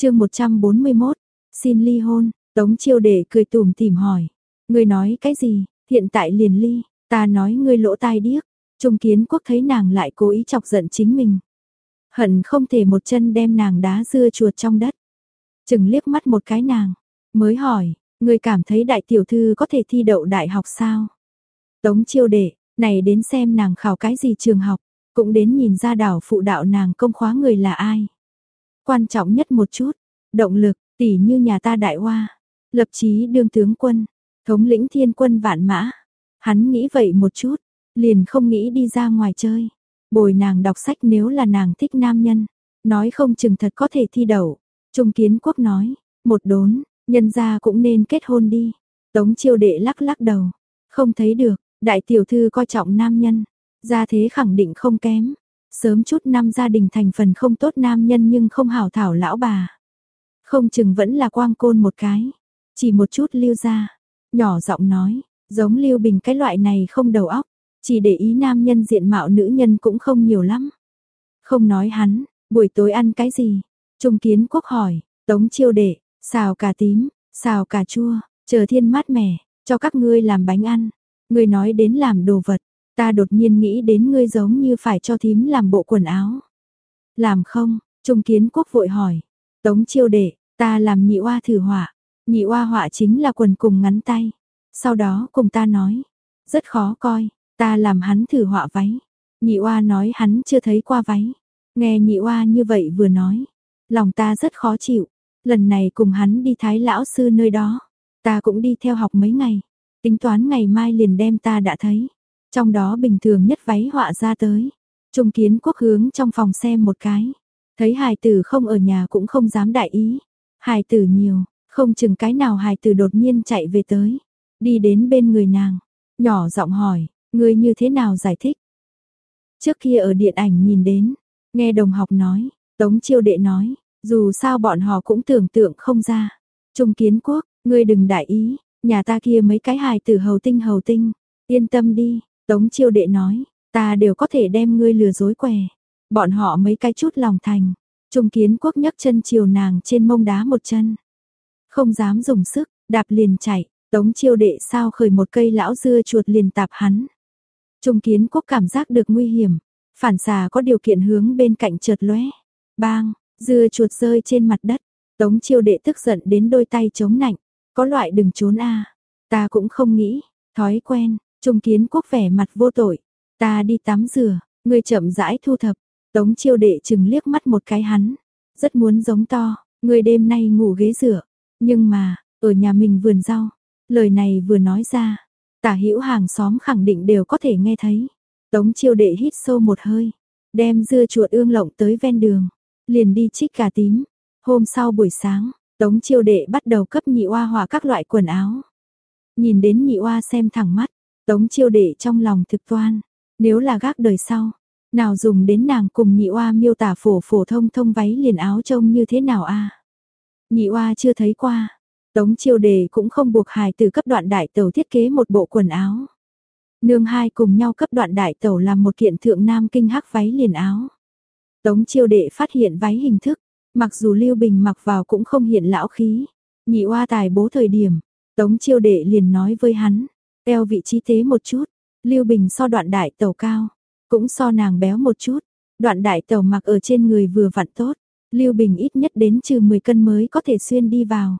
chương 141, xin ly hôn, Tống chiêu đệ cười tủm tỉm hỏi. Ngươi nói cái gì, hiện tại liền ly, ta nói ngươi lỗ tai điếc. Trung kiến quốc thấy nàng lại cố ý chọc giận chính mình. Hận không thể một chân đem nàng đá dưa chuột trong đất. Chừng liếc mắt một cái nàng, mới hỏi, ngươi cảm thấy đại tiểu thư có thể thi đậu đại học sao? Tống chiêu đệ, này đến xem nàng khảo cái gì trường học, cũng đến nhìn ra đảo phụ đạo nàng công khóa người là ai. Quan trọng nhất một chút, động lực, tỉ như nhà ta đại hoa, lập chí đương tướng quân, thống lĩnh thiên quân vạn mã. Hắn nghĩ vậy một chút, liền không nghĩ đi ra ngoài chơi. Bồi nàng đọc sách nếu là nàng thích nam nhân, nói không chừng thật có thể thi đậu. Trung kiến quốc nói, một đốn, nhân gia cũng nên kết hôn đi. Tống chiêu đệ lắc lắc đầu, không thấy được, đại tiểu thư coi trọng nam nhân, gia thế khẳng định không kém. Sớm chút năm gia đình thành phần không tốt nam nhân nhưng không hảo thảo lão bà. Không chừng vẫn là quang côn một cái. Chỉ một chút lưu ra, nhỏ giọng nói, giống lưu bình cái loại này không đầu óc, chỉ để ý nam nhân diện mạo nữ nhân cũng không nhiều lắm. Không nói hắn, buổi tối ăn cái gì? Trung kiến quốc hỏi, tống chiêu đệ, xào cà tím, xào cà chua, chờ thiên mát mẻ, cho các ngươi làm bánh ăn. Ngươi nói đến làm đồ vật, ta đột nhiên nghĩ đến ngươi giống như phải cho thím làm bộ quần áo. Làm không? Trung kiến quốc vội hỏi. Tống chiêu đệ, ta làm nhị oa thử họa. Nhị oa họa chính là quần cùng ngắn tay. Sau đó cùng ta nói, rất khó coi, ta làm hắn thử họa váy. Nhị oa nói hắn chưa thấy qua váy. Nghe nhị oa như vậy vừa nói, lòng ta rất khó chịu. Lần này cùng hắn đi thái lão sư nơi đó, ta cũng đi theo học mấy ngày. Tính toán ngày mai liền đem ta đã thấy. Trong đó bình thường nhất váy họa ra tới. Trung kiến quốc hướng trong phòng xem một cái. Thấy hài tử không ở nhà cũng không dám đại ý. Hài tử nhiều, không chừng cái nào hài tử đột nhiên chạy về tới. Đi đến bên người nàng. Nhỏ giọng hỏi, ngươi như thế nào giải thích? Trước kia ở điện ảnh nhìn đến, nghe đồng học nói, Tống chiêu đệ nói, dù sao bọn họ cũng tưởng tượng không ra. Trung kiến quốc, ngươi đừng đại ý, nhà ta kia mấy cái hài tử hầu tinh hầu tinh, yên tâm đi, Tống chiêu đệ nói, ta đều có thể đem ngươi lừa dối què. Bọn họ mấy cái chút lòng thành. Trung kiến quốc nhấc chân chiều nàng trên mông đá một chân. Không dám dùng sức, đạp liền chạy, tống chiêu đệ sao khởi một cây lão dưa chuột liền tạp hắn. Trung kiến quốc cảm giác được nguy hiểm, phản xà có điều kiện hướng bên cạnh chợt lóe. Bang, dưa chuột rơi trên mặt đất, tống chiêu đệ tức giận đến đôi tay chống nạnh, có loại đừng trốn a ta cũng không nghĩ, thói quen, Trung kiến quốc vẻ mặt vô tội. Ta đi tắm rửa, ngươi chậm rãi thu thập. Tống chiêu đệ chừng liếc mắt một cái hắn. Rất muốn giống to, ngươi đêm nay ngủ ghế rửa. Nhưng mà, ở nhà mình vườn rau. Lời này vừa nói ra, tả hữu hàng xóm khẳng định đều có thể nghe thấy. Tống chiêu đệ hít sâu một hơi, đem dưa chuột ương lộng tới ven đường, liền đi trích cà tím. Hôm sau buổi sáng, Tống chiêu đệ bắt đầu cấp nhị oa hòa các loại quần áo. Nhìn đến nhị oa xem thẳng mắt, Tống chiêu đệ trong lòng thực toan, nếu là gác đời sau, nào dùng đến nàng cùng nhị oa miêu tả phổ phổ thông thông váy liền áo trông như thế nào a Nhị oa chưa thấy qua, tống chiêu đề cũng không buộc hài từ cấp đoạn đại tàu thiết kế một bộ quần áo. Nương hai cùng nhau cấp đoạn đại tàu làm một kiện thượng nam kinh hắc váy liền áo. Tống chiêu đệ phát hiện váy hình thức, mặc dù Lưu Bình mặc vào cũng không hiện lão khí. Nhị oa tài bố thời điểm, Tống chiêu đệ liền nói với hắn, Eo vị trí thế một chút, Lưu Bình so đoạn đại tàu cao, cũng so nàng béo một chút. Đoạn đại tàu mặc ở trên người vừa vặn tốt, Lưu Bình ít nhất đến trừ 10 cân mới có thể xuyên đi vào.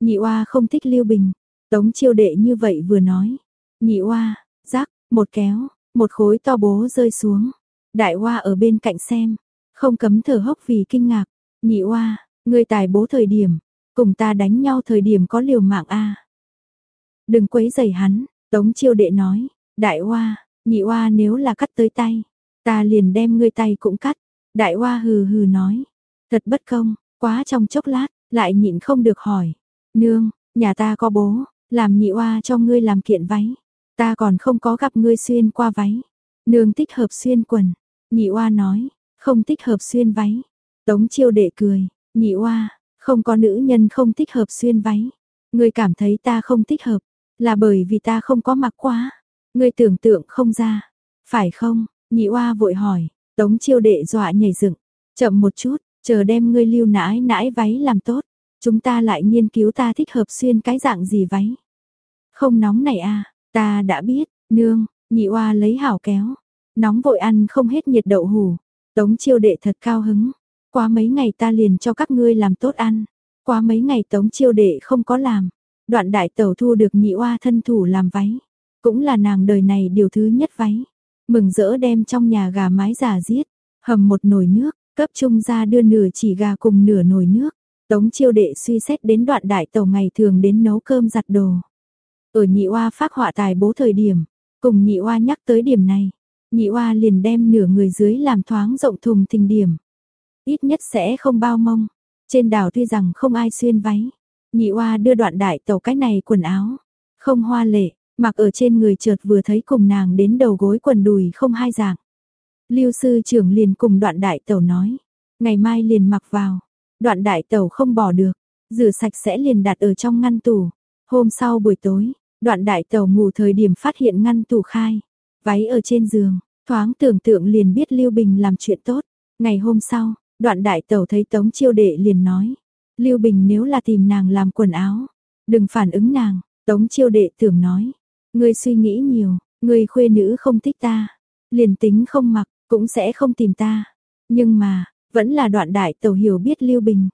Nhị oa không thích Lưu Bình, Tống chiêu đệ như vậy vừa nói. Nhị oa, rắc, một kéo, một khối to bố rơi xuống. Đại oa ở bên cạnh xem, không cấm thở hốc vì kinh ngạc. Nhị oa, người tài bố thời điểm, cùng ta đánh nhau thời điểm có liều mạng a. Đừng quấy rầy hắn, Tống chiêu đệ nói, đại hoa, nhị hoa nếu là cắt tới tay, ta liền đem ngươi tay cũng cắt. Đại hoa hừ hừ nói, thật bất công, quá trong chốc lát, lại nhịn không được hỏi. Nương, nhà ta có bố, làm nhị hoa cho ngươi làm kiện váy. Ta còn không có gặp ngươi xuyên qua váy. Nương thích hợp xuyên quần. Nhị hoa nói, không thích hợp xuyên váy. Tống chiêu đệ cười, nhị hoa, không có nữ nhân không thích hợp xuyên váy. Ngươi cảm thấy ta không thích hợp, là bởi vì ta không có mặc quá. Ngươi tưởng tượng không ra. Phải không? Nhị oa vội hỏi. Tống chiêu đệ dọa nhảy dựng. Chậm một chút. chờ đem ngươi lưu nãi nãi váy làm tốt, chúng ta lại nghiên cứu ta thích hợp xuyên cái dạng gì váy. Không nóng này à, ta đã biết, nương, nhị oa lấy hảo kéo, nóng vội ăn không hết nhiệt đậu hủ, tống chiêu đệ thật cao hứng, qua mấy ngày ta liền cho các ngươi làm tốt ăn, qua mấy ngày tống chiêu đệ không có làm, đoạn đại tẩu thu được nhị oa thân thủ làm váy, cũng là nàng đời này điều thứ nhất váy, mừng rỡ đem trong nhà gà mái giả giết, hầm một nồi nước, cấp trung ra đưa nửa chỉ gà cùng nửa nồi nước, tống chiêu đệ suy xét đến đoạn đại tẩu ngày thường đến nấu cơm giặt đồ. Ở nhị oa phát họa tài bố thời điểm, cùng nhị oa nhắc tới điểm này, nhị oa liền đem nửa người dưới làm thoáng rộng thùng thình điểm. Ít nhất sẽ không bao mông. Trên đảo tuy rằng không ai xuyên váy, nhị oa đưa đoạn đại tàu cái này quần áo, không hoa lệ, mặc ở trên người chợt vừa thấy cùng nàng đến đầu gối quần đùi không hai dạng. Lưu sư trưởng liền cùng đoạn đại tàu nói, ngày mai liền mặc vào, đoạn đại tàu không bỏ được, rửa sạch sẽ liền đặt ở trong ngăn tủ. Hôm sau buổi tối, đoạn đại tàu ngủ thời điểm phát hiện ngăn tủ khai, váy ở trên giường, thoáng tưởng tượng liền biết Lưu Bình làm chuyện tốt. Ngày hôm sau, đoạn đại tàu thấy Tống Chiêu Đệ liền nói, Lưu Bình nếu là tìm nàng làm quần áo, đừng phản ứng nàng, Tống Chiêu Đệ tưởng nói, ngươi suy nghĩ nhiều, ngươi khuê nữ không thích ta, liền tính không mặc, cũng sẽ không tìm ta. Nhưng mà, vẫn là đoạn đại tàu hiểu biết Lưu Bình.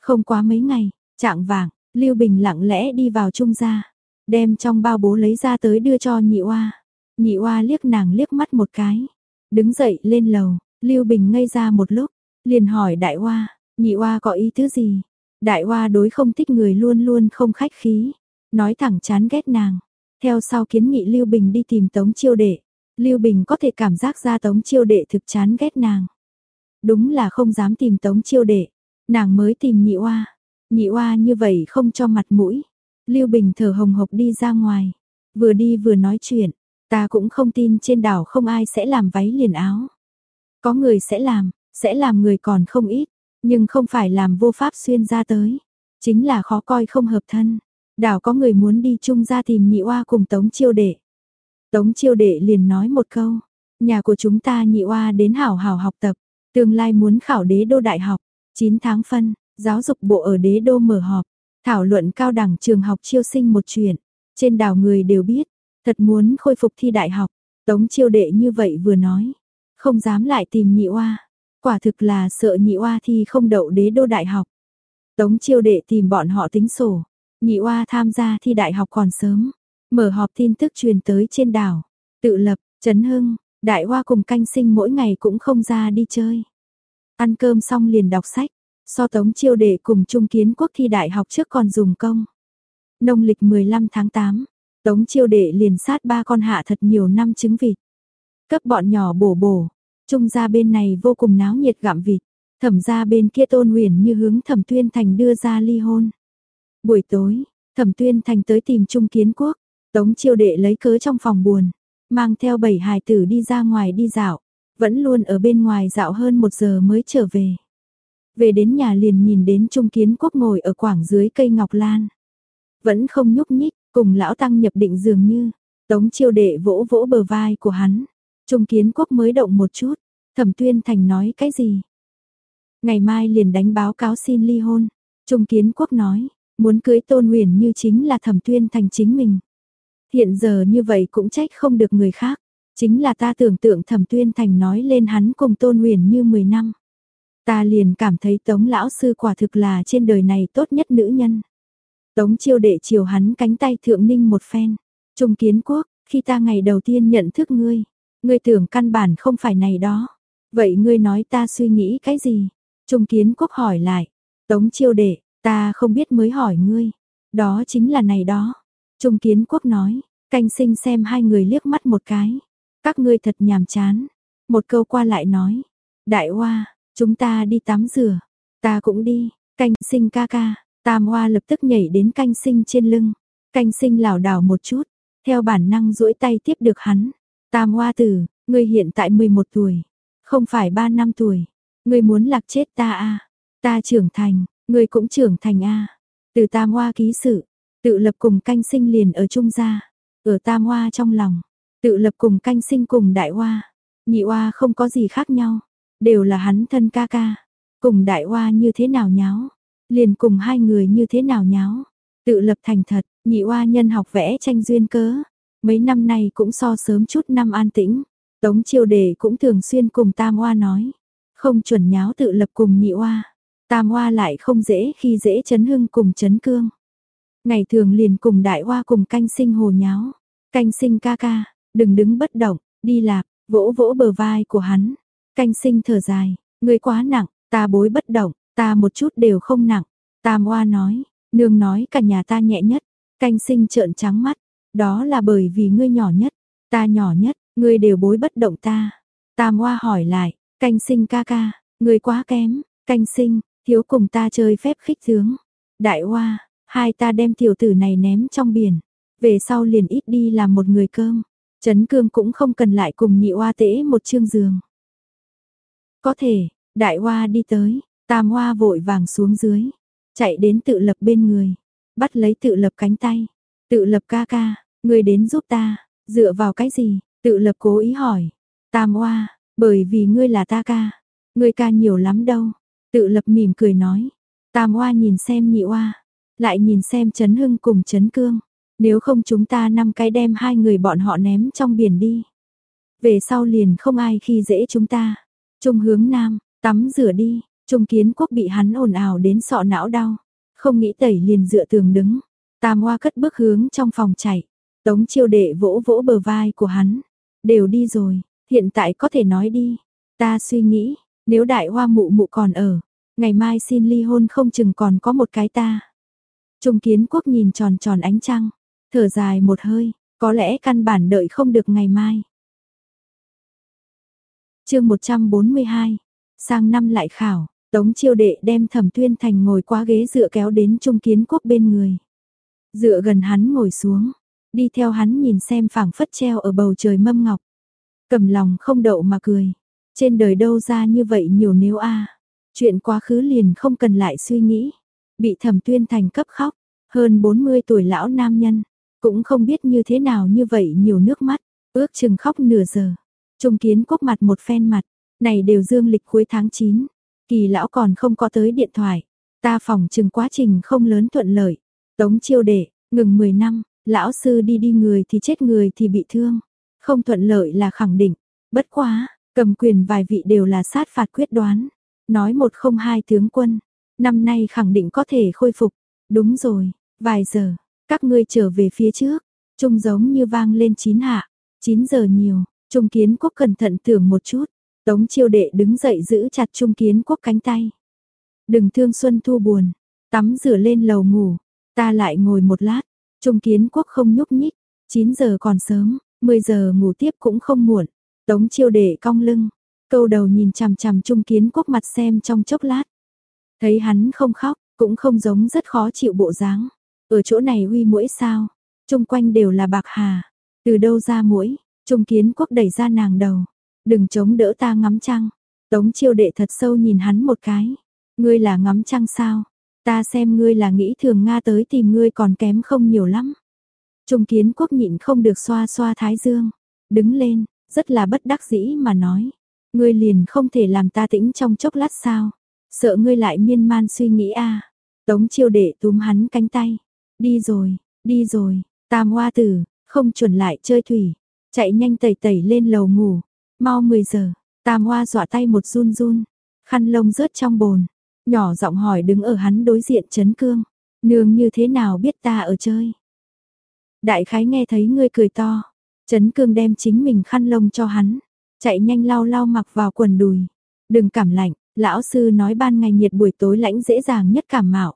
Không quá mấy ngày, trạng vàng, Lưu Bình lặng lẽ đi vào trung gia, đem trong bao bố lấy ra tới đưa cho nhị oa. Nhị oa liếc nàng liếc mắt một cái, đứng dậy lên lầu, Lưu Bình ngây ra một lúc, liền hỏi đại oa, nhị oa có ý thứ gì? Đại oa đối không thích người luôn luôn không khách khí, nói thẳng chán ghét nàng. Theo sau kiến nghị Lưu Bình đi tìm Tống Chiêu Đệ, Lưu Bình có thể cảm giác ra Tống Chiêu Đệ thực chán ghét nàng. Đúng là không dám tìm Tống Chiêu Đệ, nàng mới tìm nhị oa. Nhị oa như vậy không cho mặt mũi. Lưu Bình thở hồng hộc đi ra ngoài, vừa đi vừa nói chuyện, ta cũng không tin trên đảo không ai sẽ làm váy liền áo. Có người sẽ làm, sẽ làm người còn không ít, nhưng không phải làm vô pháp xuyên ra tới, chính là khó coi không hợp thân. Đảo có người muốn đi chung ra tìm nhị oa cùng Tống Chiêu Đệ. Tống Chiêu Đệ liền nói một câu, nhà của chúng ta nhị oa đến hảo hảo học tập, tương lai muốn khảo đế đô đại học, 9 tháng phân, giáo dục bộ ở đế đô mở họp, thảo luận cao đẳng trường học chiêu sinh một chuyện. Trên đảo người đều biết, thật muốn khôi phục thi đại học, Tống Chiêu Đệ như vậy vừa nói, không dám lại tìm nhị oa. Quả thực là sợ nhị oa thi không đậu đế đô đại học. Tống Chiêu Đệ tìm bọn họ tính sổ, nhị oa tham gia thi đại học còn sớm, mở họp tin tức truyền tới trên đảo, tự lập, chấn hưng, đại hoa cùng canh sinh mỗi ngày cũng không ra đi chơi. Ăn cơm xong liền đọc sách, so tống chiêu đệ cùng trung kiến quốc thi đại học trước còn dùng công. Nông lịch 15 tháng 8, tống chiêu đệ liền sát ba con hạ thật nhiều năm trứng vịt. Cấp bọn nhỏ bổ bổ, trung gia bên này vô cùng náo nhiệt gặm vịt, thẩm gia bên kia tôn huyền như hướng thẩm tuyên thành đưa ra ly hôn. Buổi tối, thẩm tuyên thành tới tìm trung kiến quốc, tống chiêu đệ lấy cớ trong phòng buồn, mang theo bảy hài tử đi ra ngoài đi dạo, vẫn luôn ở bên ngoài dạo hơn một giờ mới trở về. Về đến nhà liền nhìn đến Trung Kiến Quốc ngồi ở quảng dưới cây ngọc lan. Vẫn không nhúc nhích, cùng lão tăng nhập định dường như, tống chiêu đệ vỗ vỗ bờ vai của hắn. Trung Kiến Quốc mới động một chút, thẩm tuyên thành nói cái gì? Ngày mai liền đánh báo cáo xin ly hôn. Trung Kiến Quốc nói, muốn cưới tôn huyền như chính là thẩm tuyên thành chính mình. Hiện giờ như vậy cũng trách không được người khác. Chính là ta tưởng tượng thẩm tuyên thành nói lên hắn cùng tôn huyền như 10 năm. Ta liền cảm thấy tống lão sư quả thực là trên đời này tốt nhất nữ nhân. Tống chiêu đệ chiều hắn cánh tay thượng ninh một phen. Trung kiến quốc, khi ta ngày đầu tiên nhận thức ngươi, ngươi tưởng căn bản không phải này đó. Vậy ngươi nói ta suy nghĩ cái gì? Trung kiến quốc hỏi lại. Tống chiêu đệ, ta không biết mới hỏi ngươi. Đó chính là này đó. Trung kiến quốc nói, canh sinh xem hai người liếc mắt một cái. Các ngươi thật nhàm chán. Một câu qua lại nói, đại hoa, chúng ta đi tắm rửa. Ta cũng đi, canh sinh ca ca. Tam hoa lập tức nhảy đến canh sinh trên lưng. Canh sinh lảo đảo một chút, theo bản năng duỗi tay tiếp được hắn. Tam hoa tử, ngươi hiện tại 11 tuổi, không phải 3 năm tuổi. Ngươi muốn lạc chết ta à? Ta trưởng thành, ngươi cũng trưởng thành a. À? Từ Tam hoa ký sự, Tự lập cùng canh sinh liền ở trung gia, ở tam hoa trong lòng, tự lập cùng canh sinh cùng đại hoa, nhị hoa không có gì khác nhau, đều là hắn thân ca ca. cùng đại hoa như thế nào nháo, liền cùng hai người như thế nào nháo. Tự lập thành thật, nhị hoa nhân học vẽ tranh duyên cớ, mấy năm nay cũng so sớm chút năm an tĩnh. Tống chiêu đề cũng thường xuyên cùng tam hoa nói, không chuẩn nháo tự lập cùng nhị hoa. Tam hoa lại không dễ khi dễ chấn hưng cùng chấn cương. Ngày thường liền cùng đại hoa cùng canh sinh hồ nháo. Canh sinh ca ca, đừng đứng bất động, đi lạp, vỗ vỗ bờ vai của hắn. Canh sinh thở dài, người quá nặng, ta bối bất động, ta một chút đều không nặng. Tam hoa nói, nương nói cả nhà ta nhẹ nhất. Canh sinh trợn trắng mắt, đó là bởi vì ngươi nhỏ nhất, ta nhỏ nhất, ngươi đều bối bất động ta. Tam hoa hỏi lại, canh sinh ca ca, ngươi quá kém, canh sinh, thiếu cùng ta chơi phép khích tướng. Đại hoa, hai ta đem tiểu tử này ném trong biển, về sau liền ít đi làm một người cơm. Trấn cương cũng không cần lại cùng nhị hoa tễ một chương giường. Có thể, đại hoa đi tới, tam hoa vội vàng xuống dưới, chạy đến tự lập bên người, bắt lấy tự lập cánh tay. Tự lập ca ca, người đến giúp ta, dựa vào cái gì? Tự lập cố ý hỏi. Tam oa bởi vì ngươi là ta ca. Ngươi ca nhiều lắm đâu. Tự lập mỉm cười nói. Tam oa nhìn xem nhị oa lại nhìn xem Trấn Hưng cùng Trấn Cương. Nếu không chúng ta năm cái đem hai người bọn họ ném trong biển đi. Về sau liền không ai khi dễ chúng ta. Trung hướng nam, tắm rửa đi, Trung kiến quốc bị hắn ồn ào đến sọ não đau. Không nghĩ tẩy liền dựa tường đứng. Tam Hoa cất bước hướng trong phòng chạy. Tống chiêu đệ vỗ vỗ bờ vai của hắn. Đều đi rồi, hiện tại có thể nói đi. Ta suy nghĩ, nếu đại hoa mụ mụ còn ở, ngày mai xin ly hôn không chừng còn có một cái ta. Trung kiến quốc nhìn tròn tròn ánh trăng, thở dài một hơi, có lẽ căn bản đợi không được ngày mai. chương 142, sang năm lại khảo, Tống chiêu đệ đem thẩm tuyên thành ngồi qua ghế dựa kéo đến trung kiến quốc bên người. Dựa gần hắn ngồi xuống, đi theo hắn nhìn xem phảng phất treo ở bầu trời mâm ngọc. Cầm lòng không đậu mà cười. Trên đời đâu ra như vậy nhiều nếu a Chuyện quá khứ liền không cần lại suy nghĩ. Bị thẩm tuyên thành cấp khóc. Hơn 40 tuổi lão nam nhân. Cũng không biết như thế nào như vậy nhiều nước mắt. Ước chừng khóc nửa giờ. Trung kiến quốc mặt một phen mặt. Này đều dương lịch cuối tháng 9. Kỳ lão còn không có tới điện thoại. Ta phòng chừng quá trình không lớn thuận lợi. Tống chiêu đệ, ngừng 10 năm, lão sư đi đi người thì chết người thì bị thương. Không thuận lợi là khẳng định. Bất quá, cầm quyền vài vị đều là sát phạt quyết đoán. Nói một không hai tướng quân, năm nay khẳng định có thể khôi phục. Đúng rồi, vài giờ, các ngươi trở về phía trước. Trung giống như vang lên chín hạ, chín giờ nhiều, Trung Kiến Quốc cẩn thận tưởng một chút. Tống chiêu đệ đứng dậy giữ chặt Trung Kiến Quốc cánh tay. Đừng thương Xuân Thu buồn, tắm rửa lên lầu ngủ, Ta lại ngồi một lát, Trung Kiến Quốc không nhúc nhích, 9 giờ còn sớm, 10 giờ ngủ tiếp cũng không muộn. Tống Chiêu Đệ cong lưng, câu đầu nhìn chằm chằm Trung Kiến Quốc mặt xem trong chốc lát. Thấy hắn không khóc, cũng không giống rất khó chịu bộ dáng. Ở chỗ này uy mũi sao? Trung quanh đều là bạc hà. Từ đâu ra mũi? Trung Kiến Quốc đẩy ra nàng đầu. Đừng chống đỡ ta ngắm trăng. Tống Chiêu Đệ thật sâu nhìn hắn một cái. Ngươi là ngắm trăng sao? Ta xem ngươi là nghĩ thường Nga tới tìm ngươi còn kém không nhiều lắm. Trung kiến quốc nhịn không được xoa xoa thái dương. Đứng lên, rất là bất đắc dĩ mà nói. Ngươi liền không thể làm ta tĩnh trong chốc lát sao. Sợ ngươi lại miên man suy nghĩ a à. Tống chiêu đệ túm hắn cánh tay. Đi rồi, đi rồi, tam hoa tử, không chuẩn lại chơi thủy. Chạy nhanh tẩy tẩy lên lầu ngủ. Mau 10 giờ, tam hoa dọa tay một run run. Khăn lông rớt trong bồn, Nhỏ giọng hỏi đứng ở hắn đối diện Trấn Cương, nương như thế nào biết ta ở chơi. Đại khái nghe thấy ngươi cười to, Trấn Cương đem chính mình khăn lông cho hắn, chạy nhanh lau lau mặc vào quần đùi. Đừng cảm lạnh, lão sư nói ban ngày nhiệt buổi tối lạnh dễ dàng nhất cảm mạo.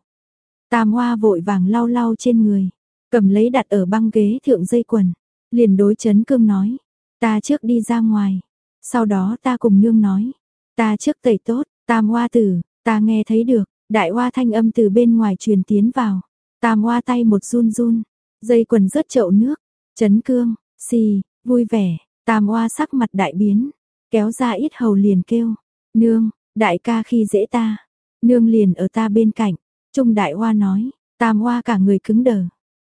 Tam Hoa vội vàng lau lau trên người, cầm lấy đặt ở băng ghế thượng dây quần, liền đối Trấn Cương nói, ta trước đi ra ngoài, sau đó ta cùng nương nói, ta trước tẩy tốt, Tam Hoa tử, Ta nghe thấy được, đại hoa thanh âm từ bên ngoài truyền tiến vào. Tam hoa tay một run run, dây quần rớt chậu nước, chấn cương, xì, vui vẻ, tam hoa sắc mặt đại biến, kéo ra ít hầu liền kêu, nương, đại ca khi dễ ta, nương liền ở ta bên cạnh, trung đại hoa nói, tam hoa cả người cứng đờ,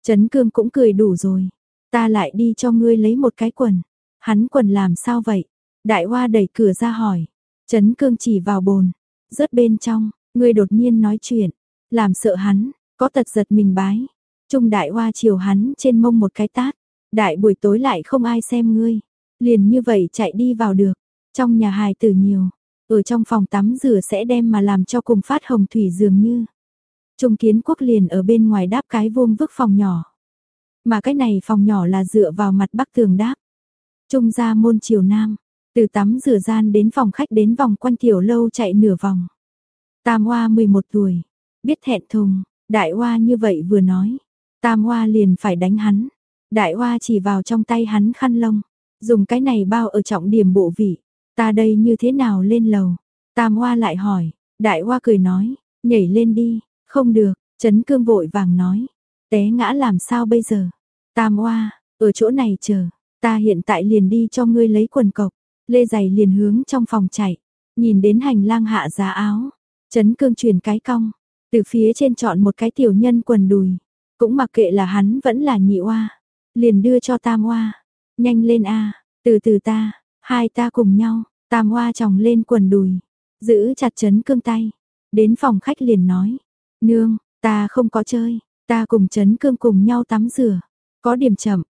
chấn cương cũng cười đủ rồi, ta lại đi cho ngươi lấy một cái quần, hắn quần làm sao vậy, đại hoa đẩy cửa ra hỏi, chấn cương chỉ vào bồn, Rớt bên trong, ngươi đột nhiên nói chuyện, làm sợ hắn, có tật giật mình bái. Trung đại hoa chiều hắn trên mông một cái tát, đại buổi tối lại không ai xem ngươi, liền như vậy chạy đi vào được. Trong nhà hài tử nhiều, ở trong phòng tắm rửa sẽ đem mà làm cho cùng phát hồng thủy dường như. Trung kiến quốc liền ở bên ngoài đáp cái vuông vức phòng nhỏ. Mà cái này phòng nhỏ là dựa vào mặt bắc tường đáp. Trung ra môn chiều nam, từ tắm rửa gian đến phòng khách đến vòng quanh tiểu lâu chạy nửa vòng. Tam Hoa 11 tuổi, biết thẹn thùng, Đại Hoa như vậy vừa nói, Tam Hoa liền phải đánh hắn. Đại Hoa chỉ vào trong tay hắn khăn lông, dùng cái này bao ở trọng điểm bộ vị. Ta đây như thế nào lên lầu? Tam Hoa lại hỏi, Đại Hoa cười nói, nhảy lên đi, không được, Trấn Cương vội vàng nói, té ngã làm sao bây giờ? Tam Hoa, ở chỗ này chờ, ta hiện tại liền đi cho ngươi lấy quần cộc. Lê giày liền hướng trong phòng chạy, nhìn đến hành lang hạ giá áo, chấn Cương truyền cái cong, từ phía trên chọn một cái tiểu nhân quần đùi, cũng mặc kệ là hắn vẫn là nhị oa, liền đưa cho Tam oa, nhanh lên a, từ từ ta, hai ta cùng nhau, Tam oa chồng lên quần đùi, giữ chặt chấn Cương tay, đến phòng khách liền nói, nương, ta không có chơi, ta cùng chấn Cương cùng nhau tắm rửa, có điểm chậm.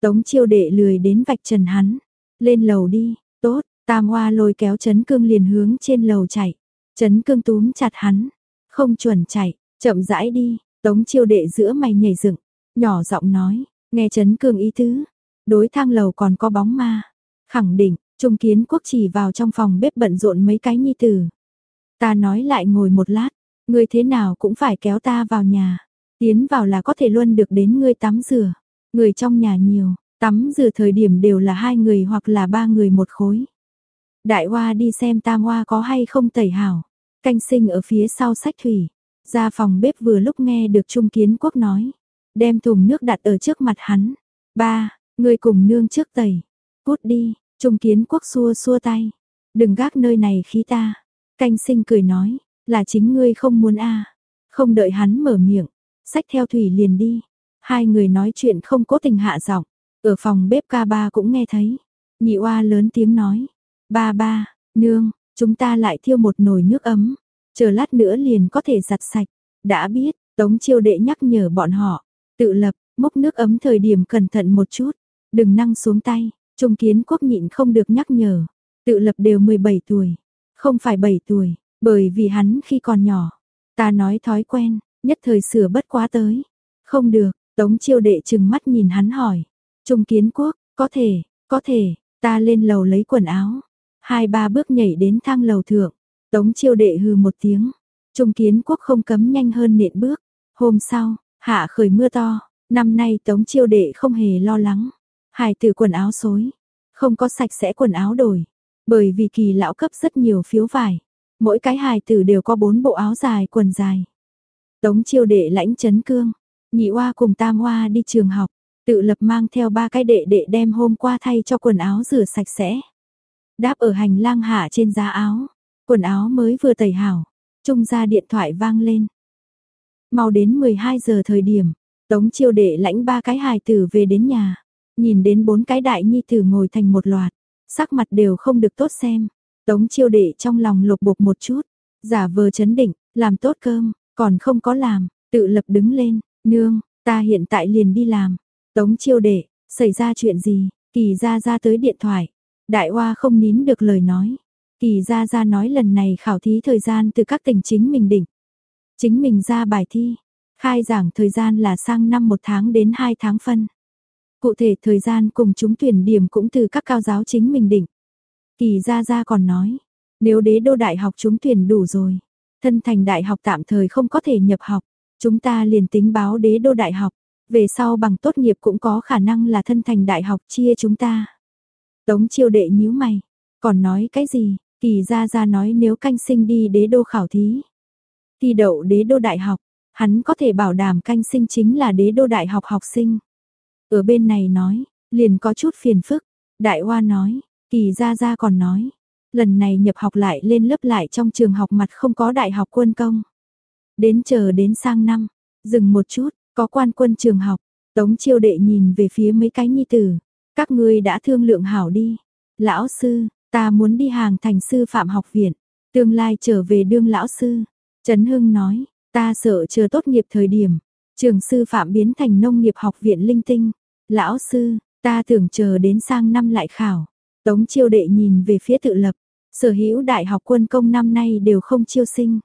Tống chiêu đệ lười đến vạch trần hắn, lên lầu đi, tốt, Tam Hoa lôi kéo Trấn Cương liền hướng trên lầu chạy. Trấn Cương túm chặt hắn, không chuẩn chạy, chậm rãi đi, Tống Chiêu Đệ giữa mày nhảy dựng, nhỏ giọng nói, nghe Trấn Cương ý tứ, đối thang lầu còn có bóng ma. Khẳng định, Trung Kiến Quốc chỉ vào trong phòng bếp bận rộn mấy cái nhi tử. Ta nói lại ngồi một lát, ngươi thế nào cũng phải kéo ta vào nhà, tiến vào là có thể luôn được đến ngươi tắm rửa. Người trong nhà nhiều, Tắm rửa thời điểm đều là hai người hoặc là ba người một khối. Đại hoa đi xem tam hoa có hay không tẩy hảo. Canh sinh ở phía sau sách thủy. Ra phòng bếp vừa lúc nghe được Trung Kiến Quốc nói. Đem thùng nước đặt ở trước mặt hắn. Ba, người cùng nương trước tẩy. Cút đi, Trung Kiến Quốc xua xua tay. Đừng gác nơi này khí ta. Canh sinh cười nói, là chính ngươi không muốn a Không đợi hắn mở miệng, sách theo thủy liền đi. Hai người nói chuyện không cố tình hạ giọng. Ở phòng bếp ca ba cũng nghe thấy. Nhị oa lớn tiếng nói. Ba ba, nương, chúng ta lại thiêu một nồi nước ấm. Chờ lát nữa liền có thể giặt sạch. Đã biết, Tống chiêu đệ nhắc nhở bọn họ. Tự lập, mốc nước ấm thời điểm cẩn thận một chút. Đừng năng xuống tay. Trung kiến quốc nhịn không được nhắc nhở. Tự lập đều 17 tuổi. Không phải 7 tuổi. Bởi vì hắn khi còn nhỏ. Ta nói thói quen, nhất thời sửa bất quá tới. Không được, Tống chiêu đệ chừng mắt nhìn hắn hỏi. Trung kiến quốc, có thể, có thể, ta lên lầu lấy quần áo. Hai ba bước nhảy đến thang lầu thượng. Tống chiêu đệ hừ một tiếng. Trung kiến quốc không cấm nhanh hơn nện bước. Hôm sau, hạ khởi mưa to. Năm nay tống chiêu đệ không hề lo lắng. Hải tử quần áo xối. Không có sạch sẽ quần áo đổi. Bởi vì kỳ lão cấp rất nhiều phiếu vải. Mỗi cái hài tử đều có bốn bộ áo dài quần dài. Tống chiêu đệ lãnh chấn cương. Nhị oa cùng tam oa đi trường học. Tự lập mang theo ba cái đệ đệ đem hôm qua thay cho quần áo rửa sạch sẽ. Đáp ở hành lang hạ trên giá áo. Quần áo mới vừa tẩy hảo. Trung ra điện thoại vang lên. Mau đến 12 giờ thời điểm. Tống chiêu đệ lãnh ba cái hài tử về đến nhà. Nhìn đến bốn cái đại nhi tử ngồi thành một loạt. Sắc mặt đều không được tốt xem. Tống chiêu đệ trong lòng lục bục một chút. Giả vờ chấn định, làm tốt cơm, còn không có làm. Tự lập đứng lên, nương, ta hiện tại liền đi làm. Tống chiêu đệ, xảy ra chuyện gì? Kỳ ra ra tới điện thoại. Đại Hoa không nín được lời nói. Kỳ ra ra nói lần này khảo thí thời gian từ các tỉnh chính mình định. Chính mình ra bài thi. Khai giảng thời gian là sang năm một tháng đến hai tháng phân. Cụ thể thời gian cùng chúng tuyển điểm cũng từ các cao giáo chính mình định. Kỳ ra ra còn nói, nếu đế đô đại học chúng tuyển đủ rồi, thân thành đại học tạm thời không có thể nhập học, chúng ta liền tính báo đế đô đại học, về sau bằng tốt nghiệp cũng có khả năng là thân thành đại học chia chúng ta. Tống chiêu đệ nhíu mày, còn nói cái gì, kỳ ra ra nói nếu canh sinh đi đế đô khảo thí. Thi đậu đế đô đại học, hắn có thể bảo đảm canh sinh chính là đế đô đại học học sinh. Ở bên này nói, liền có chút phiền phức, đại hoa nói, kỳ ra ra còn nói, lần này nhập học lại lên lớp lại trong trường học mặt không có đại học quân công. Đến chờ đến sang năm, dừng một chút, có quan quân trường học, Tống chiêu đệ nhìn về phía mấy cái nhi tử. Các ngươi đã thương lượng hảo đi. Lão sư, ta muốn đi hàng thành sư phạm học viện. Tương lai trở về đương lão sư. Trấn Hưng nói, ta sợ chờ tốt nghiệp thời điểm, trường sư phạm biến thành nông nghiệp học viện linh tinh. Lão sư, ta tưởng chờ đến sang năm lại khảo. Tống chiêu đệ nhìn về phía tự lập, sở hữu đại học quân công năm nay đều không chiêu sinh.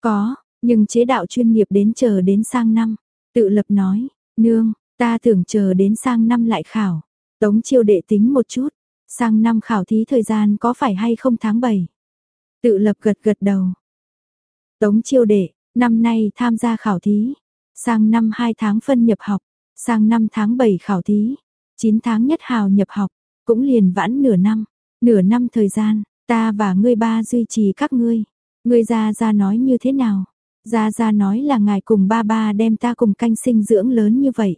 Có, nhưng chế đạo chuyên nghiệp đến chờ đến sang năm. Tự lập nói, nương, ta tưởng chờ đến sang năm lại khảo. Tống chiêu đệ tính một chút, sang năm khảo thí thời gian có phải hay không tháng 7. Tự lập gật gật đầu. Tống chiêu đệ, năm nay tham gia khảo thí, sang năm 2 tháng phân nhập học, sang năm tháng 7 khảo thí, 9 tháng nhất hào nhập học, cũng liền vãn nửa năm, nửa năm thời gian, ta và ngươi ba duy trì các ngươi. Ngươi ra ra nói như thế nào? Gia gia nói là ngài cùng ba ba đem ta cùng canh sinh dưỡng lớn như vậy.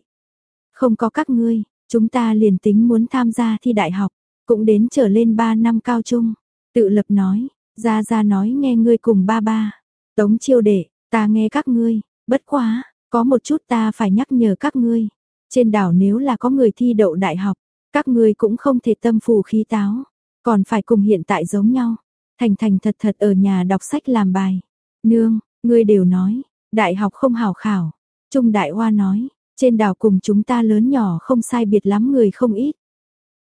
Không có các ngươi, chúng ta liền tính muốn tham gia thi đại học, cũng đến trở lên 3 năm cao trung. Tự lập nói, gia gia nói nghe ngươi cùng ba ba. Tống chiêu đệ, ta nghe các ngươi, bất quá, có một chút ta phải nhắc nhở các ngươi. Trên đảo nếu là có người thi đậu đại học, các ngươi cũng không thể tâm phù khí táo, còn phải cùng hiện tại giống nhau. Thành thành thật thật ở nhà đọc sách làm bài. Nương, ngươi đều nói, đại học không hảo khảo. Trung Đại Hoa nói, trên đảo cùng chúng ta lớn nhỏ không sai biệt lắm người không ít.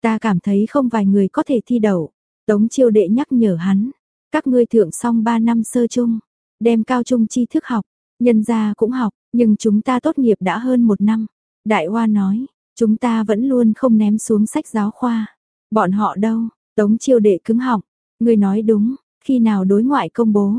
Ta cảm thấy không vài người có thể thi đậu. Tống chiêu đệ nhắc nhở hắn, các ngươi thượng xong 3 năm sơ chung, đem cao trung tri thức học, nhân gia cũng học, nhưng chúng ta tốt nghiệp đã hơn một năm. Đại Hoa nói, chúng ta vẫn luôn không ném xuống sách giáo khoa. Bọn họ đâu, tống chiêu đệ cứng họng, người nói đúng, khi nào đối ngoại công bố,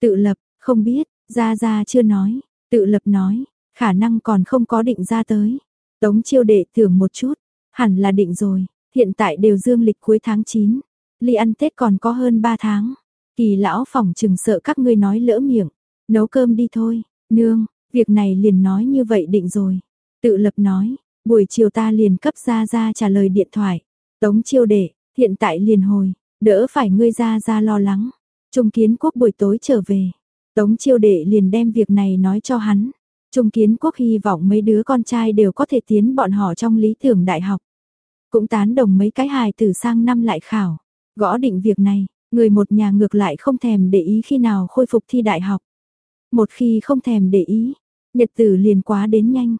tự lập, không biết, ra ra chưa nói, tự lập nói, khả năng còn không có định ra tới. Tống chiêu đệ tưởng một chút, hẳn là định rồi, hiện tại đều dương lịch cuối tháng 9, ly ăn Tết còn có hơn 3 tháng. Kỳ lão phòng chừng sợ các ngươi nói lỡ miệng, nấu cơm đi thôi, nương, việc này liền nói như vậy định rồi. Tự lập nói, buổi chiều ta liền cấp ra ra trả lời điện thoại. Tống chiêu đệ, hiện tại liền hồi, đỡ phải ngươi ra ra lo lắng. Trung kiến quốc buổi tối trở về. Tống chiêu đệ liền đem việc này nói cho hắn. Trung kiến quốc hy vọng mấy đứa con trai đều có thể tiến bọn họ trong lý tưởng đại học. Cũng tán đồng mấy cái hài tử sang năm lại khảo. Gõ định việc này, người một nhà ngược lại không thèm để ý khi nào khôi phục thi đại học. Một khi không thèm để ý, nhật tử liền quá đến nhanh.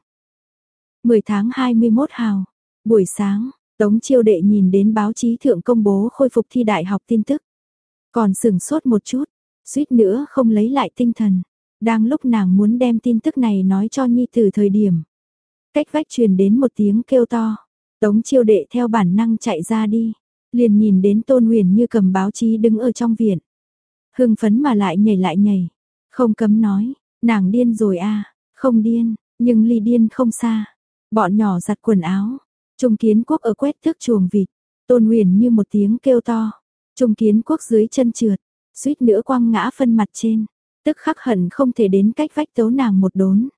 10 tháng 21 hào, buổi sáng, Tống Chiêu Đệ nhìn đến báo chí thượng công bố khôi phục thi đại học tin tức. Còn sừng sốt một chút, suýt nữa không lấy lại tinh thần. Đang lúc nàng muốn đem tin tức này nói cho Nhi từ thời điểm. Cách vách truyền đến một tiếng kêu to. Tống Chiêu Đệ theo bản năng chạy ra đi. Liền nhìn đến Tôn Huyền như cầm báo chí đứng ở trong viện. Hưng phấn mà lại nhảy lại nhảy. Không cấm nói, nàng điên rồi a không điên, nhưng ly điên không xa. Bọn nhỏ giặt quần áo. Trung kiến quốc ở quét thước chuồng vịt. Tôn huyền như một tiếng kêu to. Trung kiến quốc dưới chân trượt. Suýt nữa quăng ngã phân mặt trên. Tức khắc hận không thể đến cách vách tấu nàng một đốn.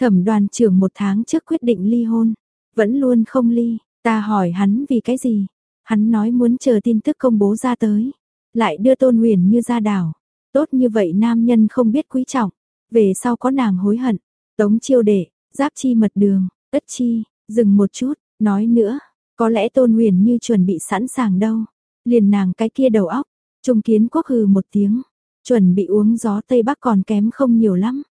Thẩm đoàn trưởng một tháng trước quyết định ly hôn. Vẫn luôn không ly. Ta hỏi hắn vì cái gì. Hắn nói muốn chờ tin tức công bố ra tới. Lại đưa tôn huyền như ra đảo. Tốt như vậy nam nhân không biết quý trọng. Về sau có nàng hối hận. Tống chiêu đệ, giáp chi mật đường, ất chi, dừng một chút, nói nữa, có lẽ tôn huyền như chuẩn bị sẵn sàng đâu. Liền nàng cái kia đầu óc, trung kiến quốc hừ một tiếng, chuẩn bị uống gió Tây Bắc còn kém không nhiều lắm.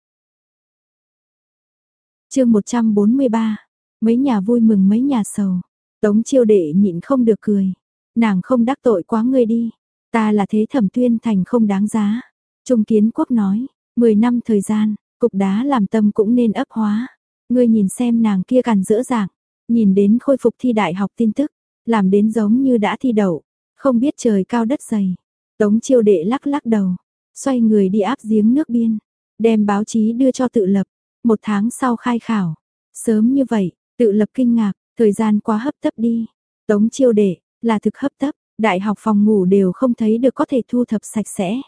chương 143, mấy nhà vui mừng mấy nhà sầu, tống chiêu đệ nhịn không được cười, nàng không đắc tội quá ngươi đi, ta là thế thẩm tuyên thành không đáng giá. Trung kiến quốc nói, 10 năm thời gian, cục đá làm tâm cũng nên ấp hóa. Ngươi nhìn xem nàng kia cằn dỡ dạng, nhìn đến khôi phục thi đại học tin tức, làm đến giống như đã thi đậu, không biết trời cao đất dày. Tống chiêu đệ lắc lắc đầu, xoay người đi áp giếng nước biên, đem báo chí đưa cho tự lập, một tháng sau khai khảo. Sớm như vậy, tự lập kinh ngạc, thời gian quá hấp tấp đi. Tống chiêu đệ, là thực hấp tấp, đại học phòng ngủ đều không thấy được có thể thu thập sạch sẽ.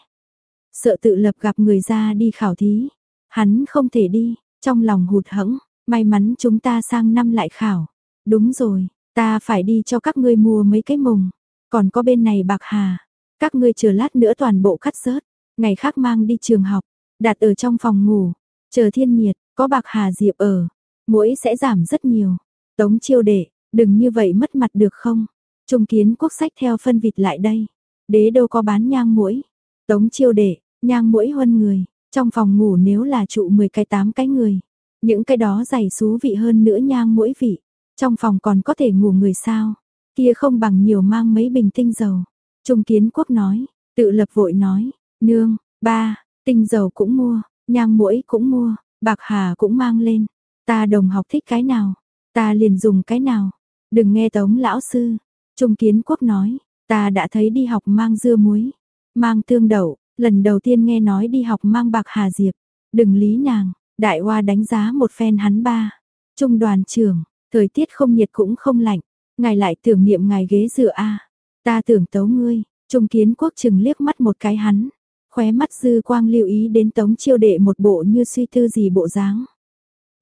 Sợ tự lập gặp người ra đi khảo thí. Hắn không thể đi, trong lòng hụt hẫng, may mắn chúng ta sang năm lại khảo. Đúng rồi, ta phải đi cho các ngươi mua mấy cái mùng. Còn có bên này bạc hà. Các ngươi chờ lát nữa toàn bộ cắt rớt. Ngày khác mang đi trường học, đặt ở trong phòng ngủ. Chờ thiên nhiệt, có bạc hà diệp ở. Mũi sẽ giảm rất nhiều. Tống chiêu đệ, đừng như vậy mất mặt được không? Trung kiến quốc sách theo phân vịt lại đây. Đế đâu có bán nhang mũi. Tống chiêu đệ, nhang mũi huân người, trong phòng ngủ nếu là trụ 10 cái 8 cái người. Những cái đó dày xú vị hơn nữa nhang mũi vị. Trong phòng còn có thể ngủ người sao? Kia không bằng nhiều mang mấy bình tinh dầu. Trung kiến quốc nói, tự lập vội nói, nương, ba, tinh dầu cũng mua, nhang mũi cũng mua, bạc hà cũng mang lên. Ta đồng học thích cái nào, ta liền dùng cái nào. Đừng nghe tống lão sư. Trung kiến quốc nói, ta đã thấy đi học mang dưa muối, mang tương đậu, lần đầu tiên nghe nói đi học mang bạc hà diệp. Đừng lý nàng, đại hoa đánh giá một phen hắn ba. Trung đoàn trưởng, thời tiết không nhiệt cũng không lạnh, ngài lại tưởng niệm ngài ghế dựa a. Ta tưởng tấu ngươi, Trung Kiến Quốc chừng liếc mắt một cái hắn, khóe mắt dư quang lưu ý đến Tống Chiêu Đệ một bộ như suy tư gì bộ dáng.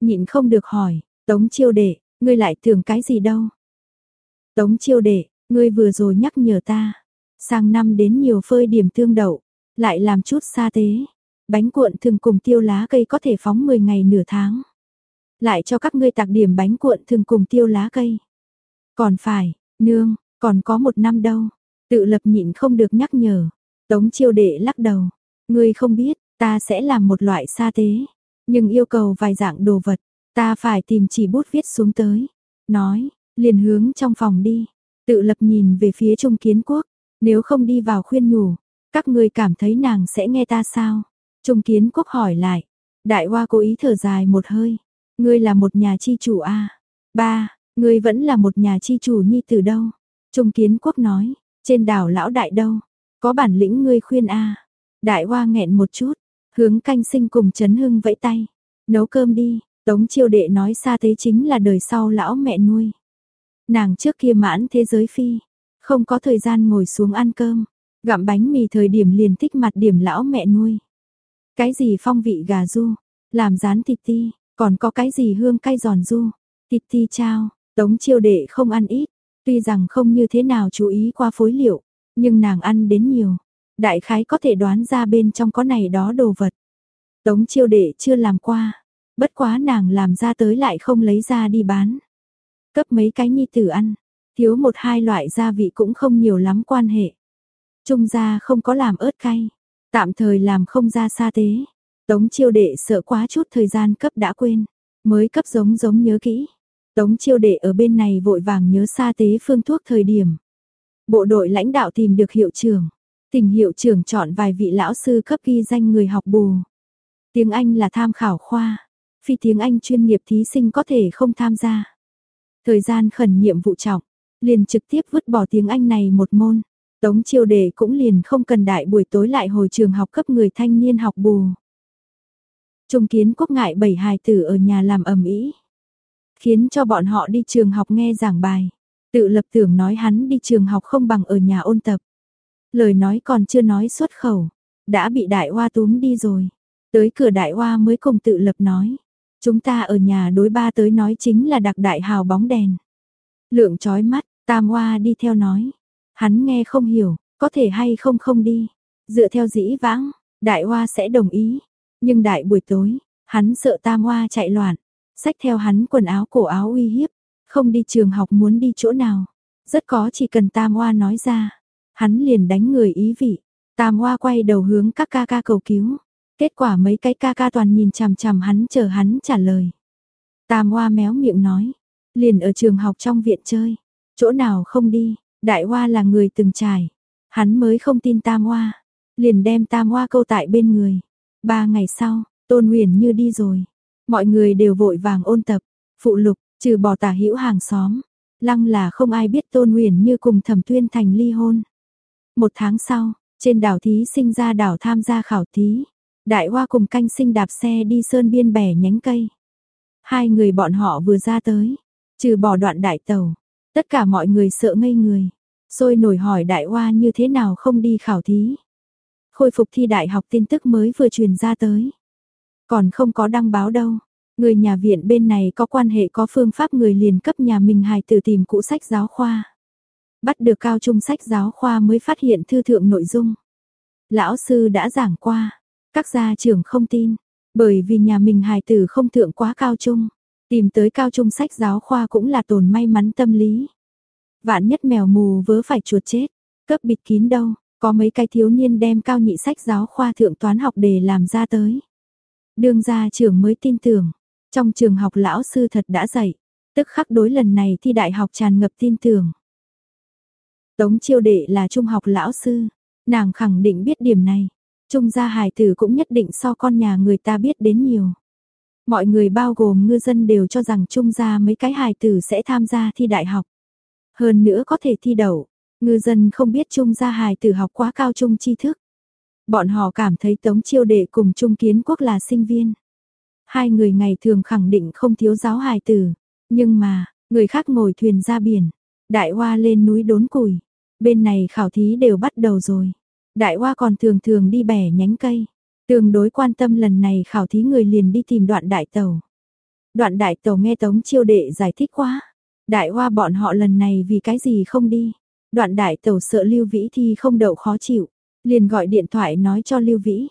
Nhịn không được hỏi, Tống Chiêu Đệ, ngươi lại tưởng cái gì đâu? Tống Chiêu Đệ, ngươi vừa rồi nhắc nhở ta, sang năm đến nhiều phơi điểm tương đậu, lại làm chút sa tế. Bánh cuộn thường cùng tiêu lá cây có thể phóng 10 ngày nửa tháng. Lại cho các ngươi tạc điểm bánh cuộn thường cùng tiêu lá cây. Còn phải, nương, còn có một năm đâu. Tự lập nhịn không được nhắc nhở. Tống chiêu đệ lắc đầu. Ngươi không biết, ta sẽ làm một loại sa tế. Nhưng yêu cầu vài dạng đồ vật. Ta phải tìm chỉ bút viết xuống tới. Nói, liền hướng trong phòng đi. Tự lập nhìn về phía Trung Kiến Quốc. Nếu không đi vào khuyên nhủ, các ngươi cảm thấy nàng sẽ nghe ta sao? Trung Kiến Quốc hỏi lại. Đại Hoa cố ý thở dài một hơi. Ngươi là một nhà chi chủ a. Ba, ngươi vẫn là một nhà chi chủ nhi từ đâu? Trung Kiến Quốc nói, trên đảo lão đại đâu? Có bản lĩnh ngươi khuyên a. Đại Hoa nghẹn một chút, hướng canh sinh cùng Trấn Hưng vẫy tay. Nấu cơm đi, Tống Chiêu Đệ nói xa thế chính là đời sau lão mẹ nuôi. Nàng trước kia mãn thế giới phi, không có thời gian ngồi xuống ăn cơm, gặm bánh mì thời điểm liền thích mặt điểm lão mẹ nuôi. Cái gì phong vị gà du làm rán thịt ti, còn có cái gì hương cay giòn du thịt ti trao, tống chiêu đệ không ăn ít, tuy rằng không như thế nào chú ý qua phối liệu, nhưng nàng ăn đến nhiều, đại khái có thể đoán ra bên trong có này đó đồ vật. Tống chiêu đệ chưa làm qua, bất quá nàng làm ra tới lại không lấy ra đi bán. Cấp mấy cái nhi tử ăn, thiếu một hai loại gia vị cũng không nhiều lắm quan hệ. Trung gia không có làm ớt cay, tạm thời làm không ra sa tế. Tống chiêu đệ sợ quá chút thời gian cấp đã quên, mới cấp giống giống nhớ kỹ. Tống chiêu đệ ở bên này vội vàng nhớ xa tế phương thuốc thời điểm. Bộ đội lãnh đạo tìm được hiệu trưởng, tình hiệu trưởng chọn vài vị lão sư cấp ghi danh người học bù. Tiếng Anh là tham khảo khoa, phi tiếng Anh chuyên nghiệp thí sinh có thể không tham gia. Thời gian khẩn nhiệm vụ trọng, liền trực tiếp vứt bỏ tiếng Anh này một môn. Tống chiêu đề cũng liền không cần đại buổi tối lại hồi trường học cấp người thanh niên học bù. Trung kiến quốc ngại bảy hài tử ở nhà làm ẩm ý. Khiến cho bọn họ đi trường học nghe giảng bài. Tự lập tưởng nói hắn đi trường học không bằng ở nhà ôn tập. Lời nói còn chưa nói xuất khẩu. Đã bị đại hoa túm đi rồi. Tới cửa đại hoa mới cùng tự lập nói. Chúng ta ở nhà đối ba tới nói chính là đặc đại hào bóng đèn. Lượng chói mắt, tam hoa đi theo nói. Hắn nghe không hiểu, có thể hay không không đi. Dựa theo dĩ vãng, đại hoa sẽ đồng ý. Nhưng đại buổi tối, hắn sợ tam hoa chạy loạn. Xách theo hắn quần áo cổ áo uy hiếp. Không đi trường học muốn đi chỗ nào. Rất có chỉ cần tam hoa nói ra. Hắn liền đánh người ý vị. Tam hoa quay đầu hướng các ca ca cầu cứu. Kết quả mấy cái ca ca toàn nhìn chằm chằm hắn chờ hắn trả lời. Tam hoa méo miệng nói. Liền ở trường học trong viện chơi. Chỗ nào không đi, đại hoa là người từng trải. Hắn mới không tin tam hoa. Liền đem tam hoa câu tại bên người. Ba ngày sau, tôn huyền như đi rồi. Mọi người đều vội vàng ôn tập. Phụ lục, trừ bỏ tả hữu hàng xóm. Lăng là không ai biết tôn Nguyền như cùng thẩm tuyên thành ly hôn. Một tháng sau, trên đảo thí sinh ra đảo tham gia khảo thí. Đại hoa cùng canh sinh đạp xe đi sơn biên bẻ nhánh cây. Hai người bọn họ vừa ra tới, trừ bỏ đoạn đại tàu, tất cả mọi người sợ ngây người. rồi nổi hỏi đại hoa như thế nào không đi khảo thí. Khôi phục thi đại học tin tức mới vừa truyền ra tới. Còn không có đăng báo đâu. Người nhà viện bên này có quan hệ có phương pháp người liền cấp nhà mình hài tử tìm cũ sách giáo khoa. Bắt được cao trung sách giáo khoa mới phát hiện thư thượng nội dung. Lão sư đã giảng qua, các gia trưởng không tin, bởi vì nhà mình hài tử không thượng quá cao trung, tìm tới cao trung sách giáo khoa cũng là tồn may mắn tâm lý. Vạn nhất mèo mù vớ phải chuột chết, cấp bịt kín đâu, Có mấy cái thiếu niên đem cao nhị sách giáo khoa thượng toán học để làm ra tới. Đương gia trưởng mới tin tưởng, trong trường học lão sư thật đã dạy, tức khắc đối lần này thi đại học tràn ngập tin tưởng. Tống chiêu đệ là trung học lão sư, nàng khẳng định biết điểm này, trung gia hài tử cũng nhất định so con nhà người ta biết đến nhiều. Mọi người bao gồm ngư dân đều cho rằng trung gia mấy cái hài tử sẽ tham gia thi đại học. Hơn nữa có thể thi đậu, ngư dân không biết trung gia hài tử học quá cao trung tri thức. Bọn họ cảm thấy Tống Chiêu Đệ cùng Trung Kiến Quốc là sinh viên. Hai người ngày thường khẳng định không thiếu giáo hài tử, nhưng mà, người khác ngồi thuyền ra biển, đại hoa lên núi đốn củi, bên này khảo thí đều bắt đầu rồi. Đại hoa còn thường thường đi bẻ nhánh cây, tương đối quan tâm lần này khảo thí người liền đi tìm đoạn đại tàu. Đoạn đại tàu nghe Tống Chiêu Đệ giải thích quá, đại hoa bọn họ lần này vì cái gì không đi. Đoạn đại tàu sợ Lưu Vĩ thi không đậu khó chịu, liền gọi điện thoại nói cho Lưu Vĩ.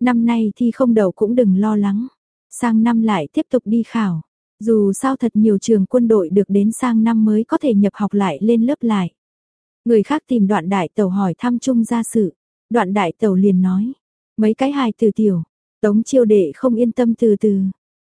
Năm nay thi không đậu cũng đừng lo lắng, sang năm lại tiếp tục đi khảo. Dù sao thật nhiều trường quân đội được đến sang năm mới có thể nhập học lại lên lớp lại. Người khác tìm đoạn đại tàu hỏi thăm chung gia sự. Đoạn đại tàu liền nói. Mấy cái hài từ tiểu. Tống chiêu đệ không yên tâm từ từ.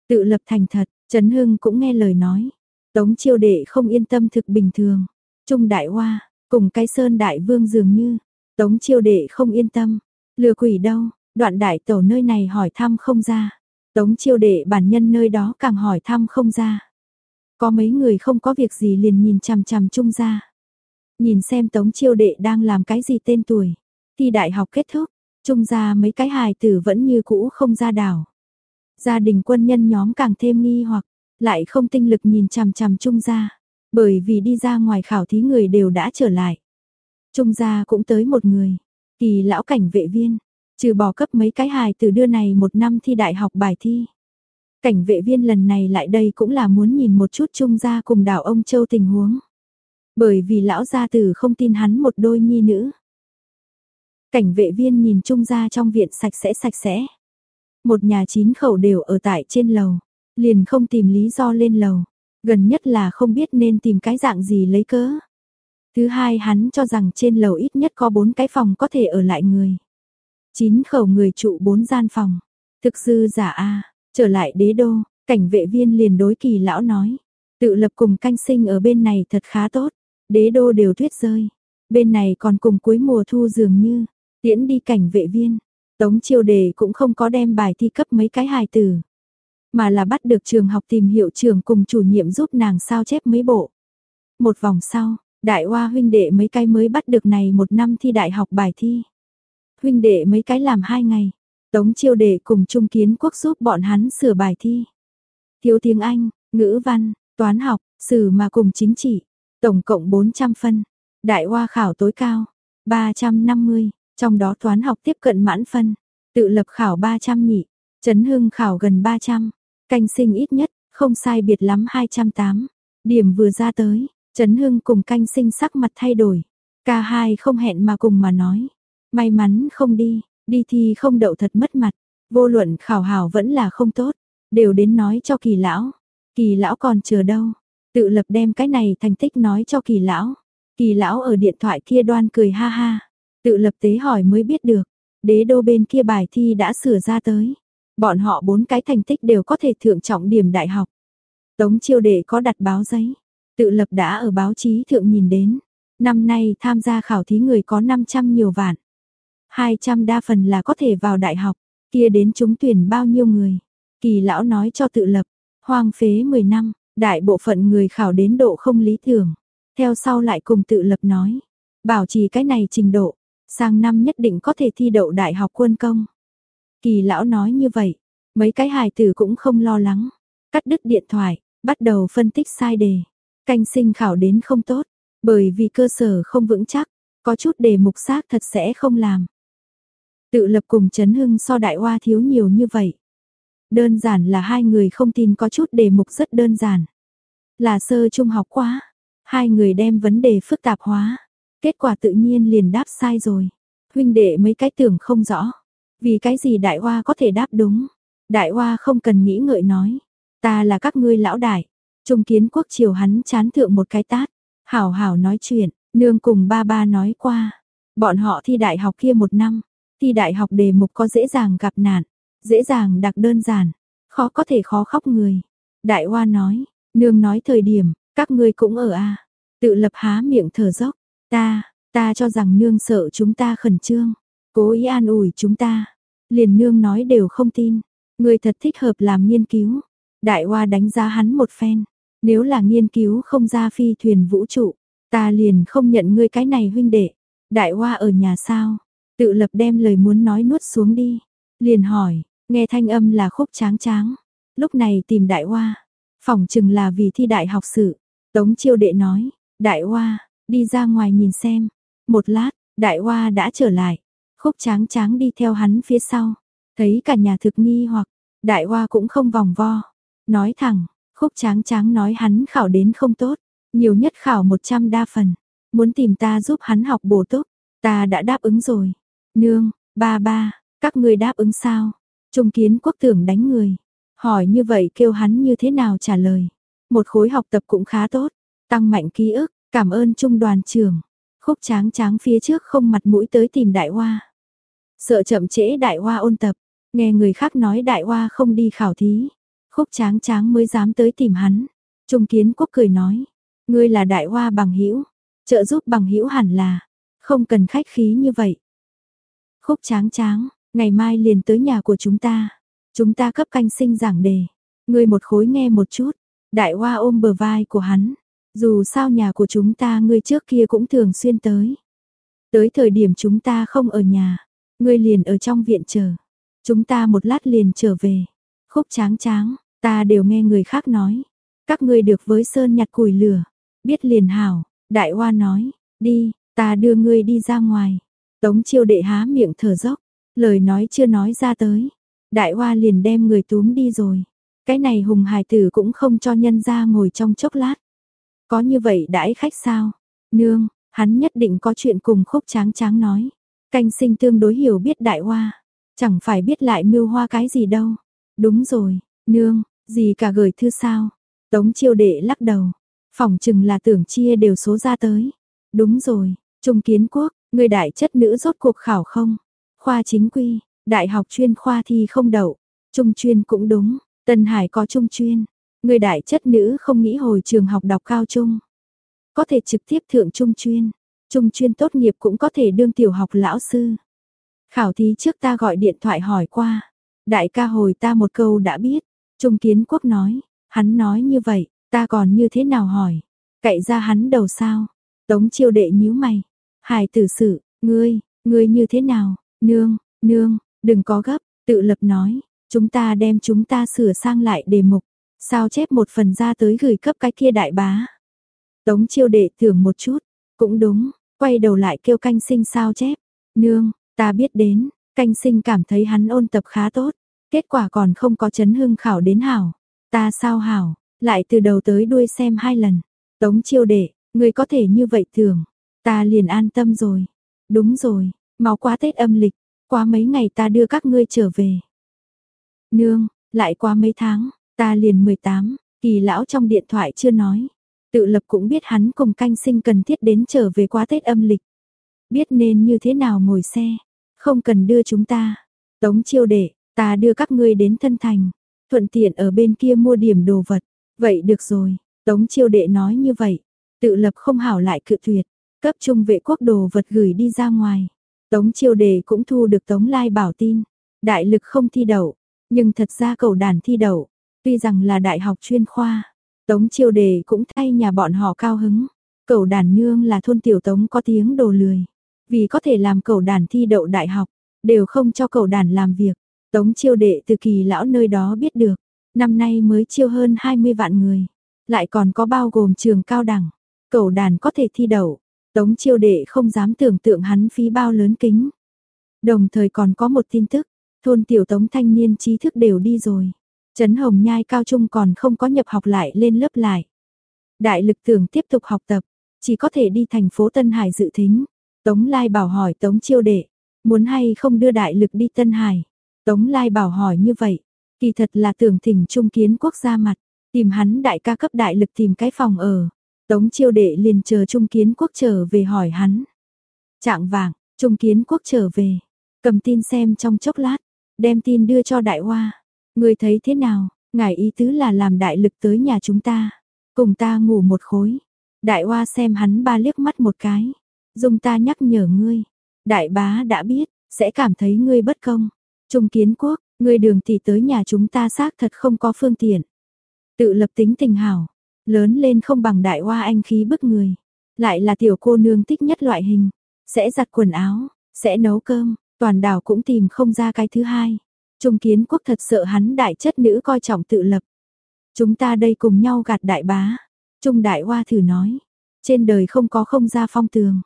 Tự lập thành thật. Trấn Hưng cũng nghe lời nói. Tống chiêu đệ không yên tâm thực bình thường. Trung đại hoa. Cùng cái sơn đại vương dường như. Tống chiêu đệ không yên tâm. Lừa quỷ đâu. Đoạn đại tổ nơi này hỏi thăm không ra. Tống chiêu đệ bản nhân nơi đó càng hỏi thăm không ra. Có mấy người không có việc gì liền nhìn chằm chằm chung ra. Nhìn xem tống chiêu đệ đang làm cái gì tên tuổi. Thi đại học kết thúc, chung ra mấy cái hài tử vẫn như cũ không ra đảo. Gia đình quân nhân nhóm càng thêm nghi hoặc, lại không tinh lực nhìn chằm chằm chung ra. Bởi vì đi ra ngoài khảo thí người đều đã trở lại. Trung gia cũng tới một người, kỳ lão cảnh vệ viên, Trừ bỏ cấp mấy cái hài từ đưa này một năm thi đại học bài thi. Cảnh vệ viên lần này lại đây cũng là muốn nhìn một chút trung gia cùng đảo ông Châu tình huống. Bởi vì lão gia tử không tin hắn một đôi nhi nữ. Cảnh vệ viên nhìn trung gia trong viện sạch sẽ sạch sẽ. Một nhà chín khẩu đều ở tại trên lầu, liền không tìm lý do lên lầu. Gần nhất là không biết nên tìm cái dạng gì lấy cớ. Thứ hai hắn cho rằng trên lầu ít nhất có bốn cái phòng có thể ở lại người. Chín khẩu người trụ bốn gian phòng. Thực sư giả a trở lại đế đô, cảnh vệ viên liền đối kỳ lão nói. Tự lập cùng canh sinh ở bên này thật khá tốt. Đế đô đều tuyết rơi. Bên này còn cùng cuối mùa thu dường như. Tiễn đi cảnh vệ viên. Tống chiêu đề cũng không có đem bài thi cấp mấy cái hài tử. Mà là bắt được trường học tìm hiệu trường cùng chủ nhiệm giúp nàng sao chép mấy bộ. Một vòng sau, đại hoa huynh đệ mấy cái mới bắt được này một năm thi đại học bài thi huynh đệ mấy cái làm hai ngày. Tống chiêu đệ cùng Trung Kiến Quốc giúp bọn hắn sửa bài thi. Thiếu tiếng Anh, ngữ văn, toán học, sử mà cùng chính trị. Tổng cộng 400 phân. Đại hoa khảo tối cao, 350, trong đó toán học tiếp cận mãn phân. Tự lập khảo 300 nhị, chấn hưng khảo gần 300, canh sinh ít nhất, không sai biệt lắm 208. Điểm vừa ra tới, chấn hưng cùng canh sinh sắc mặt thay đổi. Ca hai không hẹn mà cùng mà nói. May mắn không đi, đi thì không đậu thật mất mặt, vô luận khảo hảo vẫn là không tốt, đều đến nói cho kỳ lão. Kỳ lão còn chờ đâu, tự lập đem cái này thành tích nói cho kỳ lão. Kỳ lão ở điện thoại kia đoan cười ha ha, tự lập tế hỏi mới biết được, đế đô bên kia bài thi đã sửa ra tới. Bọn họ bốn cái thành tích đều có thể thượng trọng điểm đại học. Tống chiêu đệ có đặt báo giấy, tự lập đã ở báo chí thượng nhìn đến. Năm nay tham gia khảo thí người có 500 nhiều vạn. 200 đa phần là có thể vào đại học, kia đến chúng tuyển bao nhiêu người. Kỳ lão nói cho tự lập, hoang phế 10 năm, đại bộ phận người khảo đến độ không lý tưởng. Theo sau lại cùng tự lập nói, bảo trì cái này trình độ, sang năm nhất định có thể thi đậu đại học quân công. Kỳ lão nói như vậy, mấy cái hài tử cũng không lo lắng, cắt đứt điện thoại, bắt đầu phân tích sai đề. Canh sinh khảo đến không tốt, bởi vì cơ sở không vững chắc, có chút đề mục xác thật sẽ không làm. Tự lập cùng Trấn Hưng so đại hoa thiếu nhiều như vậy. Đơn giản là hai người không tin có chút đề mục rất đơn giản. Là sơ trung học quá. Hai người đem vấn đề phức tạp hóa. Kết quả tự nhiên liền đáp sai rồi. Huynh đệ mấy cái tưởng không rõ. Vì cái gì đại hoa có thể đáp đúng. Đại hoa không cần nghĩ ngợi nói. Ta là các ngươi lão đại. Trung kiến quốc triều hắn chán thượng một cái tát. Hảo hảo nói chuyện, nương cùng ba ba nói qua. Bọn họ thi đại học kia một năm, thi đại học đề mục có dễ dàng gặp nạn, dễ dàng đặc đơn giản, khó có thể khó khóc người. Đại Hoa nói, nương nói thời điểm, các ngươi cũng ở a. Tự lập há miệng thở dốc, ta, ta cho rằng nương sợ chúng ta khẩn trương, cố ý an ủi chúng ta. Liền nương nói đều không tin, người thật thích hợp làm nghiên cứu. Đại Hoa đánh giá hắn một phen, nếu là nghiên cứu không ra phi thuyền vũ trụ, ta liền không nhận ngươi cái này huynh đệ. Đại Hoa ở nhà sao? Tự lập đem lời muốn nói nuốt xuống đi. Liền hỏi, nghe thanh âm là khúc tráng tráng. Lúc này tìm đại hoa. phòng chừng là vì thi đại học sự. Tống chiêu đệ nói, đại hoa, đi ra ngoài nhìn xem. Một lát, đại hoa đã trở lại. Khúc tráng tráng đi theo hắn phía sau. Thấy cả nhà thực nghi hoặc, đại hoa cũng không vòng vo. Nói thẳng, khúc tráng tráng nói hắn khảo đến không tốt. Nhiều nhất khảo 100 đa phần. Muốn tìm ta giúp hắn học bổ túc. Ta đã đáp ứng rồi. Nương, ba ba, các ngươi đáp ứng sao? Trung kiến quốc tưởng đánh người. Hỏi như vậy kêu hắn như thế nào trả lời? Một khối học tập cũng khá tốt. Tăng mạnh ký ức, cảm ơn trung đoàn trưởng. Khúc tráng tráng phía trước không mặt mũi tới tìm đại hoa. Sợ chậm trễ đại hoa ôn tập. Nghe người khác nói đại hoa không đi khảo thí. Khúc tráng tráng mới dám tới tìm hắn. Trung kiến quốc cười nói. Ngươi là đại hoa bằng hữu Trợ giúp bằng hữu hẳn là. Không cần khách khí như vậy. Khúc tráng tráng, ngày mai liền tới nhà của chúng ta. Chúng ta cấp canh sinh giảng đề. Ngươi một khối nghe một chút. Đại hoa ôm bờ vai của hắn. Dù sao nhà của chúng ta ngươi trước kia cũng thường xuyên tới. Tới thời điểm chúng ta không ở nhà. Ngươi liền ở trong viện chờ. Chúng ta một lát liền trở về. Khúc tráng tráng, ta đều nghe người khác nói. Các ngươi được với sơn nhặt củi lửa. Biết liền hảo, đại hoa nói, đi, ta đưa ngươi đi ra ngoài. Tống chiêu đệ há miệng thở dốc, lời nói chưa nói ra tới. Đại hoa liền đem người túm đi rồi. Cái này hùng hài tử cũng không cho nhân ra ngồi trong chốc lát. Có như vậy đãi khách sao? Nương, hắn nhất định có chuyện cùng khúc tráng tráng nói. Canh sinh tương đối hiểu biết đại hoa. Chẳng phải biết lại mưu hoa cái gì đâu. Đúng rồi, nương, gì cả gửi thư sao? Tống chiêu đệ lắc đầu. Phòng chừng là tưởng chia đều số ra tới. Đúng rồi, Trung Kiến Quốc, người đại chất nữ rốt cuộc khảo không? Khoa chính quy, đại học chuyên khoa thi không đậu. Trung chuyên cũng đúng, Tân Hải có trung chuyên. Người đại chất nữ không nghĩ hồi trường học đọc cao trung. Có thể trực tiếp thượng trung chuyên. Trung chuyên tốt nghiệp cũng có thể đương tiểu học lão sư. Khảo thí trước ta gọi điện thoại hỏi qua. Đại ca hồi ta một câu đã biết. Trung Kiến Quốc nói, hắn nói như vậy, ta còn như thế nào hỏi? Cậy ra hắn đầu sao? Tống chiêu đệ nhíu mày. hài tử sự, ngươi, ngươi như thế nào? Nương, nương, đừng có gấp, tự lập nói, chúng ta đem chúng ta sửa sang lại đề mục, sao chép một phần ra tới gửi cấp cái kia đại bá. Tống chiêu đệ tưởng một chút, cũng đúng, quay đầu lại kêu canh sinh sao chép. Nương, ta biết đến, canh sinh cảm thấy hắn ôn tập khá tốt, kết quả còn không có chấn hưng khảo đến hảo. Ta sao hảo, lại từ đầu tới đuôi xem hai lần. Tống chiêu đệ, người có thể như vậy thường, ta liền an tâm rồi. Đúng rồi, mau quá Tết âm lịch, qua mấy ngày ta đưa các ngươi trở về. Nương, lại qua mấy tháng, ta liền 18, kỳ lão trong điện thoại chưa nói. Tự lập cũng biết hắn cùng canh sinh cần thiết đến trở về qua Tết âm lịch. Biết nên như thế nào ngồi xe, không cần đưa chúng ta. Tống chiêu đệ, ta đưa các ngươi đến thân thành, thuận tiện ở bên kia mua điểm đồ vật. Vậy được rồi, Tống chiêu đệ nói như vậy, tự lập không hảo lại cự tuyệt, cấp trung vệ quốc đồ vật gửi đi ra ngoài. Tống chiêu đệ cũng thu được Tống Lai bảo tin, đại lực không thi đậu, nhưng thật ra cầu đàn thi đậu, tuy rằng là đại học chuyên khoa. Tống chiêu đệ cũng thay nhà bọn họ cao hứng. Cầu đàn nương là thôn tiểu tống có tiếng đồ lười. Vì có thể làm cầu đàn thi đậu đại học, đều không cho cầu đàn làm việc. Tống chiêu đệ từ kỳ lão nơi đó biết được, năm nay mới chiêu hơn 20 vạn người. Lại còn có bao gồm trường cao đẳng, cầu đàn có thể thi đậu, Tống chiêu đệ không dám tưởng tượng hắn phí bao lớn kính. Đồng thời còn có một tin tức, thôn tiểu tống thanh niên trí thức đều đi rồi. Trấn Hồng Nhai cao trung còn không có nhập học lại lên lớp lại. Đại lực tưởng tiếp tục học tập, chỉ có thể đi thành phố Tân Hải dự thính. Tống Lai bảo hỏi Tống chiêu đệ, muốn hay không đưa đại lực đi Tân Hải. Tống Lai bảo hỏi như vậy, kỳ thật là tưởng thỉnh trung kiến quốc gia mặt, tìm hắn đại ca cấp đại lực tìm cái phòng ở. Tống chiêu đệ liền chờ trung kiến quốc trở về hỏi hắn. Trạng vàng, Trung kiến quốc trở về, cầm tin xem trong chốc lát, đem tin đưa cho đại hoa. Người thấy thế nào, ngài ý tứ là làm đại lực tới nhà chúng ta, cùng ta ngủ một khối. Đại hoa xem hắn ba liếc mắt một cái, dùng ta nhắc nhở ngươi. Đại bá đã biết, sẽ cảm thấy ngươi bất công. Trung kiến quốc, người đường tỷ tới nhà chúng ta xác thật không có phương tiện. Tự lập tính tình hảo, lớn lên không bằng đại hoa anh khí bức người. Lại là tiểu cô nương thích nhất loại hình, sẽ giặt quần áo, sẽ nấu cơm, toàn đảo cũng tìm không ra cái thứ hai. Trung kiến quốc thật sợ hắn đại chất nữ coi trọng tự lập. Chúng ta đây cùng nhau gạt đại bá. Trung đại hoa thử nói, trên đời không có không ra phong tường.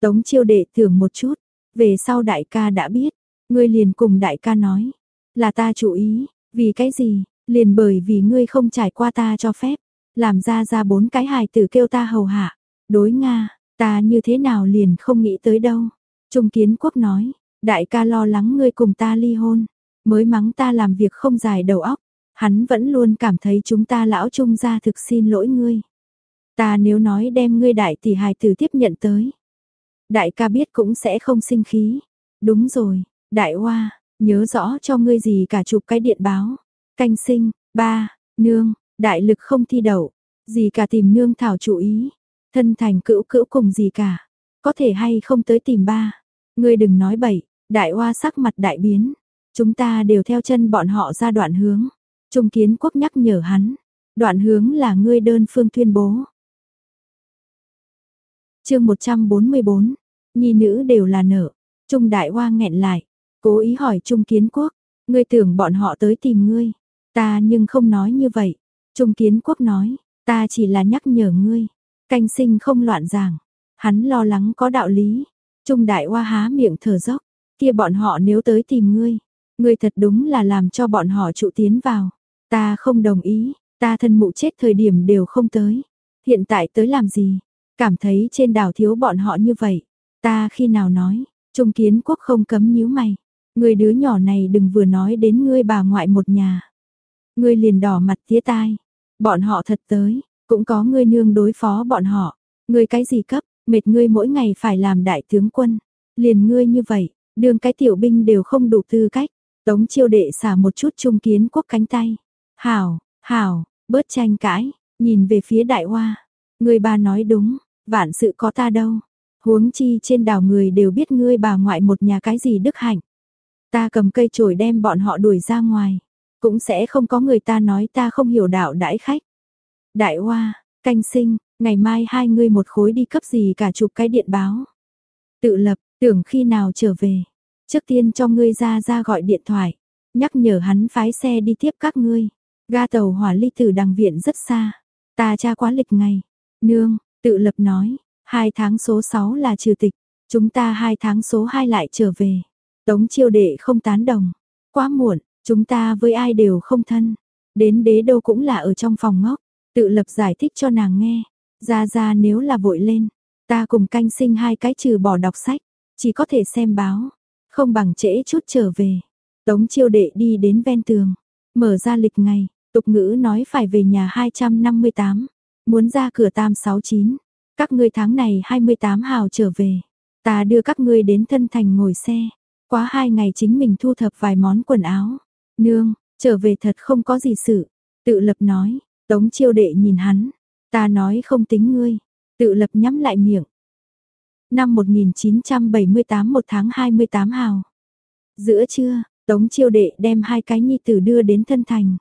Tống chiêu đệ thưởng một chút, về sau đại ca đã biết, ngươi liền cùng đại ca nói, là ta chủ ý, vì cái gì, liền bởi vì ngươi không trải qua ta cho phép, làm ra ra bốn cái hài tử kêu ta hầu hạ, đối Nga, ta như thế nào liền không nghĩ tới đâu. Trung kiến quốc nói, đại ca lo lắng ngươi cùng ta ly hôn, mới mắng ta làm việc không dài đầu óc, hắn vẫn luôn cảm thấy chúng ta lão trung gia thực xin lỗi ngươi. Ta nếu nói đem ngươi đại tỷ hài tử tiếp nhận tới, đại ca biết cũng sẽ không sinh khí. Đúng rồi, đại hoa, nhớ rõ cho ngươi gì cả chụp cái điện báo. Canh sinh, ba, nương, đại lực không thi đậu, gì cả tìm nương thảo chú ý. Thân thành cữu cữu cùng gì cả, có thể hay không tới tìm ba. Ngươi đừng nói bậy, đại hoa sắc mặt đại biến. Chúng ta đều theo chân bọn họ ra đoạn hướng. Trung kiến quốc nhắc nhở hắn. Đoạn hướng là ngươi đơn phương tuyên bố. chương 144, nhi nữ đều là nợ. Trung đại hoa nghẹn lại, cố ý hỏi Trung kiến quốc, ngươi tưởng bọn họ tới tìm ngươi. Ta nhưng không nói như vậy. Trung kiến quốc nói, ta chỉ là nhắc nhở ngươi. Canh sinh không loạn giảng. Hắn lo lắng có đạo lý. Trung đại hoa há miệng thở dốc. Kia bọn họ nếu tới tìm ngươi. Ngươi thật đúng là làm cho bọn họ trụ tiến vào. Ta không đồng ý. Ta thân mụ chết thời điểm đều không tới. Hiện tại tới làm gì? Cảm thấy trên đảo thiếu bọn họ như vậy. Ta khi nào nói, Trung Kiến Quốc không cấm nhíu mày. Người đứa nhỏ này đừng vừa nói đến ngươi bà ngoại một nhà. Ngươi liền đỏ mặt tía tai. Bọn họ thật tới, cũng có ngươi nương đối phó bọn họ. Ngươi cái gì cấp, mệt ngươi mỗi ngày phải làm đại tướng quân. Liền ngươi như vậy, đường cái tiểu binh đều không đủ tư cách. Tống chiêu đệ xả một chút Trung Kiến Quốc cánh tay. Hảo, hảo, bớt tranh cãi, nhìn về phía đại hoa. Người bà nói đúng, vạn sự có ta đâu. Huống chi trên đảo người đều biết ngươi bà ngoại một nhà cái gì đức hạnh. Ta cầm cây chổi đem bọn họ đuổi ra ngoài. Cũng sẽ không có người ta nói ta không hiểu đạo đãi khách. Đại hoa, canh sinh, ngày mai hai ngươi một khối đi cấp gì cả chụp cái điện báo. Tự lập, tưởng khi nào trở về. Trước tiên cho ngươi ra ra gọi điện thoại. Nhắc nhở hắn phái xe đi tiếp các ngươi. Ga tàu hỏa ly từ đằng viện rất xa. Ta tra quá lịch ngày. Nương, tự lập nói, Hai tháng số 6 là trừ tịch, chúng ta hai tháng số 2 lại trở về. Tống chiêu đệ không tán đồng. Quá muộn, chúng ta với ai đều không thân. Đến đế đâu cũng là ở trong phòng ngốc. Tự lập giải thích cho nàng nghe. Ra ra nếu là vội lên. Ta cùng canh sinh hai cái trừ bỏ đọc sách. Chỉ có thể xem báo. Không bằng trễ chút trở về. Tống chiêu đệ đi đến ven tường. Mở ra lịch ngày. Tục ngữ nói phải về nhà 258. Muốn ra cửa tam 69. Các ngươi tháng này 28 hào trở về, ta đưa các ngươi đến thân thành ngồi xe, quá hai ngày chính mình thu thập vài món quần áo. Nương, trở về thật không có gì sự, tự lập nói, tống chiêu đệ nhìn hắn, ta nói không tính ngươi, tự lập nhắm lại miệng. Năm 1978 một tháng 28 hào. Giữa trưa, Tống chiêu đệ đem hai cái nhi tử đưa đến thân thành.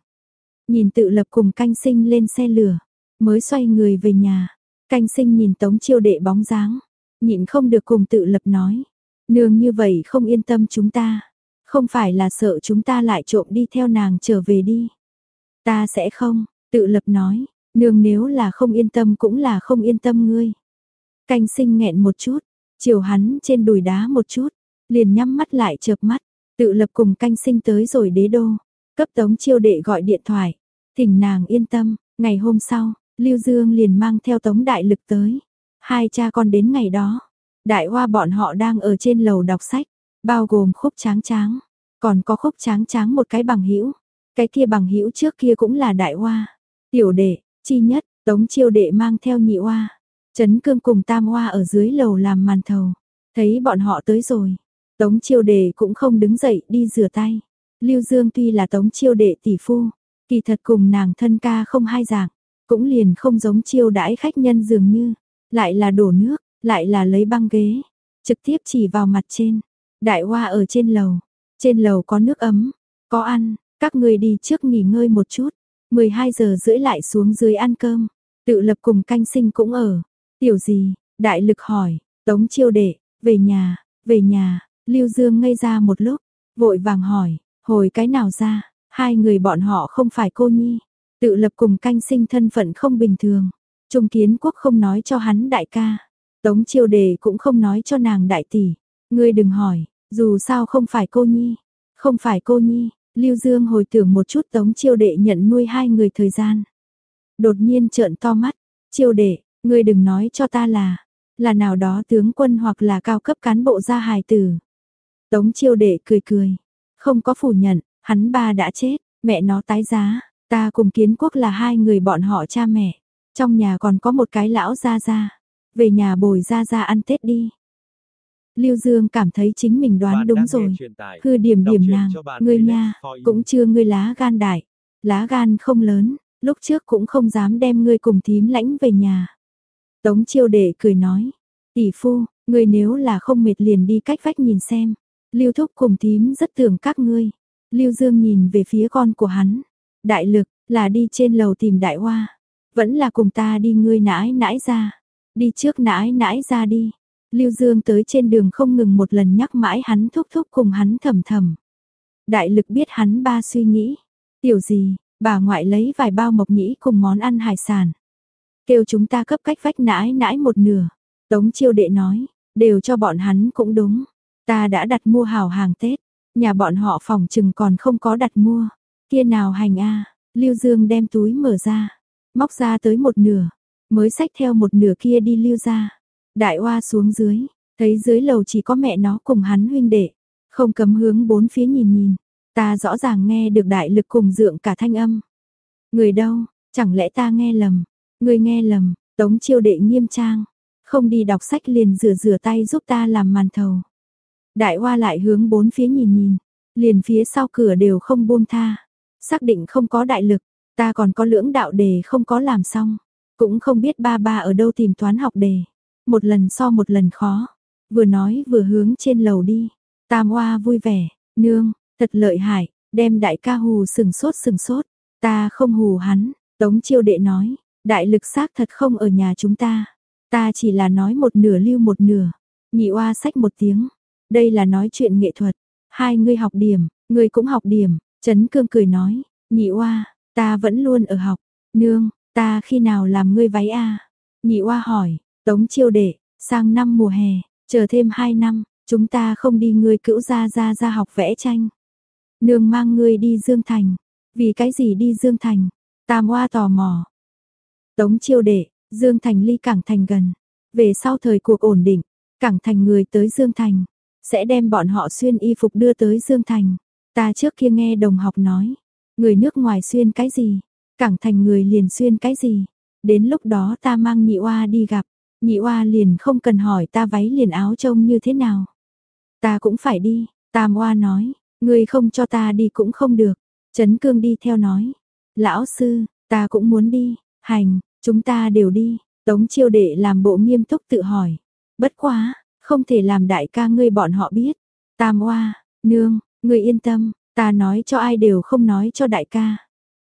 Nhìn tự lập cùng canh sinh lên xe lửa, mới xoay người về nhà. Canh sinh nhìn tống chiêu đệ bóng dáng, nhịn không được cùng tự lập nói. Nương như vậy không yên tâm chúng ta, không phải là sợ chúng ta lại trộm đi theo nàng trở về đi. Ta sẽ không, tự lập nói, nương nếu là không yên tâm cũng là không yên tâm ngươi. Canh sinh nghẹn một chút, chiều hắn trên đùi đá một chút, liền nhắm mắt lại chợp mắt, tự lập cùng canh sinh tới rồi đế đô, cấp tống chiêu đệ gọi điện thoại, thỉnh nàng yên tâm, ngày hôm sau, Lưu Dương liền mang theo Tống Đại Lực tới. Hai cha con đến ngày đó, Đại Hoa bọn họ đang ở trên lầu đọc sách, bao gồm khúc tráng tráng, còn có khúc tráng tráng một cái bằng hữu. Cái kia bằng hữu trước kia cũng là Đại Hoa. Tiểu đệ, chi nhất, Tống Chiêu đệ mang theo nhị hoa. Trấn Cương cùng Tam Hoa ở dưới lầu làm màn thầu. Thấy bọn họ tới rồi, Tống chiêu đệ cũng không đứng dậy đi rửa tay. Lưu Dương tuy là tống chiêu đệ tỷ phu, kỳ thật cùng nàng thân ca không hai dạng, cũng liền không giống chiêu đãi khách nhân dường như, lại là đổ nước, lại là lấy băng ghế, trực tiếp chỉ vào mặt trên. Đại hoa ở trên lầu, trên lầu có nước ấm, có ăn, các người đi trước nghỉ ngơi một chút, 12 giờ rưỡi lại xuống dưới ăn cơm, tự lập cùng canh sinh cũng ở. Tiểu gì, đại lực hỏi, tống chiêu đệ, về nhà, về nhà, Lưu Dương ngây ra một lúc, vội vàng hỏi, hồi cái nào ra, hai người bọn họ không phải cô nhi, tự lập cùng canh sinh thân phận không bình thường. Trung kiến quốc không nói cho hắn đại ca, tống chiêu đề cũng không nói cho nàng đại tỷ. Ngươi đừng hỏi, dù sao không phải cô nhi, không phải cô nhi, Lưu Dương hồi tưởng một chút tống chiêu đệ nhận nuôi hai người thời gian. Đột nhiên trợn to mắt, chiêu đệ, ngươi đừng nói cho ta là, là nào đó tướng quân hoặc là cao cấp cán bộ gia hài tử. Tống chiêu đệ cười cười, không có phủ nhận, hắn ba đã chết, mẹ nó tái giá, ta cùng kiến quốc là hai người bọn họ cha mẹ, trong nhà còn có một cái lão gia gia, về nhà bồi gia gia ăn Tết đi. Lưu Dương cảm thấy chính mình đoán đúng rồi, hư điểm điểm nàng, ngươi nha, cũng chưa ngươi lá gan đại, lá gan không lớn, lúc trước cũng không dám đem ngươi cùng thím lãnh về nhà. Tống chiêu đệ cười nói, tỷ phu, ngươi nếu là không mệt liền đi cách vách nhìn xem. Lưu Thúc cùng thím rất tưởng các ngươi. Lưu Dương nhìn về phía con của hắn. Đại lực, là đi trên lầu tìm đại hoa. Vẫn là cùng ta đi ngươi nãi nãi ra. Đi trước nãi nãi ra đi. Lưu Dương tới trên đường không ngừng một lần nhắc mãi hắn thúc thúc cùng hắn thầm thầm. Đại lực biết hắn ba suy nghĩ. Tiểu gì, bà ngoại lấy vài bao mộc nhĩ cùng món ăn hải sản. Kêu chúng ta cấp cách vách nãi nãi một nửa. Tống chiêu đệ nói, đều cho bọn hắn cũng đúng. Ta đã đặt mua hào hàng Tết, nhà bọn họ phòng chừng còn không có đặt mua. Kia nào hành a? Lưu Dương đem túi mở ra, móc ra tới một nửa, mới xách theo một nửa kia đi lưu ra. Đại Hoa xuống dưới, thấy dưới lầu chỉ có mẹ nó cùng hắn huynh đệ, không cấm hướng bốn phía nhìn nhìn. Ta rõ ràng nghe được đại lực cùng dượng cả thanh âm. Người đâu, chẳng lẽ ta nghe lầm? Người nghe lầm, Tống Chiêu đệ nghiêm trang, không đi đọc sách liền rửa rửa tay giúp ta làm màn thầu. Đại hoa lại hướng bốn phía nhìn nhìn, liền phía sau cửa đều không buông tha. Xác định không có đại lực, ta còn có lưỡng đạo đề không có làm xong. Cũng không biết ba ba ở đâu tìm toán học đề. Một lần so một lần khó. Vừa nói vừa hướng trên lầu đi. Tam hoa vui vẻ, nương, thật lợi hại, đem đại ca hù sừng sốt sừng sốt. Ta không hù hắn, tống chiêu đệ nói, đại lực xác thật không ở nhà chúng ta. Ta chỉ là nói một nửa lưu một nửa. Nhị oa sách một tiếng, đây là nói chuyện nghệ thuật. Hai người học điểm, người cũng học điểm. Trấn cương cười nói, nhị oa, ta vẫn luôn ở học. Nương, ta khi nào làm ngươi váy a? Nhị oa hỏi, tống chiêu đệ, sang năm mùa hè, chờ thêm hai năm, chúng ta không đi ngươi cữu ra ra ra học vẽ tranh. Nương mang ngươi đi Dương Thành. Vì cái gì đi Dương Thành? Tam oa tò mò. Tống chiêu đệ, Dương Thành ly Cảng Thành gần. Về sau thời cuộc ổn định, Cảng Thành người tới Dương Thành sẽ đem bọn họ xuyên y phục đưa tới Dương Thành. Ta trước kia nghe đồng học nói, người nước ngoài xuyên cái gì, cảng thành người liền xuyên cái gì. Đến lúc đó ta mang nhị oa đi gặp, nhị oa liền không cần hỏi ta váy liền áo trông như thế nào. Ta cũng phải đi, tam oa nói, người không cho ta đi cũng không được. Trấn cương đi theo nói, lão sư, ta cũng muốn đi, hành, chúng ta đều đi. Tống chiêu đệ làm bộ nghiêm túc tự hỏi. Bất quá, không thể làm đại ca ngươi bọn họ biết. Tam oa, nương, ngươi yên tâm, ta nói cho ai đều không nói cho đại ca.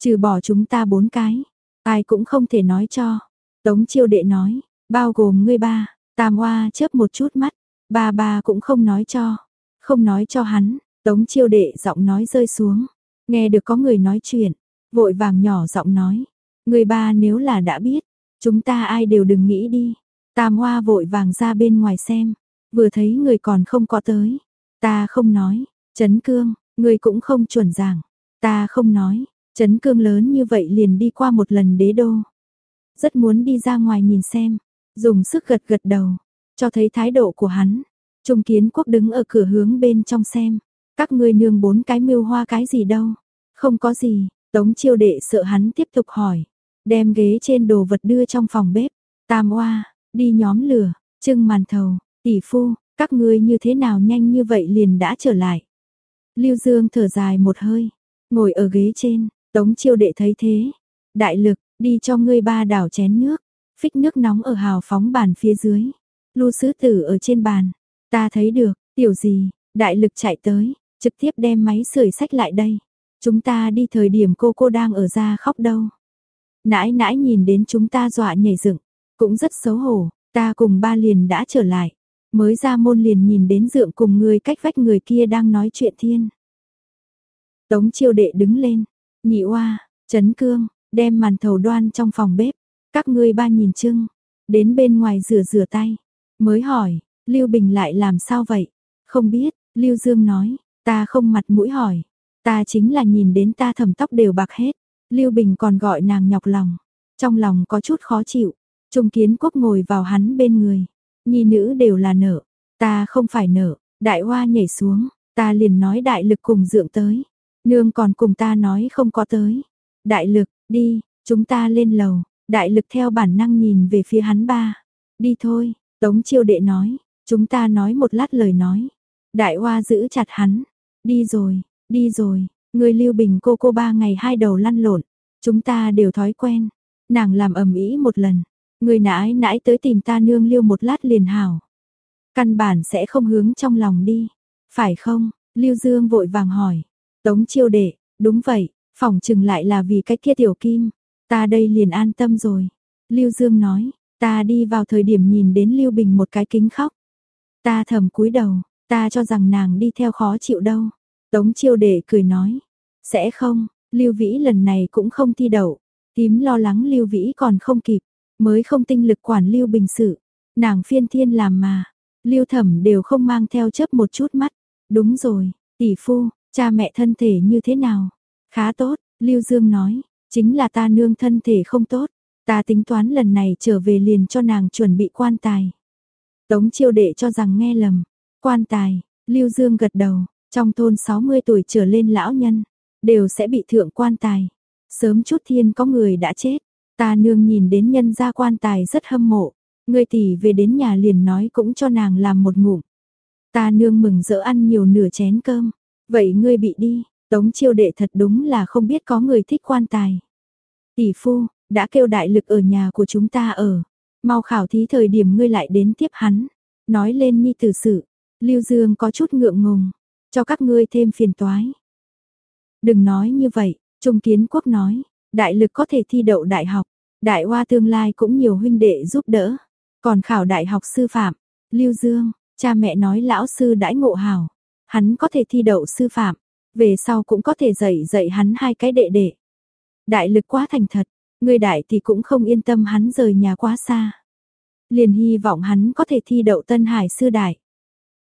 Trừ bỏ chúng ta bốn cái, ai cũng không thể nói cho. Tống chiêu đệ nói, bao gồm ngươi ba, tam oa chớp một chút mắt, ba ba cũng không nói cho. Không nói cho hắn, tống chiêu đệ giọng nói rơi xuống. Nghe được có người nói chuyện, vội vàng nhỏ giọng nói. Người ba nếu là đã biết, chúng ta ai đều đừng nghĩ đi. Tam Hoa vội vàng ra bên ngoài xem, Vừa thấy người còn không có tới. Ta không nói. Trấn cương, người cũng không chuẩn giảng. Ta không nói. Trấn cương lớn như vậy liền đi qua một lần đế đô. Rất muốn đi ra ngoài nhìn xem. Dùng sức gật gật đầu. Cho thấy thái độ của hắn. Trung kiến quốc đứng ở cửa hướng bên trong xem. Các ngươi nương bốn cái mưu hoa cái gì đâu. Không có gì. Tống chiêu đệ sợ hắn tiếp tục hỏi. Đem ghế trên đồ vật đưa trong phòng bếp. Tam hoa đi nhóm lửa, trưng màn thầu, Tỷ phu, Các ngươi như thế nào nhanh như vậy liền đã trở lại. Lưu Dương thở dài một hơi, ngồi ở ghế trên, Tống chiêu đệ thấy thế. Đại lực, đi cho ngươi ba đảo chén nước, phích nước nóng ở hào phóng bàn phía dưới. Lưu sứ tử ở trên bàn, ta thấy được, tiểu gì, đại lực chạy tới, trực tiếp đem máy sưởi sách lại đây. Chúng ta đi thời điểm cô cô đang ở ra khóc đâu. Nãi nãi nhìn đến chúng ta dọa nhảy dựng, cũng rất xấu hổ, ta cùng ba liền đã trở lại. Mới ra môn liền nhìn đến dượng cùng người cách vách người kia đang nói chuyện thiên. Tống chiêu đệ đứng lên, nhị oa, chấn cương, đem màn thầu đoan trong phòng bếp. Các ngươi ba nhìn chưng, đến bên ngoài rửa rửa tay. Mới hỏi, Lưu Bình lại làm sao vậy? Không biết, Lưu Dương nói, ta không mặt mũi hỏi. Ta chính là nhìn đến ta thầm tóc đều bạc hết. Lưu Bình còn gọi nàng nhọc lòng. Trong lòng có chút khó chịu. Trung kiến quốc ngồi vào hắn bên người. Nhi nữ đều là nợ. Ta không phải nợ. Đại hoa nhảy xuống. Ta liền nói đại lực cùng dượng tới. Nương còn cùng ta nói không có tới. Đại lực, đi, chúng ta lên lầu. Đại lực theo bản năng nhìn về phía hắn ba. Đi thôi, Tống chiêu đệ nói. Chúng ta nói một lát lời nói. Đại hoa giữ chặt hắn. Đi rồi, đi rồi, người lưu bình cô cô ba ngày hai đầu lăn lộn. Chúng ta đều thói quen. Nàng làm ầm ĩ một lần. Người nãi nãi tới tìm ta nương lưu một lát liền hảo. Căn bản sẽ không hướng trong lòng đi. Phải không? Lưu Dương vội vàng hỏi. Tống chiêu đệ, đúng vậy, phòng chừng lại là vì cái kia tiểu kim. Ta đây liền an tâm rồi. Lưu Dương nói, ta đi vào thời điểm nhìn đến Lưu Bình một cái kính khóc. Ta thầm cúi đầu, ta cho rằng nàng đi theo khó chịu đâu. Tống chiêu đệ cười nói, sẽ không, Lưu Vĩ lần này cũng không thi đậu. Tím lo lắng Lưu Vĩ còn không kịp, mới không tinh lực quản Lưu Bình sự. Nàng phiên thiên làm mà, Lưu Thẩm đều không mang theo chấp một chút mắt. Đúng rồi, tỷ phu, cha mẹ thân thể như thế nào? Khá tốt, Lưu Dương nói, chính là ta nương thân thể không tốt. Ta tính toán lần này trở về liền cho nàng chuẩn bị quan tài. Tống chiêu đệ cho rằng nghe lầm. Quan tài, Lưu Dương gật đầu, trong thôn 60 tuổi trở lên lão nhân, đều sẽ bị thượng quan tài. Sớm chút thiên có người đã chết, ta nương nhìn đến nhân gia quan tài rất hâm mộ. Người tỷ về đến nhà liền nói cũng cho nàng làm một ngủ Ta nương mừng rỡ ăn nhiều nửa chén cơm. Vậy ngươi bị đi, tống chiêu đệ thật đúng là không biết có người thích quan tài. Tỷ phu, đã kêu đại lực ở nhà của chúng ta ở. Mau khảo thí thời điểm ngươi lại đến tiếp hắn. Nói lên nhi tử sự. Lưu Dương có chút ngượng ngùng. Cho các ngươi thêm phiền toái. Đừng nói như vậy, Trung Kiến Quốc nói, đại lực có thể thi đậu đại học, đại hoa tương lai cũng nhiều huynh đệ giúp đỡ, còn khảo đại học sư phạm, Lưu Dương, cha mẹ nói lão sư đãi ngộ hảo, hắn có thể thi đậu sư phạm, về sau cũng có thể dạy dạy hắn hai cái đệ đệ. Đại lực quá thành thật, người đại thì cũng không yên tâm hắn rời nhà quá xa. Liền hy vọng hắn có thể thi đậu Tân Hải sư đại.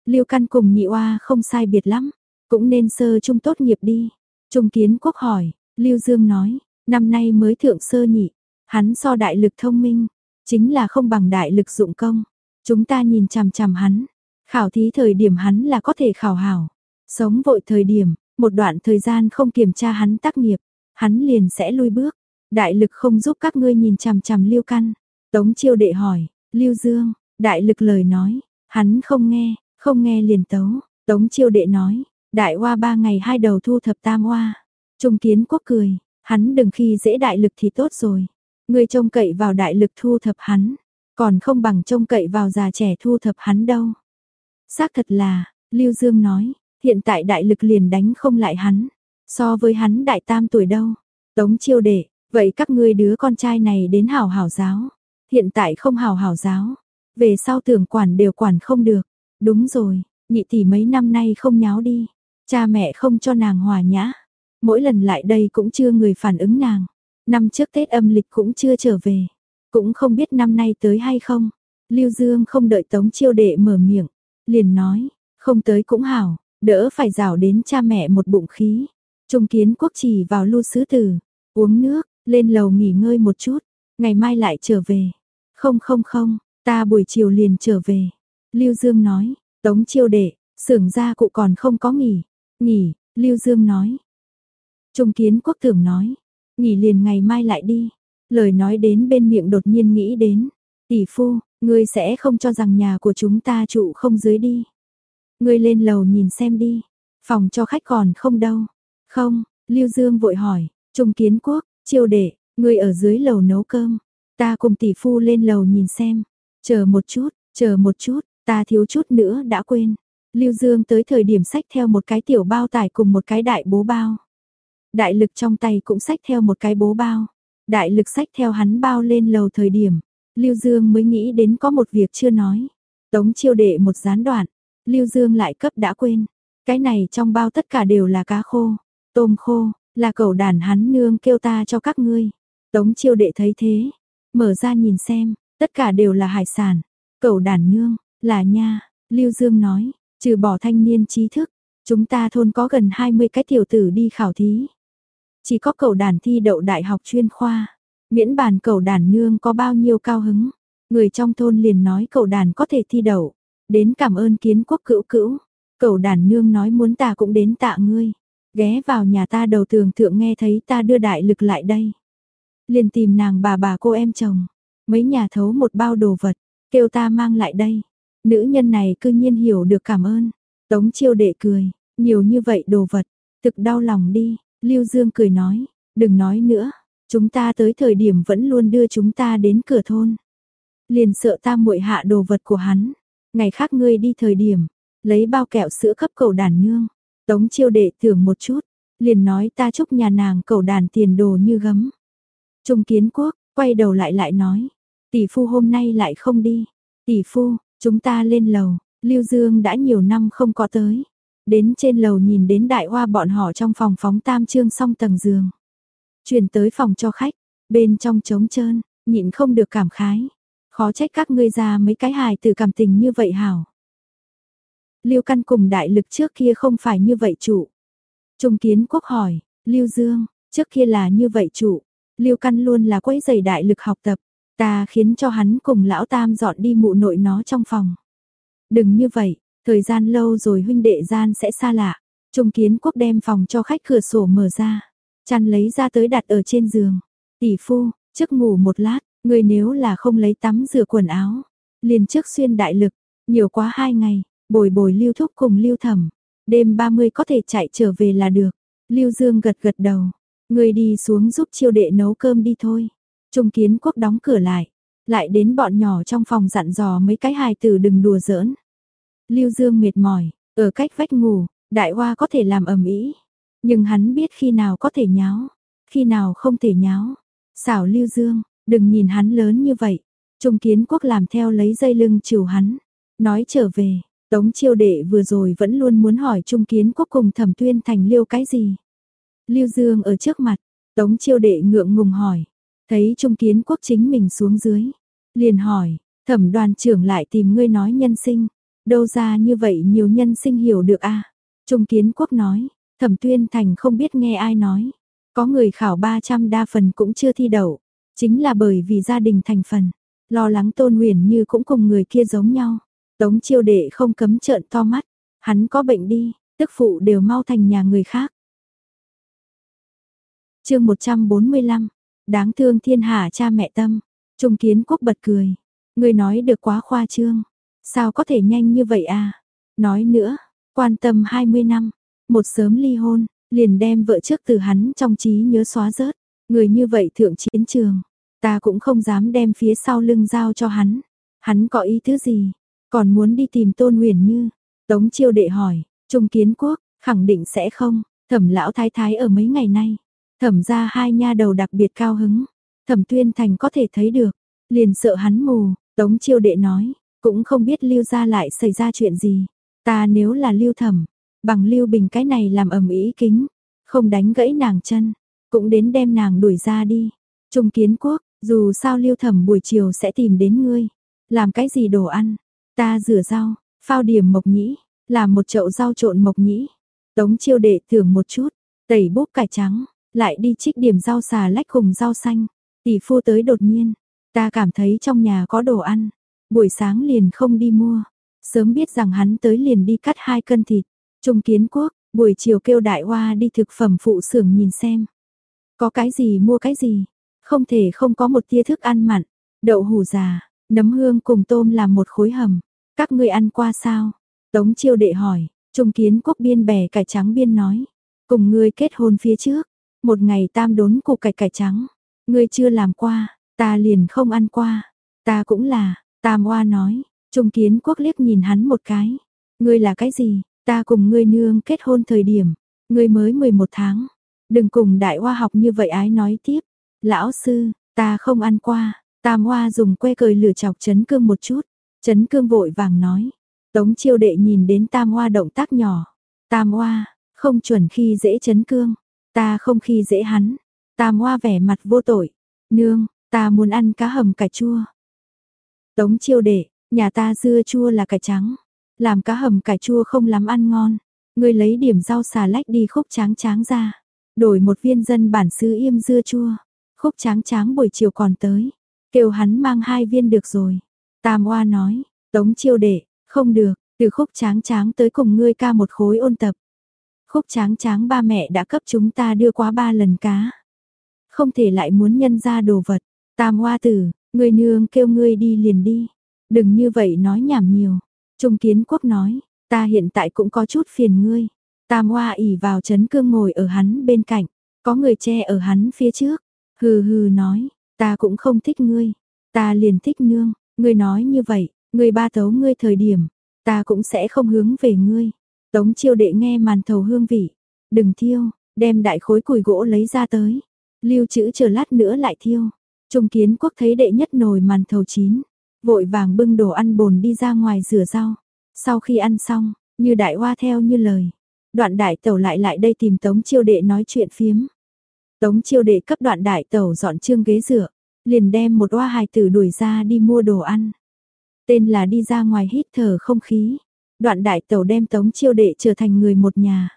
Lưu Căn cùng nhị oa không sai biệt lắm, cũng nên sơ trung tốt nghiệp đi. Trung Kiến Quốc hỏi, Lưu Dương nói, năm nay mới thượng sơ nhị, hắn so đại lực thông minh, chính là không bằng đại lực dụng công. Chúng ta nhìn chằm chằm hắn, khảo thí thời điểm hắn là có thể khảo hảo. Sống vội thời điểm, một đoạn thời gian không kiểm tra hắn tác nghiệp, hắn liền sẽ lui bước. Đại lực không giúp các ngươi nhìn chằm chằm Lưu Căn. Tống Chiêu đệ hỏi, Lưu Dương, đại lực lời nói, hắn không nghe, không nghe liền tấu. Tống Chiêu đệ nói, Đại hoa ba ngày hai đầu thu thập tam hoa. Trung kiến quốc cười, hắn đừng khi dễ đại lực thì tốt rồi. Người trông cậy vào đại lực thu thập hắn, còn không bằng trông cậy vào già trẻ thu thập hắn đâu. Xác thật là, Lưu Dương nói, hiện tại đại lực liền đánh không lại hắn, so với hắn đại tam tuổi đâu. Tống chiêu đệ, vậy các ngươi đứa con trai này đến hảo hảo giáo, hiện tại không hảo hảo giáo, về sau tưởng quản đều quản không được. Đúng rồi, nhị tỷ mấy năm nay không nháo đi, Cha mẹ không cho nàng hòa nhã. Mỗi lần lại đây cũng chưa người phản ứng nàng. Năm trước Tết âm lịch cũng chưa trở về. Cũng không biết năm nay tới hay không. Lưu Dương không đợi Tống Chiêu Đệ mở miệng. Liền nói, không tới cũng hảo, đỡ phải rào đến cha mẹ một bụng khí. Trung kiến quốc chỉ vào lưu sứ tử. Uống nước, lên lầu nghỉ ngơi một chút. Ngày mai lại trở về. Không không không, ta buổi chiều liền trở về. Lưu Dương nói, Tống Chiêu Đệ, xưởng gia cụ còn không có nghỉ, Nghỉ, Lưu Dương nói. Trung kiến quốc tưởng nói, nghỉ liền ngày mai lại đi. Lời nói đến bên miệng đột nhiên nghĩ đến, tỷ phu, Ngươi sẽ không cho rằng nhà của chúng ta trụ không dưới đi. Ngươi lên lầu nhìn xem đi, phòng cho khách còn không đâu. Không, Lưu Dương vội hỏi, Trung Kiến Quốc, chiêu đệ, ngươi ở dưới lầu nấu cơm. Ta cùng tỷ phu lên lầu nhìn xem. Chờ một chút, chờ một chút, ta thiếu chút nữa đã quên. Lưu Dương tới thời điểm sách theo một cái tiểu bao tải cùng một cái đại bố bao. Đại lực trong tay cũng sách theo một cái bố bao. Đại lực sách theo hắn bao lên lầu thời điểm. Lưu Dương mới nghĩ đến có một việc chưa nói. Tống chiêu đệ một gián đoạn. Lưu Dương lại cấp đã quên. Cái này trong bao tất cả đều là cá khô, tôm khô, là cậu đàn hắn nương kêu ta cho các ngươi. Tống chiêu đệ thấy thế, mở ra nhìn xem, tất cả đều là hải sản. Cậu đàn nương, là nha, Lưu Dương nói, trừ bỏ thanh niên trí thức, chúng ta thôn có gần 20 cái tiểu tử đi khảo thí. Chỉ có cậu đàn thi đậu đại học chuyên khoa, miễn bàn cậu đàn nương có bao nhiêu cao hứng. Người trong thôn liền nói cậu đàn có thể thi đậu, đến cảm ơn kiến quốc cữu cữu. Cậu đàn nương nói muốn ta cũng đến tạ ngươi, ghé vào nhà ta đầu tường thượng nghe thấy ta đưa đại lực lại đây. Liền tìm nàng bà bà cô em chồng, mấy nhà thấu một bao đồ vật, kêu ta mang lại đây. Nữ nhân này cư nhiên hiểu được cảm ơn. Tống chiêu đệ cười, nhiều như vậy đồ vật, thực đau lòng đi. Lưu Dương cười nói, đừng nói nữa, chúng ta tới thời điểm vẫn luôn đưa chúng ta đến cửa thôn. Liền sợ ta muội hạ đồ vật của hắn, ngày khác ngươi đi thời điểm, lấy bao kẹo sữa cấp cầu đàn nương. Tống chiêu đệ thưởng một chút, liền nói ta chúc nhà nàng cầu đàn tiền đồ như gấm. Trung kiến quốc, quay đầu lại lại nói, tỷ phu hôm nay lại không đi. Tỷ phu, chúng ta lên lầu, Lưu Dương đã nhiều năm không có tới. Đến trên lầu nhìn đến đại hoa bọn họ trong phòng phóng tam trương song tầng giường. Chuyển tới phòng cho khách, bên trong trống trơn, nhịn không được cảm khái. Khó trách các ngươi ra mấy cái hài từ cảm tình như vậy hảo. Lưu Căn cùng đại lực trước kia không phải như vậy chủ. Trung Kiến Quốc hỏi, Lưu Dương, trước kia là như vậy chủ. Lưu Căn luôn là quấy giày đại lực học tập, ta khiến cho hắn cùng lão tam dọn đi mụ nội nó trong phòng. Đừng như vậy, thời gian lâu rồi huynh đệ gian sẽ xa lạ. Trung Kiến Quốc đem phòng cho khách cửa sổ mở ra, chăn lấy ra tới đặt ở trên giường. Tỷ phu, trước ngủ một lát, người nếu là không lấy tắm rửa quần áo, liền trước xuyên đại lực, nhiều quá hai ngày, Bồi bồi lưu thúc cùng lưu thẩm, đêm 30 có thể chạy trở về là được. Lưu Dương gật gật đầu, người đi xuống giúp chiêu đệ nấu cơm đi thôi. Trung kiến quốc đóng cửa lại, lại đến bọn nhỏ trong phòng dặn dò mấy cái hài tử đừng đùa giỡn. Lưu Dương mệt mỏi, ở cách vách ngủ, đại hoa có thể làm ầm ĩ, nhưng hắn biết khi nào có thể nháo, khi nào không thể nháo. Xảo Lưu Dương, đừng nhìn hắn lớn như vậy. Trung kiến quốc làm theo lấy dây lưng chiều hắn, nói trở về, Tống chiêu đệ vừa rồi vẫn luôn muốn hỏi Trung Kiến Quốc cùng Thẩm Tuyên Thành liêu cái gì. Lưu Dương ở trước mặt, Tống chiêu đệ ngượng ngùng hỏi, thấy Trung Kiến Quốc chính mình xuống dưới, liền hỏi, Thẩm đoàn trưởng lại tìm ngươi nói nhân sinh, đâu ra như vậy nhiều nhân sinh hiểu được a? Trung Kiến Quốc nói, Thẩm Tuyên Thành không biết nghe ai nói, có người khảo 300 đa phần cũng chưa thi đậu, chính là bởi vì gia đình thành phần, lo lắng Tôn Huyền Như cũng cùng người kia giống nhau. Tống chiêu đệ không cấm trợn to mắt, hắn có bệnh đi, tức phụ đều mau thành nhà người khác. chương 145, đáng thương thiên hạ cha mẹ tâm, Trung Kiến Quốc bật cười, người nói được quá khoa trương, sao có thể nhanh như vậy à? Nói nữa, quan tâm 20 năm, một sớm ly hôn, liền đem vợ trước từ hắn trong trí nhớ xóa rớt, người như vậy thượng chiến trường, ta cũng không dám đem phía sau lưng giao cho hắn, hắn có ý thứ gì, còn muốn đi tìm Tôn Huyền Như. Tống chiêu đệ hỏi, Trung Kiến Quốc, khẳng định sẽ không, thẩm lão thái thái ở mấy ngày nay. Thẩm ra hai nha đầu đặc biệt cao hứng. Thẩm tuyên thành có thể thấy được, liền sợ hắn mù, Tống chiêu đệ nói, cũng không biết lưu ra lại xảy ra chuyện gì. Ta nếu là lưu thẩm, bằng lưu bình cái này làm ẩm ý kính, không đánh gãy nàng chân, cũng đến đem nàng đuổi ra đi. Trung kiến quốc, dù sao lưu thẩm buổi chiều sẽ tìm đến ngươi, làm cái gì đồ ăn, Ta rửa rau, phao điểm mộc nhĩ, làm một chậu rau trộn mộc nhĩ. Tống chiêu đệ thưởng một chút, tẩy búp cải trắng, lại đi trích điểm rau xà lách cùng rau xanh. Tỷ phu tới đột nhiên, ta cảm thấy trong nhà có đồ ăn, buổi sáng liền không đi mua. Sớm biết rằng hắn tới liền đi cắt hai cân thịt. Trung kiến quốc, buổi chiều kêu đại hoa đi thực phẩm phụ xưởng nhìn xem. Có cái gì mua cái gì, không thể không có một tia thức ăn mặn, đậu hủ già, Nấm hương cùng tôm làm một khối hầm. Các ngươi ăn qua sao? Tống chiêu đệ hỏi, trung kiến quốc biên bè cải trắng biên nói. Cùng ngươi kết hôn phía trước, một ngày tam đốn củ cải cải trắng. Ngươi chưa làm qua, ta liền không ăn qua. Ta cũng là, tam hoa nói, trung kiến quốc liếc nhìn hắn một cái. Ngươi là cái gì? Ta cùng ngươi nương kết hôn thời điểm, ngươi mới 11 tháng. Đừng cùng đại hoa học như vậy ái nói tiếp. Lão sư, ta không ăn qua. Tam hoa dùng que cười lửa chọc chấn cương một chút. Chấn cương vội vàng nói. Tống chiêu đệ nhìn đến tam hoa động tác nhỏ. Tam hoa, không chuẩn khi dễ chấn cương. Ta không khi dễ hắn. Tam hoa vẻ mặt vô tội. Nương, ta muốn ăn cá hầm cải chua. Tống chiêu đệ, nhà ta dưa chua là cải trắng. Làm cá hầm cải chua không lắm ăn ngon. Ngươi lấy điểm rau xà lách đi khúc tráng tráng ra. Đổi một viên dân bản xứ im dưa chua. Khúc tráng tráng buổi chiều còn tới. Kêu hắn mang hai viên được rồi. Tam oa nói, tống chiêu đệ, không được, từ khúc tráng tráng tới cùng ngươi ca một khối ôn tập. Khúc tráng tráng ba mẹ đã cấp chúng ta đưa quá ba lần cá. Không thể lại muốn nhân ra đồ vật. Tam Hoa tử, ngươi nương kêu ngươi đi liền đi. Đừng như vậy nói nhảm nhiều. Trung kiến quốc nói, ta hiện tại cũng có chút phiền ngươi. Tam Hoa ỉ vào chấn cương ngồi ở hắn bên cạnh, có người che ở hắn phía trước. Hừ hừ nói, ta cũng không thích ngươi, ta liền thích nương, ngươi nói như vậy, ngươi ba tấu ngươi thời điểm, ta cũng sẽ không hướng về ngươi. Tống chiêu đệ nghe màn thầu hương vị, đừng thiêu, đem đại khối củi gỗ lấy ra tới, lưu trữ chờ lát nữa lại thiêu. Trung kiến quốc thấy đệ nhất nồi màn thầu chín, vội vàng bưng đồ ăn bồn đi ra ngoài rửa rau. Sau khi ăn xong, như đại hoa theo như lời, đoạn đại tẩu lại lại đây tìm tống chiêu đệ nói chuyện phiếm. Tống chiêu đệ cấp đoạn đại tẩu dọn trương ghế dựa, liền đem một hoa hài tử đuổi ra đi mua đồ ăn. Tên là đi ra ngoài hít thở không khí. Đoạn đại tẩu đem tống chiêu đệ trở thành người một nhà.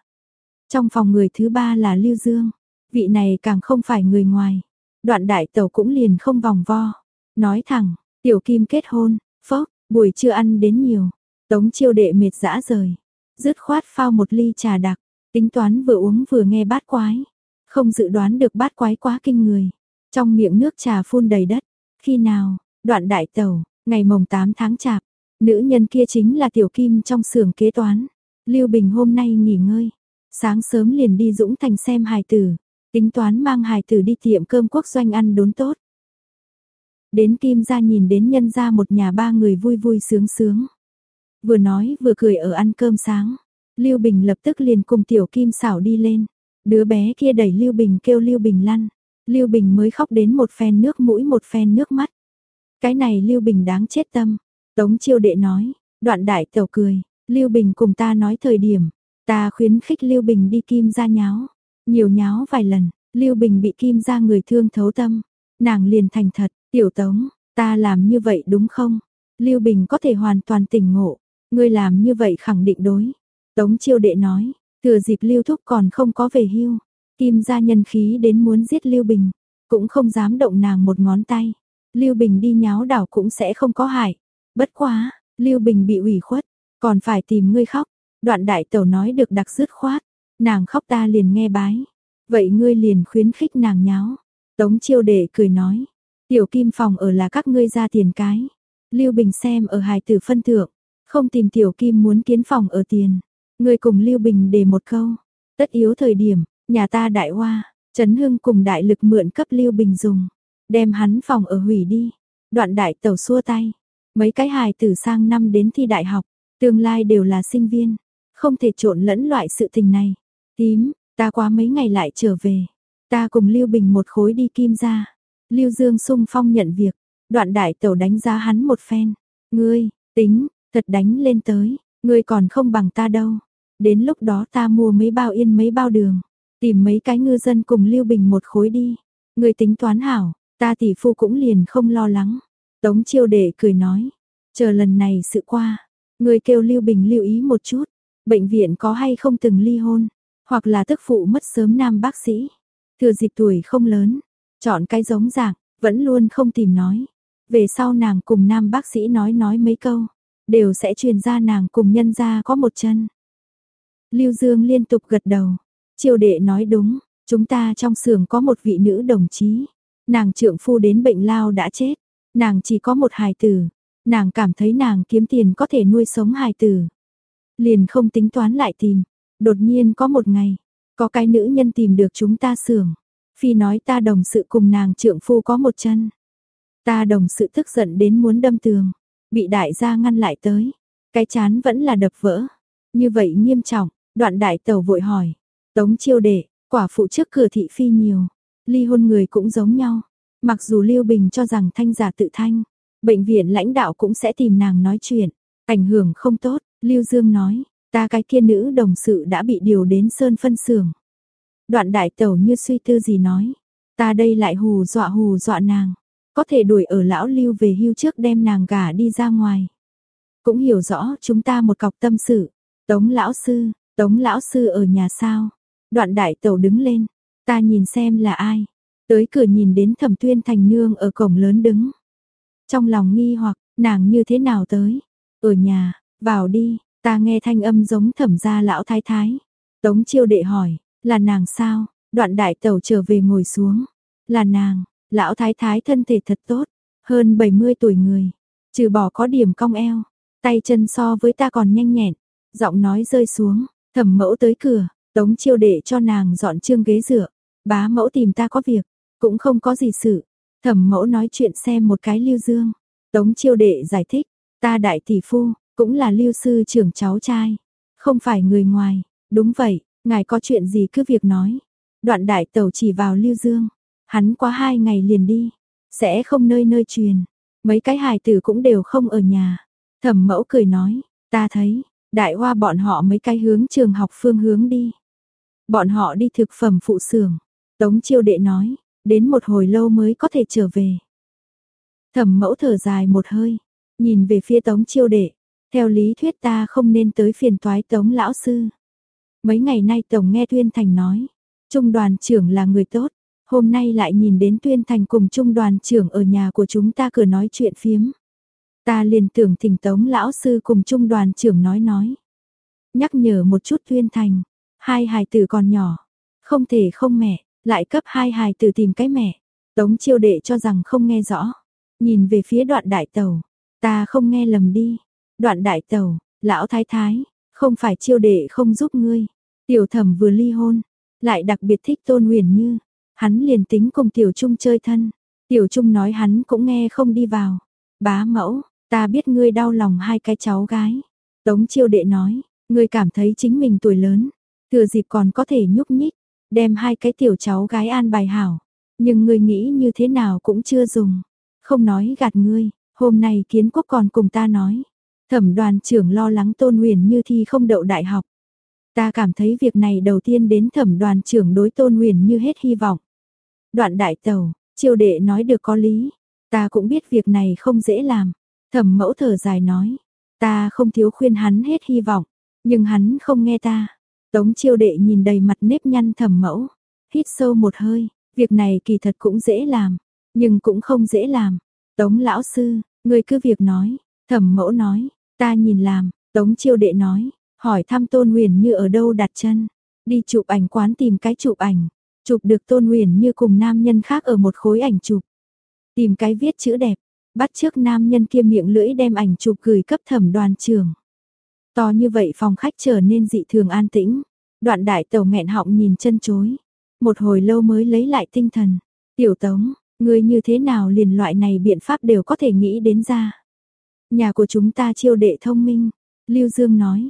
Trong phòng người thứ ba là Lưu Dương. Vị này càng không phải người ngoài. Đoạn đại tẩu cũng liền không vòng vo. Nói thẳng, tiểu kim kết hôn, phốc, buổi trưa ăn đến nhiều. Tống chiêu đệ mệt dã rời. Dứt khoát phao một ly trà đặc. Tính toán vừa uống vừa nghe bát quái. Không dự đoán được bát quái quá kinh người. Trong miệng nước trà phun đầy đất. Khi nào, đoạn đại tẩu, ngày mồng 8 tháng chạp, nữ nhân kia chính là tiểu kim trong xưởng kế toán. Lưu Bình hôm nay nghỉ ngơi. Sáng sớm liền đi Dũng Thành xem hài tử. Tính toán mang hài tử đi tiệm cơm quốc doanh ăn đốn tốt. Đến Kim ra nhìn đến nhân ra một nhà ba người vui vui sướng sướng. Vừa nói vừa cười ở ăn cơm sáng. Lưu Bình lập tức liền cùng tiểu Kim xảo đi lên. Đứa bé kia đẩy Lưu Bình kêu Lưu Bình lăn. Lưu Bình mới khóc đến một phen nước mũi một phen nước mắt. Cái này Lưu Bình đáng chết tâm. Tống chiêu đệ nói, đoạn đại tẩu cười, Lưu Bình cùng ta nói thời điểm, ta khuyến khích Lưu Bình đi kim ra nháo. Nhiều nháo vài lần, Lưu Bình bị kim ra người thương thấu tâm. Nàng liền thành thật, tiểu tống, ta làm như vậy đúng không? Lưu Bình có thể hoàn toàn tỉnh ngộ, ngươi làm như vậy khẳng định đối. Tống chiêu đệ nói, thừa dịp Lưu Thúc còn không có về hưu, Kim gia nhân khí đến muốn giết Lưu Bình, cũng không dám động nàng một ngón tay. Lưu Bình đi nháo đảo cũng sẽ không có hại. Bất quá, Lưu Bình bị ủy khuất, còn phải tìm ngươi khóc. Đoạn đại tẩu nói được đặc dứt khoát, nàng khóc ta liền nghe bái. Vậy ngươi liền khuyến khích nàng nháo. Tống chiêu đệ cười nói, tiểu kim phòng ở là các ngươi ra tiền cái. Lưu Bình xem ở hài tử phân thượng, không tìm tiểu kim muốn kiến phòng ở tiền. Ngươi cùng Lưu Bình để một câu, tất yếu thời điểm, Nhà ta đại hoa, Trấn Hưng cùng đại lực mượn cấp Lưu Bình dùng, đem hắn phòng ở hủy đi. Đoạn đại tẩu xua tay, mấy cái hài tử sang năm đến thi đại học, tương lai đều là sinh viên, không thể trộn lẫn loại sự tình này. Tím, ta qua mấy ngày lại trở về, ta cùng Lưu Bình một khối đi kim ra. Lưu Dương sung phong nhận việc, đoạn đại tẩu đánh giá hắn một phen. Ngươi, tính, thật đánh lên tới, ngươi còn không bằng ta đâu. Đến lúc đó ta mua mấy bao yên mấy bao đường. Tìm mấy cái ngư dân cùng Lưu Bình một khối đi. Ngươi tính toán hảo, ta tỷ phu cũng liền không lo lắng. Tống chiêu đệ cười nói. Chờ lần này sự qua. ngươi kêu Lưu Bình lưu ý một chút. Bệnh viện có hay không từng ly hôn. Hoặc là tức phụ mất sớm nam bác sĩ. Thừa dịp tuổi không lớn. Chọn cái giống dạng. Vẫn luôn không tìm nói. Về sau nàng cùng nam bác sĩ nói nói mấy câu. Đều sẽ truyền ra nàng cùng nhân ra có một chân. Lưu Dương liên tục gật đầu. Triều đệ nói đúng, chúng ta trong xưởng có một vị nữ đồng chí, nàng trượng phu đến bệnh lao đã chết, nàng chỉ có một hài tử, nàng cảm thấy nàng kiếm tiền có thể nuôi sống hài tử. Liền không tính toán lại tìm, đột nhiên có một ngày, có cái nữ nhân tìm được chúng ta xưởng. Phi nói ta đồng sự cùng nàng trượng phu có một chân. Ta đồng sự tức giận đến muốn đâm tường, bị đại gia ngăn lại tới. Cái chán vẫn là đập vỡ. Như vậy nghiêm trọng, đoạn đại tàu vội hỏi. Tống chiêu đệ, quả phụ trước cửa thị phi nhiều. Ly hôn người cũng giống nhau. Mặc dù Lưu Bình cho rằng thanh giả tự thanh, bệnh viện lãnh đạo cũng sẽ tìm nàng nói chuyện. Ảnh hưởng không tốt, Lưu Dương nói, ta cái kia nữ đồng sự đã bị điều đến sơn phân xưởng. Đoạn đại tẩu như suy tư gì nói, ta đây lại hù dọa hù dọa nàng, có thể đuổi ở lão Lưu về hưu trước đem nàng gả đi ra ngoài. Cũng hiểu rõ chúng ta một cọc tâm sự, tống lão sư, tống lão sư ở nhà sao, đoạn đại tẩu đứng lên, ta nhìn xem là ai, tới cửa nhìn đến thẩm tuyên thành nương ở cổng lớn đứng. Trong lòng nghi hoặc, nàng như thế nào tới, ở nhà, vào đi, ta nghe thanh âm giống thẩm gia lão thái thái. Tống chiêu đệ hỏi, là nàng sao? Đoạn đại tẩu trở về ngồi xuống. Là nàng, lão thái thái thân thể thật tốt, hơn 70 tuổi người, trừ bỏ có điểm cong eo, tay chân so với ta còn nhanh nhẹn. Giọng nói rơi xuống, thẩm mẫu tới cửa, tống chiêu đệ cho nàng dọn trương ghế dựa. Bá mẫu tìm ta có việc, cũng không có gì sự. Thẩm mẫu nói chuyện xem một cái lưu dương. Tống chiêu đệ giải thích, ta đại tỷ phu, cũng là lưu sư trưởng cháu trai, không phải người ngoài, đúng vậy, ngài có chuyện gì cứ việc nói. Đoạn đại tẩu chỉ vào lưu dương, hắn qua hai ngày liền đi, sẽ không nơi nơi truyền, mấy cái hài tử cũng đều không ở nhà. Thẩm mẫu cười nói, ta thấy, đại hoa bọn họ mấy cái hướng trường học phương hướng đi. Bọn họ đi thực phẩm phụ xưởng, tống chiêu đệ nói, đến một hồi lâu mới có thể trở về. Thẩm mẫu thở dài một hơi, nhìn về phía tống chiêu đệ, theo lý thuyết ta không nên tới phiền toái tống lão sư. Mấy ngày nay Tổng nghe Tuyên Thành nói, trung đoàn trưởng là người tốt, hôm nay lại nhìn đến Tuyên Thành cùng trung đoàn trưởng ở nhà của chúng ta cửa nói chuyện phiếm. Ta liền tưởng thỉnh tống lão sư cùng trung đoàn trưởng nói nói. Nhắc nhở một chút Tuyên Thành, hai hài tử còn nhỏ, không thể không mẹ, lại cấp hai hài tử tìm cái mẹ. Tống chiêu đệ cho rằng không nghe rõ, nhìn về phía đoạn đại tàu, ta không nghe lầm đi, Đoạn đại tàu, lão thái thái, không phải chiêu đệ không giúp ngươi. Tiểu thẩm vừa ly hôn, lại đặc biệt thích tôn huyền như. Hắn liền tính cùng tiểu trung chơi thân. Tiểu trung nói hắn cũng nghe không đi vào. Bá mẫu, ta biết ngươi đau lòng hai cái cháu gái. Tống chiêu đệ nói, ngươi cảm thấy chính mình tuổi lớn. Thừa dịp còn có thể nhúc nhích, đem hai cái tiểu cháu gái an bài hảo. Nhưng ngươi nghĩ như thế nào cũng chưa dùng. Không nói gạt ngươi, hôm nay kiến quốc còn cùng ta nói. Thẩm đoàn trưởng lo lắng Tôn Huyền Như thi không đậu đại học. Ta cảm thấy việc này đầu tiên đến thẩm đoàn trưởng đối Tôn Huyền Như hết hy vọng. Đoạn đại tàu, chiêu đệ nói được có lý. Ta cũng biết việc này không dễ làm. Thẩm mẫu thở dài nói. Ta không thiếu khuyên hắn hết hy vọng. Nhưng hắn không nghe ta. Tống chiêu đệ nhìn đầy mặt nếp nhăn thẩm mẫu. Hít sâu một hơi. Việc này kỳ thật cũng dễ làm. Nhưng cũng không dễ làm. Tống lão sư, người cứ việc nói. Thẩm mẫu nói, Ta nhìn làm, Tống chiêu đệ nói, hỏi thăm Tôn Huyền Như ở đâu đặt chân. Đi chụp ảnh quán tìm cái chụp ảnh. Chụp được Tôn Huyền Như cùng nam nhân khác ở một khối ảnh chụp. Tìm cái viết chữ đẹp, bắt trước nam nhân kia miệng lưỡi đem ảnh chụp gửi cấp thẩm đoàn trường. To như vậy phòng khách trở nên dị thường an tĩnh. Đoạn đại tàu nghẹn họng nhìn chân chối. Một hồi lâu mới lấy lại tinh thần. Tiểu tống, người như thế nào liền loại này biện pháp đều có thể nghĩ đến ra. Nhà của chúng ta chiêu đệ thông minh, Lưu Dương nói.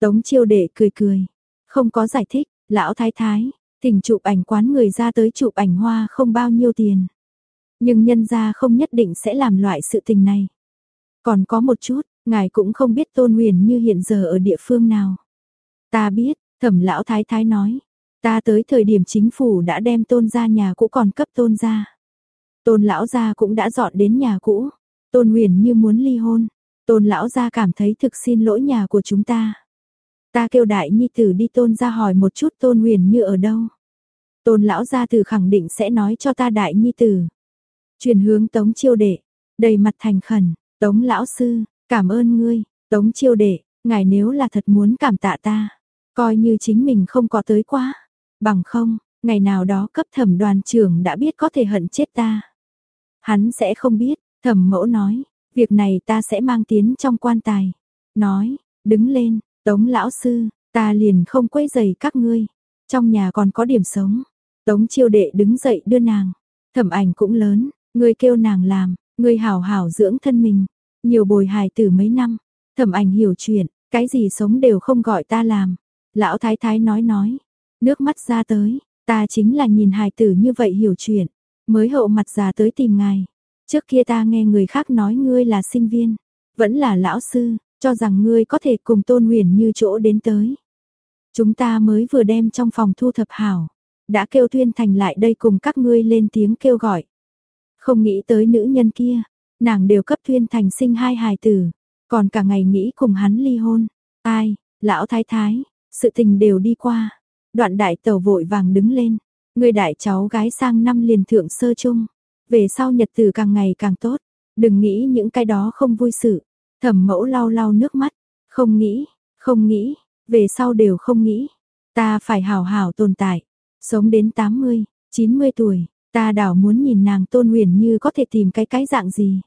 Tống chiêu đệ cười cười, không có giải thích, lão thái thái, tỉnh chụp ảnh quán người ra tới chụp ảnh hoa không bao nhiêu tiền. Nhưng nhân gia không nhất định sẽ làm loại sự tình này. Còn có một chút, ngài cũng không biết tôn huyền như hiện giờ ở địa phương nào. Ta biết, thẩm lão thái thái nói, ta tới thời điểm chính phủ đã đem tôn ra nhà cũ còn cấp tôn ra. Tôn lão gia cũng đã dọn đến nhà cũ, Tôn Huyền như muốn ly hôn. Tôn lão gia cảm thấy thực xin lỗi nhà của chúng ta. Ta kêu đại nhi tử đi tôn gia hỏi một chút tôn huyền như ở đâu. Tôn lão gia tử khẳng định sẽ nói cho ta đại nhi tử. Truyền hướng tống chiêu đệ, đầy mặt thành khẩn, tống lão sư, cảm ơn ngươi, tống chiêu đệ, ngài nếu là thật muốn cảm tạ ta, coi như chính mình không có tới quá, bằng không, ngày nào đó cấp thẩm đoàn trưởng đã biết có thể hận chết ta. Hắn sẽ không biết, thẩm mẫu nói, việc này ta sẽ mang tiến trong quan tài. Nói, đứng lên, tống lão sư, ta liền không quấy giày các ngươi. Trong nhà còn có điểm sống. Tống chiêu đệ đứng dậy đưa nàng. Thẩm ảnh cũng lớn, ngươi kêu nàng làm, ngươi hảo hảo dưỡng thân mình. Nhiều bồi hài tử mấy năm, thẩm ảnh hiểu chuyện, cái gì sống đều không gọi ta làm. Lão thái thái nói nói, nước mắt ra tới, ta chính là nhìn hài tử như vậy hiểu chuyện, mới hậu mặt già tới tìm ngài. Trước kia ta nghe người khác nói ngươi là sinh viên, vẫn là lão sư, cho rằng ngươi có thể cùng tôn huyền như chỗ đến tới. Chúng ta mới vừa đem trong phòng thu thập hảo, đã kêu Tuyên Thành lại đây cùng các ngươi lên tiếng kêu gọi. Không nghĩ tới nữ nhân kia, nàng đều cấp Tuyên Thành sinh hai hài tử, còn cả ngày nghĩ cùng hắn ly hôn. Ai, lão thái thái, sự tình đều đi qua. Đoạn đại tàu vội vàng đứng lên, người đại cháu gái sang năm liền thượng sơ chung. Về sau nhật tử càng ngày càng tốt, đừng nghĩ những cái đó không vui sự. Thẩm mẫu lau lau nước mắt, không nghĩ, không nghĩ, về sau đều không nghĩ. Ta phải hào hào tồn tại, sống đến 80, 90 tuổi, ta đảo muốn nhìn nàng tôn huyền như có thể tìm cái cái dạng gì.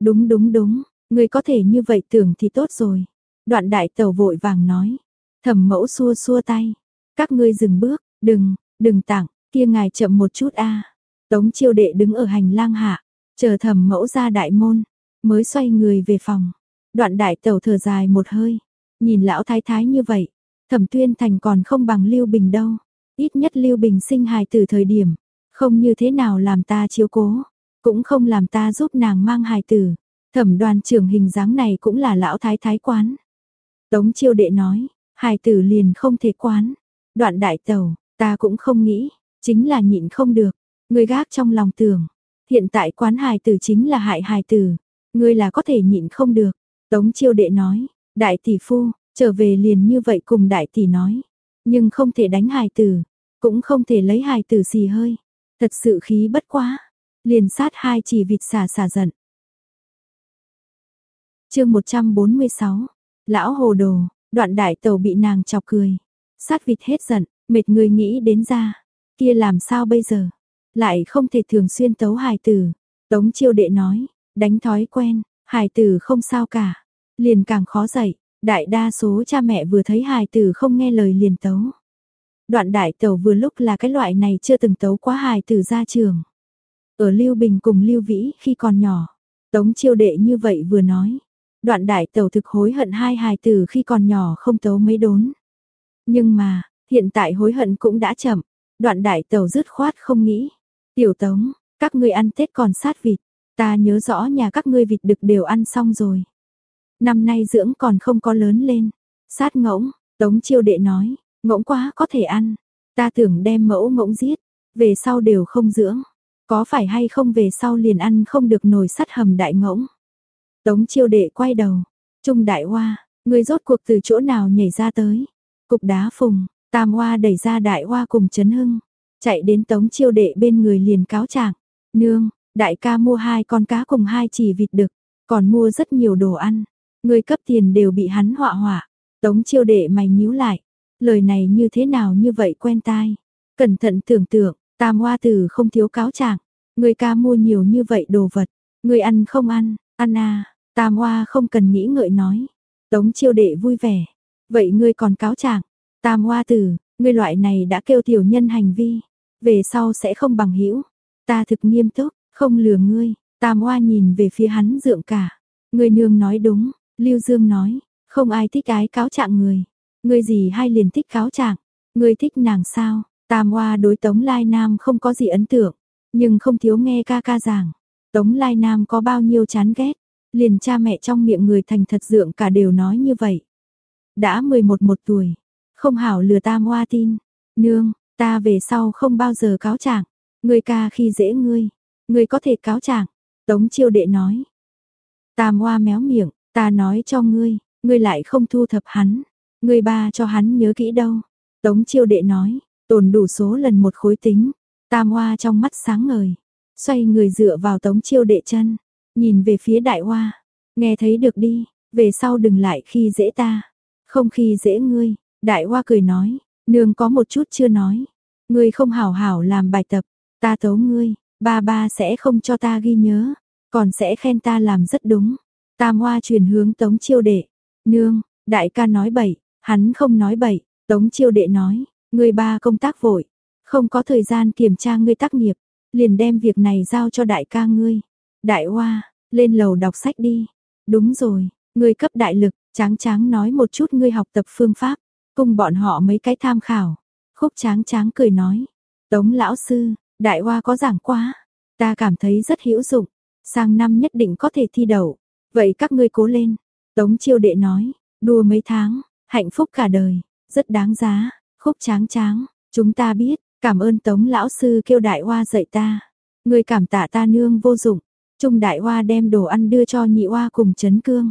Đúng đúng đúng, người có thể như vậy tưởng thì tốt rồi. Đoạn đại tàu vội vàng nói. Thẩm mẫu xua xua tay. Các ngươi dừng bước, đừng, đừng tặng, kia ngài chậm một chút a. Tống chiêu đệ đứng ở hành lang hạ, chờ thẩm mẫu ra đại môn, mới xoay người về phòng. Đoạn đại tẩu thở dài một hơi, nhìn lão thái thái như vậy, thẩm tuyên thành còn không bằng Lưu Bình đâu. Ít nhất Lưu Bình sinh hài từ thời điểm, không như thế nào làm ta chiếu cố, cũng không làm ta giúp nàng mang hài tử. Thẩm đoàn trưởng hình dáng này cũng là lão thái thái quán. Tống chiêu đệ nói, hài tử liền không thể quán. Đoạn đại tẩu ta cũng không nghĩ, chính là nhịn không được ngươi gác trong lòng tưởng, hiện tại quán hài tử chính là hại hài tử. Ngươi là có thể nhịn không được. Tống chiêu đệ nói, đại tỷ phu, trở về liền như vậy cùng đại tỷ nói. Nhưng không thể đánh hài tử, cũng không thể lấy hài tử gì hơi. Thật sự khí bất quá. Liền sát hai chỉ vịt xả xả giận. chương 146, Lão hồ đồ, đoạn đại tàu bị nàng chọc cười. Sát vịt hết giận, mệt người nghĩ đến ra. Kia làm sao bây giờ? Lại không thể thường xuyên tấu hài tử. Tống chiêu đệ nói, đánh thói quen, hài tử không sao cả. Liền càng khó dạy, đại đa số cha mẹ vừa thấy hài tử không nghe lời liền tấu. Đoạn đại tẩu vừa lúc là cái loại này chưa từng tấu quá hài tử ra trường. Ở Lưu Bình cùng Lưu Vĩ khi còn nhỏ, Tống chiêu đệ như vậy vừa nói. Đoạn đại tẩu thực hối hận hai hài tử khi còn nhỏ không tấu mấy đốn. Nhưng mà, hiện tại hối hận cũng đã chậm. Đoạn đại tẩu dứt khoát không nghĩ. Tiểu tống, các ngươi ăn Tết còn sát vịt. Ta nhớ rõ nhà các ngươi vịt đực đều ăn xong rồi. Năm nay dưỡng còn không có lớn lên. Sát ngỗng, tống chiêu đệ nói, ngỗng quá có thể ăn. Ta tưởng đem mẫu ngỗng giết, về sau đều không dưỡng. Có phải hay không về sau liền ăn không được nồi sắt hầm đại ngỗng. Tống chiêu đệ quay đầu. Trung đại hoa, người rốt cuộc từ chỗ nào nhảy ra tới. Cục đá phùng, tam hoa đẩy ra đại hoa cùng trấn hưng. Chạy đến tống chiêu đệ bên người liền cáo trạng. Nương, đại ca mua hai con cá cùng hai chỉ vịt đực. Còn mua rất nhiều đồ ăn. Người cấp tiền đều bị hắn họa họa. Tống chiêu đệ mày nhíu lại. Lời này như thế nào như vậy quen tai. Cẩn thận tưởng tượng, tam hoa tử không thiếu cáo trạng. Người ca mua nhiều như vậy đồ vật. Người ăn không ăn, ăn à. Tam Hoa không cần nghĩ ngợi nói. Tống chiêu đệ vui vẻ. Vậy ngươi còn cáo trạng Tam Hoa tử, ngươi loại này đã kêu tiểu nhân hành vi. Về sau sẽ không bằng hữu Ta thực nghiêm túc, không lừa ngươi. Tam oa nhìn về phía hắn dượng cả. Ngươi nương nói đúng, Lưu Dương nói, không ai thích ái cáo trạng người. Ngươi gì hay liền thích cáo trạng Ngươi thích nàng sao? Tam oa đối Tống Lai Nam không có gì ấn tượng, nhưng không thiếu nghe ca ca giảng. Tống Lai Nam có bao nhiêu chán ghét, Liền cha mẹ trong miệng người thành thật dượng cả đều nói như vậy. Đã 11 một tuổi, không hảo lừa Tam oa tin. Nương, ta về sau không bao giờ cáo trạng. Ngươi ca khi dễ ngươi, ngươi có thể cáo trạng. Tống chiêu đệ nói. Tam hoa méo miệng, ta nói cho ngươi, ngươi lại không thu thập hắn. Ngươi ba cho hắn nhớ kỹ đâu. Tống chiêu đệ nói, tồn đủ số lần một khối tính. Tam hoa trong mắt sáng ngời, xoay người dựa vào tống chiêu đệ chân. Nhìn về phía đại hoa, nghe thấy được đi, về sau đừng lại khi dễ ta, không khi dễ ngươi. Đại hoa cười nói, nương có một chút chưa nói, ngươi không hảo hảo làm bài tập, ta tấu ngươi, ba ba sẽ không cho ta ghi nhớ, còn sẽ khen ta làm rất đúng. Tam Hoa truyền hướng Tống Chiêu Đệ, "Nương, đại ca nói bậy." Hắn không nói bậy, Tống Chiêu Đệ nói, "Người ba công tác vội, không có thời gian kiểm tra ngươi tác nghiệp, liền đem việc này giao cho đại ca ngươi." Đại Hoa, lên lầu đọc sách đi. Đúng rồi, ngươi cấp đại lực, Tráng Tráng nói một chút ngươi học tập phương pháp, cung bọn họ mấy cái tham khảo. Khúc Tráng Tráng cười nói, "Tống lão sư, đại hoa có giảng quá, ta cảm thấy rất hữu dụng, sang năm nhất định có thể thi đậu." Vậy các ngươi cố lên. Tống chiêu đệ nói, đua mấy tháng, hạnh phúc cả đời, rất đáng giá. Khúc tráng tráng, chúng ta biết, cảm ơn tống lão sư kêu đại hoa dạy ta. Người cảm tạ ta nương vô dụng. Trung đại hoa đem đồ ăn đưa cho nhị hoa cùng chấn cương.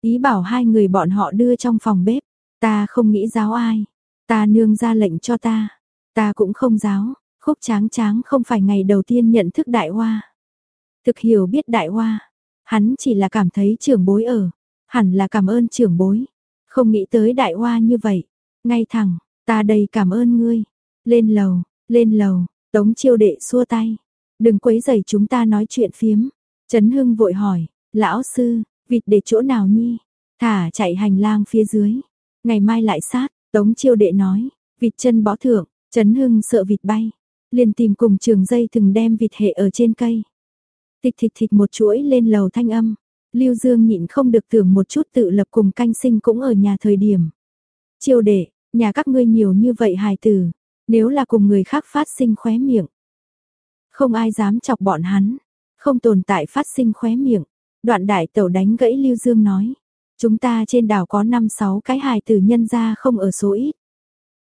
Ý bảo hai người bọn họ đưa trong phòng bếp. Ta không nghĩ giáo ai. Ta nương ra lệnh cho ta. Ta cũng không giáo. Khúc tráng tráng không phải ngày đầu tiên nhận thức đại hoa. Thực hiểu biết đại hoa. Hắn chỉ là cảm thấy trưởng bối ở, hẳn là cảm ơn trưởng bối. Không nghĩ tới đại hoa như vậy. Ngay thẳng, ta đây cảm ơn ngươi. Lên lầu, lên lầu, tống chiêu đệ xua tay. Đừng quấy rầy chúng ta nói chuyện phiếm. Trấn Hưng vội hỏi, lão sư, vịt để chỗ nào nhi? Thả chạy hành lang phía dưới. Ngày mai lại sát, tống chiêu đệ nói, vịt chân bó thượng, Trấn Hưng sợ vịt bay. liền tìm cùng trường dây từng đem vịt hệ ở trên cây. thịt thịt thịt một chuỗi lên lầu thanh âm. Lưu Dương nhịn không được tưởng một chút tự lập cùng canh sinh cũng ở nhà thời điểm. Chiêu đệ, nhà các ngươi nhiều như vậy hài tử, nếu là cùng người khác phát sinh khóe miệng. Không ai dám chọc bọn hắn, không tồn tại phát sinh khóe miệng. Đoạn đại tẩu đánh gãy Lưu Dương nói. Chúng ta trên đảo có 5-6 cái hài tử nhân ra không ở số ít.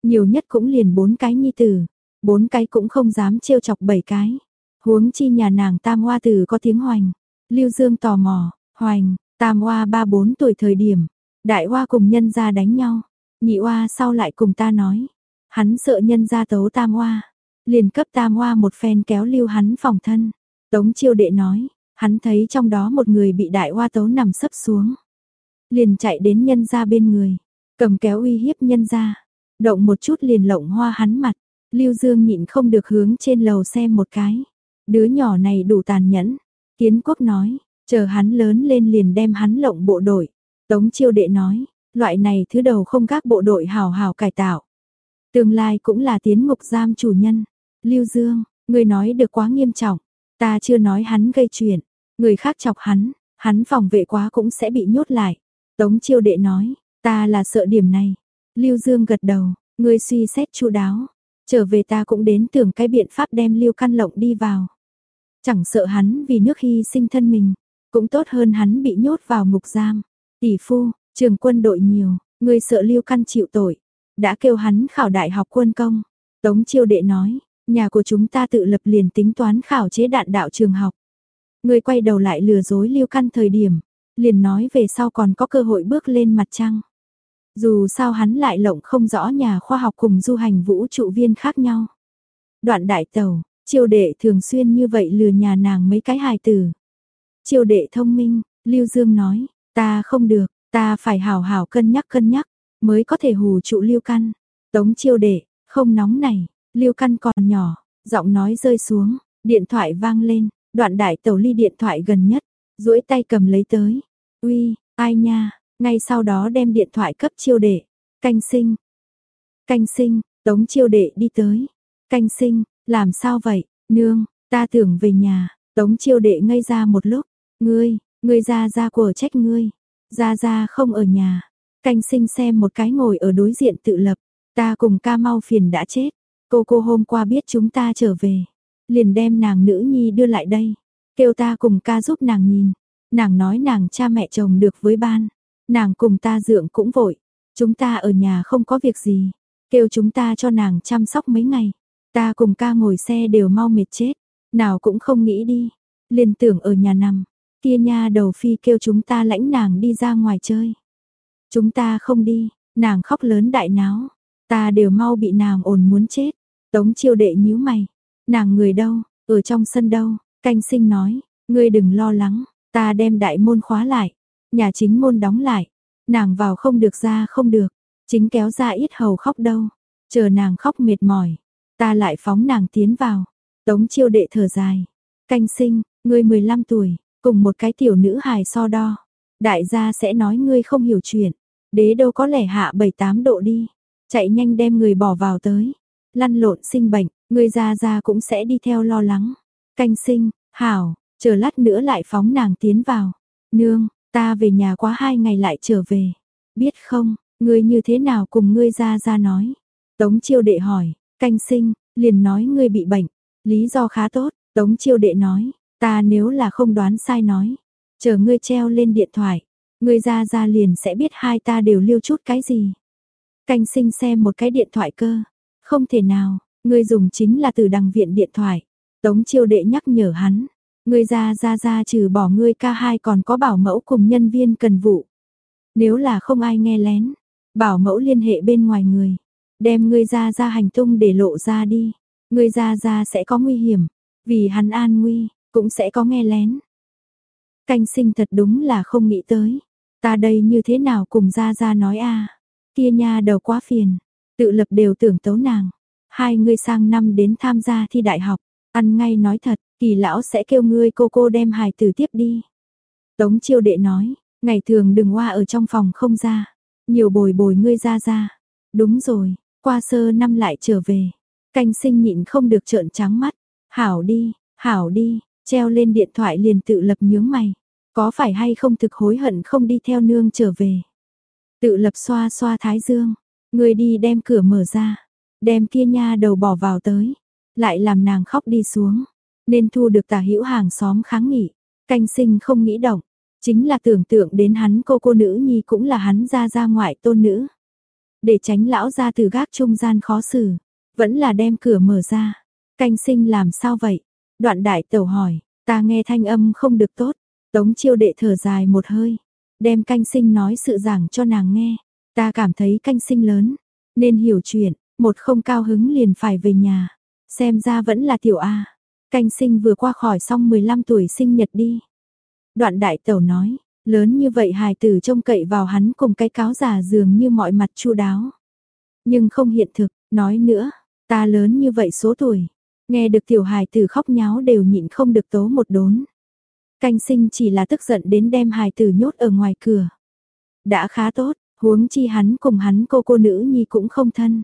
Nhiều nhất cũng liền 4 cái nhi tử, 4 cái cũng không dám trêu chọc 7 cái. Huống chi nhà nàng tam hoa tử có tiếng hoành. Lưu Dương tò mò, hoành, tam hoa ba bốn tuổi thời điểm, đại hoa cùng nhân gia đánh nhau. Nhị hoa sau lại cùng ta nói, hắn sợ nhân gia tấu tam hoa, liền cấp tam hoa một phen kéo lưu hắn phòng thân. Tống chiêu đệ nói, hắn thấy trong đó một người bị đại hoa tấu nằm sấp xuống. Liền chạy đến nhân gia bên người, cầm kéo uy hiếp nhân gia, động một chút liền lộng hoa hắn mặt. Lưu Dương nhịn không được hướng trên lầu xem một cái. Đứa nhỏ này đủ tàn nhẫn. Kiến quốc nói, chờ hắn lớn lên liền đem hắn lộng bộ đội. Tống chiêu đệ nói, loại này thứ đầu không các bộ đội hào hào cải tạo. Tương lai cũng là tiến ngục giam chủ nhân. Lưu Dương, người nói được quá nghiêm trọng. Ta chưa nói hắn gây chuyện. Người khác chọc hắn, hắn phòng vệ quá cũng sẽ bị nhốt lại. Tống chiêu đệ nói, ta là sợ điểm này. Lưu Dương gật đầu, người suy xét chu đáo. Trở về ta cũng đến tưởng cái biện pháp đem Lưu Căn Lộng đi vào. Chẳng sợ hắn vì nước hy sinh thân mình, cũng tốt hơn hắn bị nhốt vào ngục giam. Tỷ phu, trường quân đội nhiều, người sợ Lưu Căn chịu tội, đã kêu hắn khảo đại học quân công. Tống Chiêu đệ nói, nhà của chúng ta tự lập liền tính toán khảo chế đạn đạo trường học. Người quay đầu lại lừa dối Lưu Căn thời điểm, liền nói về sau còn có cơ hội bước lên mặt trăng. Dù sao hắn lại lộng không rõ nhà khoa học cùng du hành vũ trụ viên khác nhau. Đoạn đại tàu, chiêu đệ thường xuyên như vậy lừa nhà nàng mấy cái hài tử. Chiêu đệ thông minh, Lưu Dương nói, ta không được, ta phải hào hào cân nhắc cân nhắc, mới có thể hù trụ Lưu Căn. Tống chiêu đệ, không nóng này, Lưu Căn còn nhỏ, giọng nói rơi xuống, điện thoại vang lên, đoạn đại tàu ly điện thoại gần nhất, duỗi tay cầm lấy tới. Uy, ai nha, ngay sau đó đem điện thoại cấp chiêu đệ, canh sinh. Canh sinh, tống chiêu đệ đi tới. Canh sinh, làm sao vậy, nương, ta tưởng về nhà, tống chiêu đệ ngây ra một lúc. Ngươi, ngươi ra ra của trách ngươi. Ra ra không ở nhà. Canh sinh xem một cái ngồi ở đối diện tự lập. Ta cùng ca mau phiền đã chết. Cô cô hôm qua biết chúng ta trở về. Liền đem nàng nữ nhi đưa lại đây. Kêu ta cùng ca giúp nàng nhìn. Nàng nói nàng cha mẹ chồng được với ban. Nàng cùng ta dưỡng cũng vội. Chúng ta ở nhà không có việc gì. Kêu chúng ta cho nàng chăm sóc mấy ngày. Ta cùng ca ngồi xe đều mau mệt chết. Nào cũng không nghĩ đi. Liền tưởng ở nhà nằm. Kia nha đầu phi kêu chúng ta lãnh nàng đi ra ngoài chơi. Chúng ta không đi. Nàng khóc lớn đại náo. Ta đều mau bị nàng ồn muốn chết. Tống chiêu đệ nhíu mày. Nàng người đâu? Ở trong sân đâu? Canh sinh nói. Ngươi đừng lo lắng. Ta đem đại môn khóa lại. Nhà chính môn đóng lại, nàng vào không được ra không được, chính kéo ra ít hầu khóc đâu, chờ nàng khóc mệt mỏi, ta lại phóng nàng tiến vào, Tống chiêu đệ thở dài. Canh sinh, ngươi 15 tuổi, cùng một cái tiểu nữ hài so đo. Đại gia sẽ nói ngươi không hiểu chuyện. Đế đâu có lẻ hạ 7-8 độ đi. Chạy nhanh đem người bỏ vào tới. Lăn lộn sinh bệnh, ngươi ra ra cũng sẽ đi theo lo lắng. Canh sinh, hảo, chờ lát nữa lại phóng nàng tiến vào. Nương, ta về nhà quá hai ngày lại trở về. Biết không, ngươi như thế nào cùng ngươi ra ra nói. Tống chiêu đệ hỏi, canh sinh, liền nói ngươi bị bệnh. Lý do khá tốt, Tống chiêu đệ nói, ta nếu là không đoán sai nói. Chờ ngươi treo lên điện thoại, ngươi ra ra liền sẽ biết hai ta đều lưu chút cái gì. Canh sinh xem một cái điện thoại cơ. Không thể nào, ngươi dùng chính là từ đằng viện điện thoại. Tống chiêu đệ nhắc nhở hắn. Ngươi ra ra ra trừ bỏ ngươi ca hai còn có bảo mẫu cùng nhân viên cần vụ. Nếu là không ai nghe lén, bảo mẫu liên hệ bên ngoài người. Đem ngươi ra ra hành tung để lộ ra đi. Ngươi ra ra sẽ có nguy hiểm. Vì hắn an nguy, cũng sẽ có nghe lén. Canh sinh thật đúng là không nghĩ tới. Ta đây như thế nào cùng ra ra nói a Kia nha đầu quá phiền. Tự lập đều tưởng tấu nàng. Hai người sang năm đến tham gia thi đại học. Ăn ngay nói thật, kỳ lão sẽ kêu ngươi cô cô đem hài tử tiếp đi. Tống chiêu đệ nói, ngày thường đừng qua ở trong phòng không ra. Nhiều bồi bồi ngươi ra ra. Đúng rồi, qua sơ năm lại trở về. Canh sinh nhịn không được trợn trắng mắt. Hảo đi, hảo đi, treo lên điện thoại liền tự lập nhướng mày. Có phải hay không thực hối hận không đi theo nương trở về. Tự lập xoa xoa thái dương, người đi đem cửa mở ra, đem kia nha đầu bỏ vào tới, lại làm nàng khóc đi xuống, nên thu được tà hữu hàng xóm kháng nghị, canh sinh không nghĩ động, chính là tưởng tượng đến hắn cô cô nữ nhi cũng là hắn ra ra ngoại tôn nữ. Để tránh lão ra từ gác trung gian khó xử, vẫn là đem cửa mở ra, canh sinh làm sao vậy? Đoạn đại tẩu hỏi, ta nghe thanh âm không được tốt, tống chiêu đệ thở dài một hơi, đem canh sinh nói sự giảng cho nàng nghe. Ta cảm thấy canh sinh lớn, nên hiểu chuyện, một không cao hứng liền phải về nhà. Xem ra vẫn là tiểu A. Canh sinh vừa qua khỏi xong 15 tuổi sinh nhật đi. Đoạn đại tẩu nói, lớn như vậy hài tử trông cậy vào hắn cùng cái cáo giả dường như mọi mặt chu đáo. Nhưng không hiện thực, nói nữa, ta lớn như vậy số tuổi. Nghe được tiểu hài tử khóc nháo đều nhịn không được tố một đốn. Canh sinh chỉ là tức giận đến đem hài tử nhốt ở ngoài cửa. Đã khá tốt, huống chi hắn cùng hắn cô cô nữ nhi cũng không thân.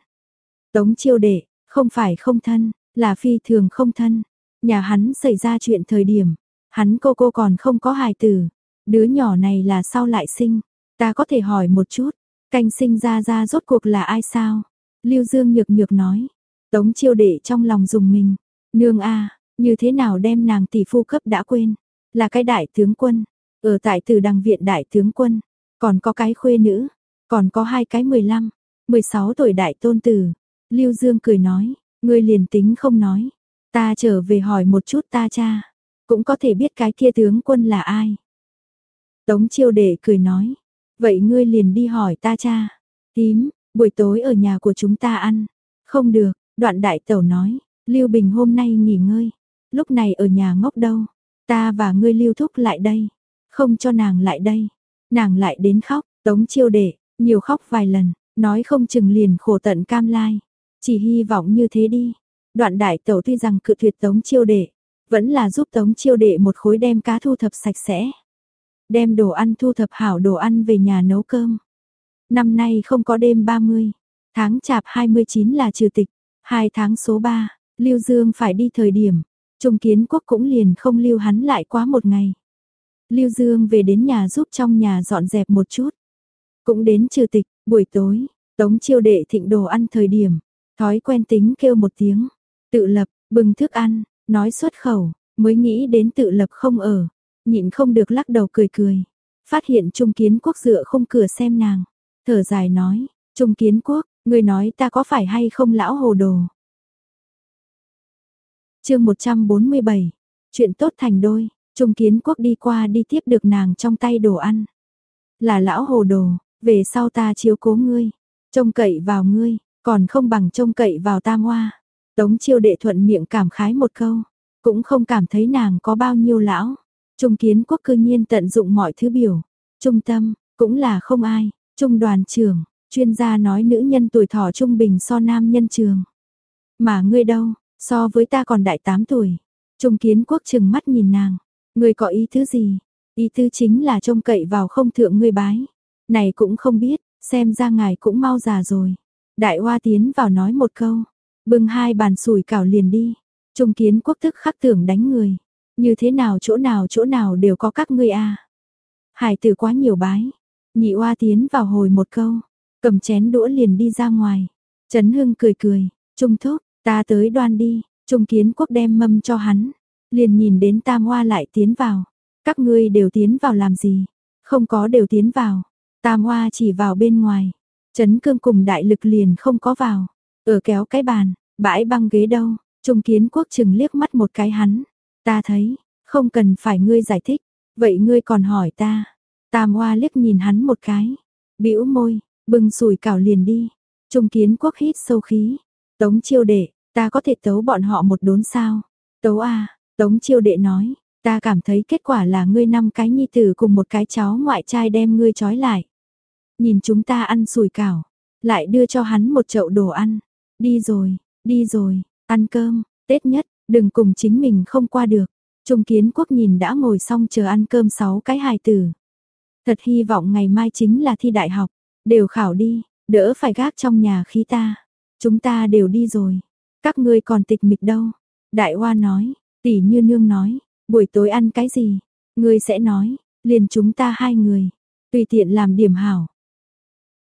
Tống chiêu đệ, không phải không thân, là phi thường không thân. Nhà hắn xảy ra chuyện thời điểm, hắn cô cô còn không có hài tử. Đứa nhỏ này là sao lại sinh, ta có thể hỏi một chút, canh sinh ra ra rốt cuộc là ai sao? Lưu Dương nhược nhược nói, tống chiêu đệ trong lòng dùng mình, nương a như thế nào đem nàng tỷ phu cấp đã quên là cái đại tướng quân, ở tại từ đằng viện đại tướng quân, còn có cái khuê nữ, còn có hai cái 15, 16 tuổi đại tôn tử. Lưu Dương cười nói, ngươi liền tính không nói, ta trở về hỏi một chút ta cha, cũng có thể biết cái kia tướng quân là ai. Tống chiêu đệ cười nói, vậy ngươi liền đi hỏi ta cha, tím, buổi tối ở nhà của chúng ta ăn, không được, đoạn đại tẩu nói, Lưu Bình hôm nay nghỉ ngơi, lúc này ở nhà ngốc đâu, Ta và ngươi lưu thúc lại đây. Không cho nàng lại đây. Nàng lại đến khóc, tống chiêu đệ, nhiều khóc vài lần, nói không chừng liền khổ tận cam lai. Chỉ hy vọng như thế đi. Đoạn đại tẩu tuy rằng cự tuyệt tống chiêu đệ, vẫn là giúp tống chiêu đệ một khối đem cá thu thập sạch sẽ. Đem đồ ăn thu thập hảo đồ ăn về nhà nấu cơm. Năm nay không có đêm 30, tháng chạp 29 là trừ tịch, hai tháng số 3, Lưu Dương phải đi thời điểm, Trung kiến quốc cũng liền không lưu hắn lại quá một ngày. Lưu Dương về đến nhà giúp trong nhà dọn dẹp một chút. Cũng đến trừ tịch, buổi tối, tống chiêu đệ thịnh đồ ăn thời điểm, thói quen tính kêu một tiếng, tự lập, bưng thức ăn, nói xuất khẩu, mới nghĩ đến tự lập không ở, nhịn không được lắc đầu cười cười. Phát hiện Trung Kiến Quốc dựa không cửa xem nàng, thở dài nói, Trung Kiến Quốc, người nói ta có phải hay không lão hồ đồ chương 147, chuyện tốt thành đôi, Trung Kiến Quốc đi qua đi tiếp được nàng trong tay đồ ăn. Là lão hồ đồ, về sau ta chiếu cố ngươi, trông cậy vào ngươi, còn không bằng trông cậy vào tam hoa. Tống chiêu đệ thuận miệng cảm khái một câu, cũng không cảm thấy nàng có bao nhiêu lão. Trung Kiến Quốc cư nhiên tận dụng mọi thứ biểu, trung tâm, cũng là không ai, trung đoàn trưởng, chuyên gia nói nữ nhân tuổi thọ trung bình so nam nhân trường. Mà ngươi đâu, so với ta còn đại 8 tuổi. Trung kiến quốc chừng mắt nhìn nàng, ngươi có ý thứ gì? Ý tư chính là trông cậy vào không thượng ngươi bái. Này cũng không biết, xem ra ngài cũng mau già rồi. Đại hoa tiến vào nói một câu, bưng hai bàn sủi cảo liền đi. Trung kiến quốc thức khắc tưởng đánh người. Như thế nào chỗ nào chỗ nào đều có các ngươi a Hải tử quá nhiều bái. Nhị oa tiến vào hồi một câu, cầm chén đũa liền đi ra ngoài. Trấn Hưng cười cười, Trung thúc, ta tới đoan đi, Trung kiến quốc đem mâm cho hắn. Liền nhìn đến tam hoa lại tiến vào. Các ngươi đều tiến vào làm gì? Không có đều tiến vào. Tam hoa chỉ vào bên ngoài. Trấn cương cùng đại lực liền không có vào. Ở kéo cái bàn, bãi băng ghế đâu. Trung kiến quốc chừng liếc mắt một cái hắn. Ta thấy, không cần phải ngươi giải thích. Vậy ngươi còn hỏi ta. Tam hoa liếc nhìn hắn một cái. bĩu môi, bưng sùi cảo liền đi. Trung kiến quốc hít sâu khí. Tống chiêu đệ, ta có thể tấu bọn họ một đốn sao? Tấu a Tống chiêu đệ nói, ta cảm thấy kết quả là ngươi năm cái nhi tử cùng một cái cháu ngoại trai đem ngươi trói lại. Nhìn chúng ta ăn sùi cảo, lại đưa cho hắn một chậu đồ ăn. Đi rồi, đi rồi, ăn cơm, Tết nhất, đừng cùng chính mình không qua được. Trung kiến quốc nhìn đã ngồi xong chờ ăn cơm sáu cái hài tử. Thật hy vọng ngày mai chính là thi đại học, đều khảo đi, đỡ phải gác trong nhà khí ta. Chúng ta đều đi rồi, các ngươi còn tịch mịch đâu. Đại Hoa nói, tỷ như nương nói, buổi tối ăn cái gì, ngươi sẽ nói, liền chúng ta hai người, tùy tiện làm điểm hảo.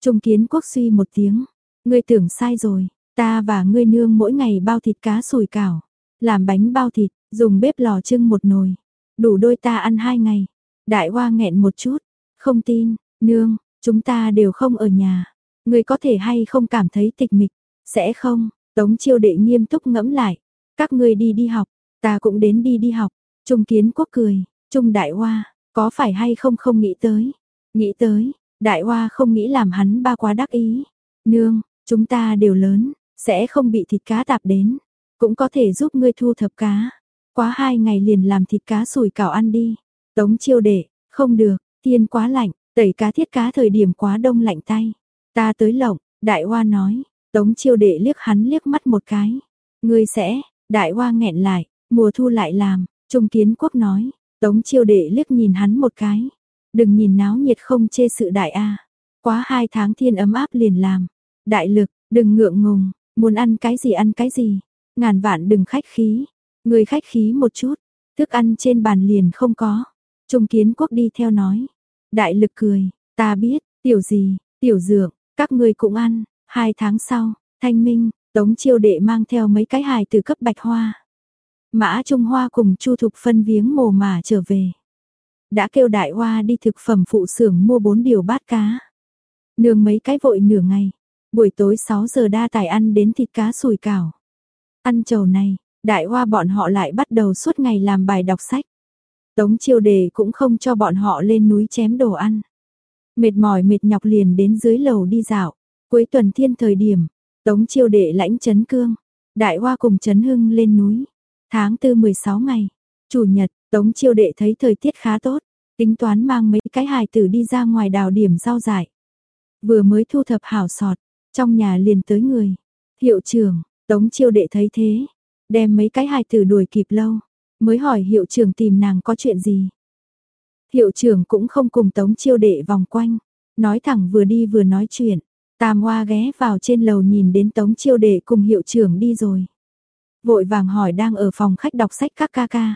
Trung kiến quốc suy một tiếng, ngươi tưởng sai rồi, ta và ngươi nương mỗi ngày bao thịt cá sủi cảo, làm bánh bao thịt, dùng bếp lò trưng một nồi, đủ đôi ta ăn hai ngày. Đại Hoa nghẹn một chút, không tin, nương, chúng ta đều không ở nhà, ngươi có thể hay không cảm thấy tịch mịch, sẽ không, Tống chiêu đệ nghiêm túc ngẫm lại, các ngươi đi đi học, ta cũng đến đi đi học, Trung Kiến Quốc cười, Trung Đại Hoa, có phải hay không không nghĩ tới, nghĩ tới, Đại Hoa không nghĩ làm hắn ba quá đắc ý, nương, chúng ta đều lớn, sẽ không bị thịt cá tạp đến, cũng có thể giúp ngươi thu thập cá, quá hai ngày liền làm thịt cá sủi cảo ăn đi, Tống chiêu đệ, không được, thiên quá lạnh, tẩy cá thiết cá thời điểm quá đông lạnh tay, ta tới lộng, Đại Hoa nói, Tống chiêu đệ liếc hắn liếc mắt một cái. Ngươi sẽ, đại hoa nghẹn lại, mùa thu lại làm, trung kiến quốc nói. Tống chiêu đệ liếc nhìn hắn một cái. Đừng nhìn náo nhiệt không chê sự đại A. Quá hai tháng thiên ấm áp liền làm. Đại lực, đừng ngượng ngùng, muốn ăn cái gì ăn cái gì. Ngàn vạn đừng khách khí. Người khách khí một chút, thức ăn trên bàn liền không có. Trung kiến quốc đi theo nói. Đại lực cười, ta biết, tiểu gì, tiểu dược, các ngươi cũng ăn. Hai tháng sau, Thanh Minh, Tống Chiêu Đệ mang theo mấy cái hài từ cấp Bạch Hoa. Mã Trung Hoa cùng Chu Thục phân viếng mồ mà trở về. Đã kêu Đại Hoa đi thực phẩm phụ xưởng mua bốn điều bát cá. Nương mấy cái vội nửa ngày, buổi tối 6 giờ đa tài ăn đến thịt cá sùi cảo. Ăn trầu này, Đại Hoa bọn họ lại bắt đầu suốt ngày làm bài đọc sách. Tống Chiêu Đề cũng không cho bọn họ lên núi chém đồ ăn. Mệt mỏi mệt nhọc liền đến dưới lầu đi dạo. Cuối tuần thiên thời điểm, Tống chiêu đệ lãnh chấn cương, đại hoa cùng chấn hưng lên núi. Tháng tư 16 ngày, chủ nhật, Tống chiêu đệ thấy thời tiết khá tốt, tính toán mang mấy cái hài tử đi ra ngoài đào điểm rau dại. Vừa mới thu thập hảo sọt, trong nhà liền tới người. Hiệu trưởng, Tống chiêu đệ thấy thế, đem mấy cái hài tử đuổi kịp lâu, mới hỏi hiệu trưởng tìm nàng có chuyện gì. Hiệu trưởng cũng không cùng Tống chiêu đệ vòng quanh, nói thẳng vừa đi vừa nói chuyện. Tam Hoa ghé vào trên lầu nhìn đến Tống Chiêu Đệ cùng hiệu trưởng đi rồi. Vội vàng hỏi đang ở phòng khách đọc sách các ca ca.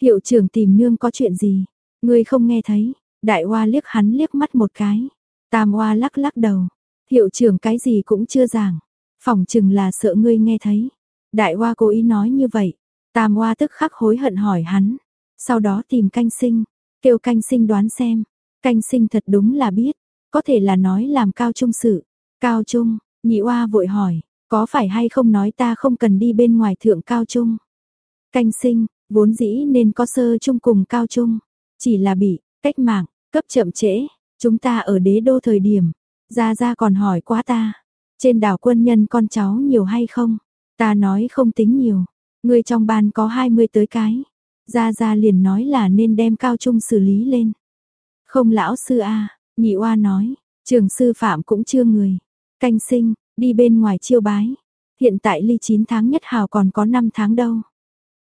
Hiệu trưởng tìm nương có chuyện gì? Ngươi không nghe thấy? Đại Hoa liếc hắn liếc mắt một cái. Tam Hoa lắc lắc đầu. Hiệu trưởng cái gì cũng chưa giảng. Phòng chừng là sợ ngươi nghe thấy. Đại Hoa cố ý nói như vậy. Tam Hoa tức khắc hối hận hỏi hắn. Sau đó tìm canh sinh. Kêu canh sinh đoán xem. Canh sinh thật đúng là biết. Có thể là nói làm cao trung sự. Cao trung, nhị Hoa vội hỏi, có phải hay không nói ta không cần đi bên ngoài thượng cao trung? Canh sinh, vốn dĩ nên có sơ trung cùng cao trung, chỉ là bị, cách mạng, cấp chậm trễ, chúng ta ở đế đô thời điểm, gia gia còn hỏi quá ta, trên đảo quân nhân con cháu nhiều hay không? Ta nói không tính nhiều, người trong ban có 20 tới cái. gia gia liền nói là nên đem cao trung xử lý lên. Không lão sư a Nhị oa nói, trường sư phạm cũng chưa người. Canh sinh, đi bên ngoài chiêu bái. hiện tại ly 9 tháng nhất hào còn có 5 tháng đâu.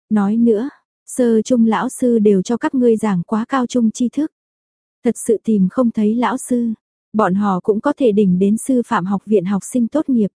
Nói nữa, sơ trung lão sư đều cho các ngươi giảng quá cao trung tri thức. Thật sự tìm không thấy lão sư, bọn họ cũng có thể đỉnh đến sư phạm học viện học sinh tốt nghiệp.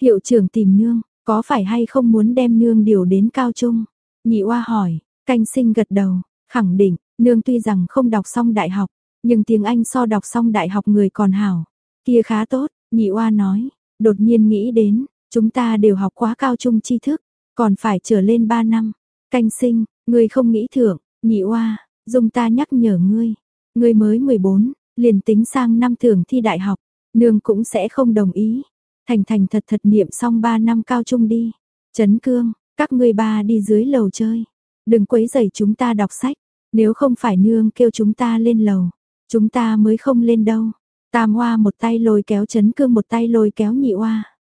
Hiệu trưởng tìm nương, có phải hay không muốn đem nương điều đến cao trung? Nhị oa hỏi, canh sinh gật đầu, khẳng định, nương tuy rằng không đọc xong đại học, nhưng tiếng Anh so đọc xong đại học người còn hảo. Kia khá tốt, nhị oa nói, đột nhiên nghĩ đến, chúng ta đều học quá cao trung tri thức, còn phải trở lên 3 năm. Canh sinh, ngươi không nghĩ thưởng, nhị oa, dùng ta nhắc nhở ngươi. Ngươi mới 14, liền tính sang năm thường thi đại học, nương cũng sẽ không đồng ý. Thành thành thật thật niệm xong 3 năm cao trung đi. Trấn cương, các ngươi ba đi dưới lầu chơi. Đừng quấy rầy chúng ta đọc sách. Nếu không phải nương kêu chúng ta lên lầu. Chúng ta mới không lên đâu. Tam hoa một tay lôi kéo chấn cương một tay lôi kéo nhị hoa.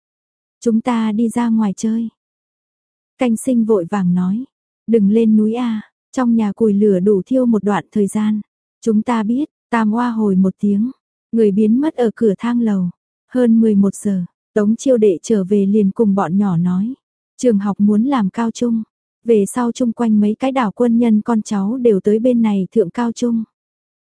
Chúng ta đi ra ngoài chơi. Canh sinh vội vàng nói. Đừng lên núi a Trong nhà củi lửa đủ thiêu một đoạn thời gian. Chúng ta biết, tam hoa hồi một tiếng. Người biến mất ở cửa thang lầu. Hơn 11 giờ, Tống chiêu đệ trở về liền cùng bọn nhỏ nói. Trường học muốn làm cao trung. Về sau chung quanh mấy cái đảo quân nhân con cháu đều tới bên này thượng cao trung.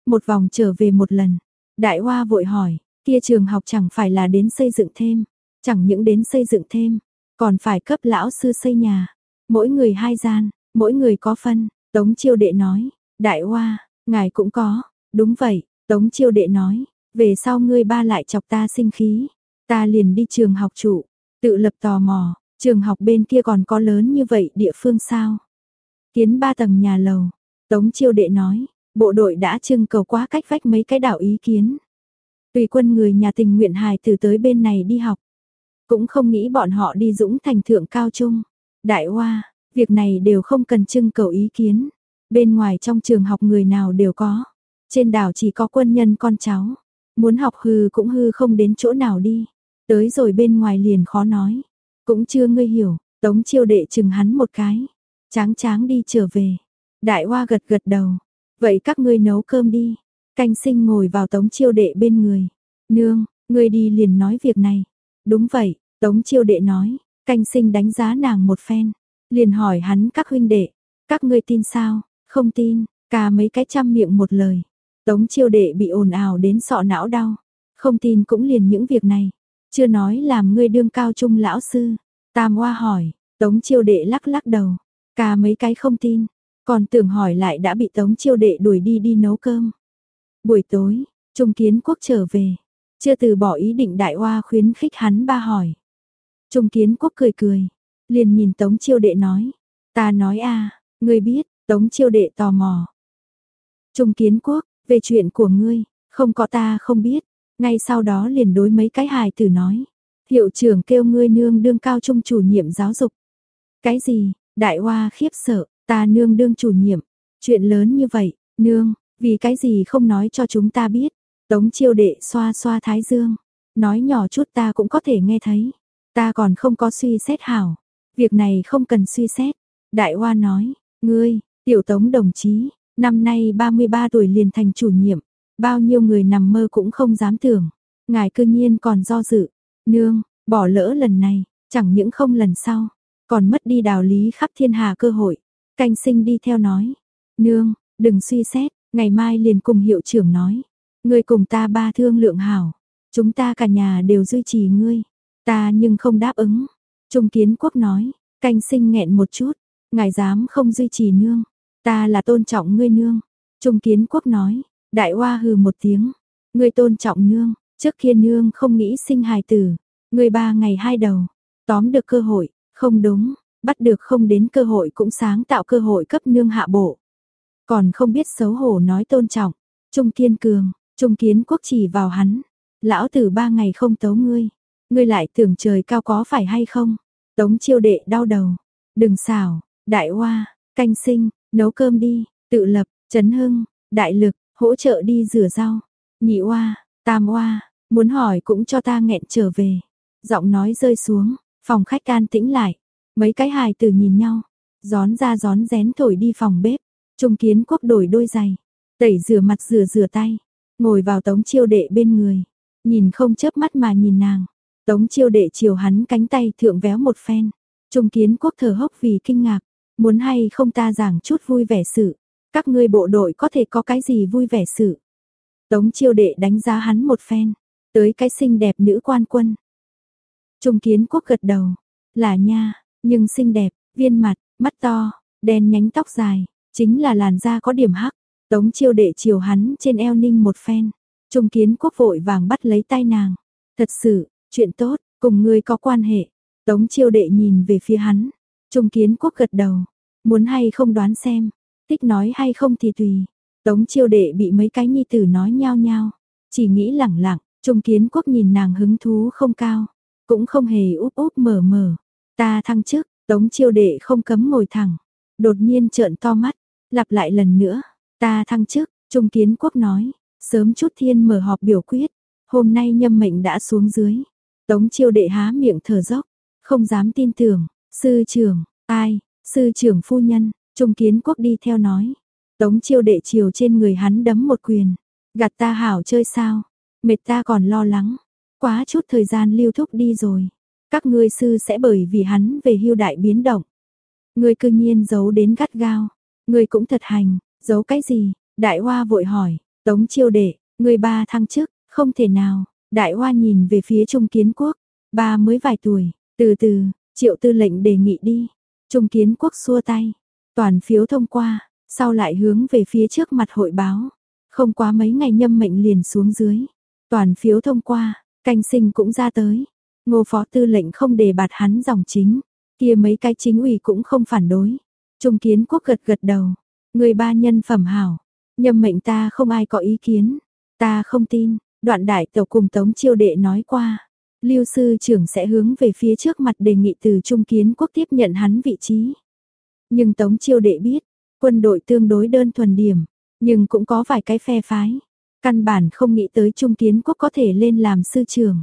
Một vòng trở về một lần. Đại Hoa vội hỏi, kia trường học chẳng phải là đến xây dựng thêm. Chẳng những đến xây dựng thêm, còn phải cấp lão sư xây nhà. Mỗi người hai gian, mỗi người có phân. Tống chiêu đệ nói, đại hoa, ngài cũng có. Đúng vậy, Tống chiêu đệ nói, về sau ngươi ba lại chọc ta sinh khí. Ta liền đi trường học trụ, tự lập tò mò, trường học bên kia còn có lớn như vậy địa phương sao? Kiến ba tầng nhà lầu, Tống chiêu đệ nói, bộ đội đã trưng cầu quá cách vách mấy cái đảo ý kiến. Tùy quân người nhà tình nguyện hài từ tới bên này đi học. Cũng không nghĩ bọn họ đi dũng thành thượng cao trung. Đại hoa, việc này đều không cần trưng cầu ý kiến. Bên ngoài trong trường học người nào đều có. Trên đảo chỉ có quân nhân con cháu. Muốn học hư cũng hư không đến chỗ nào đi. Tới rồi bên ngoài liền khó nói. Cũng chưa ngươi hiểu, tống chiêu đệ chừng hắn một cái. Tráng tráng đi trở về. Đại hoa gật gật đầu. Vậy các ngươi nấu cơm đi. Canh sinh ngồi vào tống chiêu đệ bên người. Nương, ngươi đi liền nói việc này. Đúng vậy, tống chiêu đệ nói. Canh sinh đánh giá nàng một phen. Liền hỏi hắn các huynh đệ. Các ngươi tin sao? Không tin, cả mấy cái trăm miệng một lời. Tống chiêu đệ bị ồn ào đến sọ não đau. Không tin cũng liền những việc này. Chưa nói làm ngươi đương cao trung lão sư. Tam Hoa hỏi, Tống Chiêu Đệ lắc lắc đầu, cả mấy cái không tin, còn tưởng hỏi lại đã bị Tống Chiêu Đệ đuổi đi đi nấu cơm. Buổi tối, Trung Kiến Quốc trở về, chưa từ bỏ ý định Đại Hoa khuyến khích hắn ba hỏi. Trung Kiến Quốc cười cười, liền nhìn Tống Chiêu Đệ nói, ta nói a, ngươi biết, Tống Chiêu Đệ tò mò. Trung Kiến Quốc, về chuyện của ngươi, không có ta không biết, ngay sau đó liền đối mấy cái hài tử nói. Hiệu trưởng kêu ngươi nương đương cao trung chủ nhiệm giáo dục. Cái gì? Đại hoa khiếp sợ, ta nương đương chủ nhiệm. Chuyện lớn như vậy, nương, vì cái gì không nói cho chúng ta biết. Tống chiêu đệ xoa xoa thái dương. Nói nhỏ chút ta cũng có thể nghe thấy. Ta còn không có suy xét hảo. Việc này không cần suy xét. Đại hoa nói, ngươi, tiểu tống đồng chí, năm nay 33 tuổi liền thành chủ nhiệm. Bao nhiêu người nằm mơ cũng không dám tưởng. Ngài cư nhiên còn do dự. Nương, bỏ lỡ lần này, chẳng những không lần sau, còn mất đi đào lý khắp thiên hà cơ hội. Canh sinh đi theo nói. Nương, đừng suy xét, ngày mai liền cùng hiệu trưởng nói. Ngươi cùng ta ba thương lượng hảo. Chúng ta cả nhà đều duy trì ngươi. Ta nhưng không đáp ứng. Trung kiến quốc nói, canh sinh nghẹn một chút. Ngài dám không duy trì nương. Ta là tôn trọng ngươi nương. Trung kiến quốc nói, Đại Hoa hừ một tiếng, ngươi tôn trọng nương, trước kia nương không nghĩ sinh hài tử, ngươi ba ngày hai đầu, tóm được cơ hội, không đúng, bắt được không đến cơ hội cũng sáng tạo cơ hội cấp nương hạ bộ. Còn không biết xấu hổ nói tôn trọng, Trung Kiên Cường, Trung Kiến Quốc chỉ vào hắn, lão tử ba ngày không tấu ngươi, ngươi lại tưởng trời cao có phải hay không? Tống chiêu đệ đau đầu, đừng xảo, đại hoa, canh sinh, nấu cơm đi, tự lập, chấn hưng, đại lực, hỗ trợ đi rửa rau. Nhị oa, tam oa, muốn hỏi cũng cho ta nghẹn trở về. Giọng nói rơi xuống, phòng khách an tĩnh lại. Mấy cái hài tử nhìn nhau, gión ra gión rén thổi đi phòng bếp. Trung kiến quốc đổi đôi giày, tẩy rửa mặt rửa rửa tay, ngồi vào tống chiêu đệ bên người, nhìn không chớp mắt mà nhìn nàng. Tống chiêu đệ chiều hắn cánh tay thượng véo một phen. Trung kiến quốc thở hốc vì kinh ngạc. Muốn hay không ta giảng chút vui vẻ sự. Các ngươi bộ đội có thể có cái gì vui vẻ sự. Tống chiêu đệ đánh giá hắn một phen. Tới cái xinh đẹp nữ quan quân. Trung kiến quốc gật đầu. Là nha, nhưng xinh đẹp, viên mặt, mắt to, đen nhánh tóc dài, chính là làn da có điểm hắc. Tống chiêu đệ chiều hắn trên eo ninh một phen. Trung kiến quốc vội vàng bắt lấy tay nàng. Thật sự, chuyện tốt, cùng ngươi có quan hệ. Tống chiêu đệ nhìn về phía hắn. Trung kiến quốc gật đầu. Muốn hay không đoán xem. Tích nói hay không thì tùy. Tống chiêu đệ bị mấy cái nhi tử nói nhao nhao. Chỉ nghĩ lẳng lặng. Trung kiến quốc nhìn nàng hứng thú không cao. Cũng không hề úp úp mở mở. Ta thăng chức. Tống chiêu đệ không cấm ngồi thẳng. Đột nhiên trợn to mắt. Lặp lại lần nữa. Ta thăng chức. Trung kiến quốc nói. Sớm chút thiên mở họp biểu quyết. Hôm nay nhâm mệnh đã xuống dưới. Tống chiêu đệ há miệng thở dốc. Không dám tin tưởng. Sư trưởng, ai, sư trưởng phu nhân, trung kiến quốc đi theo nói. Tống chiêu đệ chiều trên người hắn đấm một quyền. Gạt ta hảo chơi sao? Mệt ta còn lo lắng. Quá chút thời gian lưu thúc đi rồi. Các ngươi sư sẽ bởi vì hắn về hưu đại biến động. Ngươi cư nhiên giấu đến gắt gao. Ngươi cũng thật hành, giấu cái gì? Đại hoa vội hỏi, tống chiêu đệ, ngươi ba thăng chức, không thể nào. Đại hoa nhìn về phía trung kiến quốc, ba mới vài tuổi, từ từ, triệu tư lệnh đề nghị đi. Trung kiến quốc xua tay, toàn phiếu thông qua, sau lại hướng về phía trước mặt hội báo. Không quá mấy ngày nhâm mệnh liền xuống dưới. Toàn phiếu thông qua, canh sinh cũng ra tới. Ngô phó tư lệnh không đề bạt hắn dòng chính. Kia mấy cái chính ủy cũng không phản đối. Trung kiến quốc gật gật đầu. Người ba nhân phẩm hảo. Nhâm mệnh ta không ai có ý kiến. Ta không tin. Đoạn đại tàu cùng tống chiêu đệ nói qua. Lưu sư trưởng sẽ hướng về phía trước mặt đề nghị từ Trung Kiến Quốc tiếp nhận hắn vị trí. Nhưng Tống Chiêu Đệ biết, quân đội tương đối đơn thuần điểm, nhưng cũng có vài cái phe phái. Căn bản không nghĩ tới Trung Kiến Quốc có thể lên làm sư trưởng.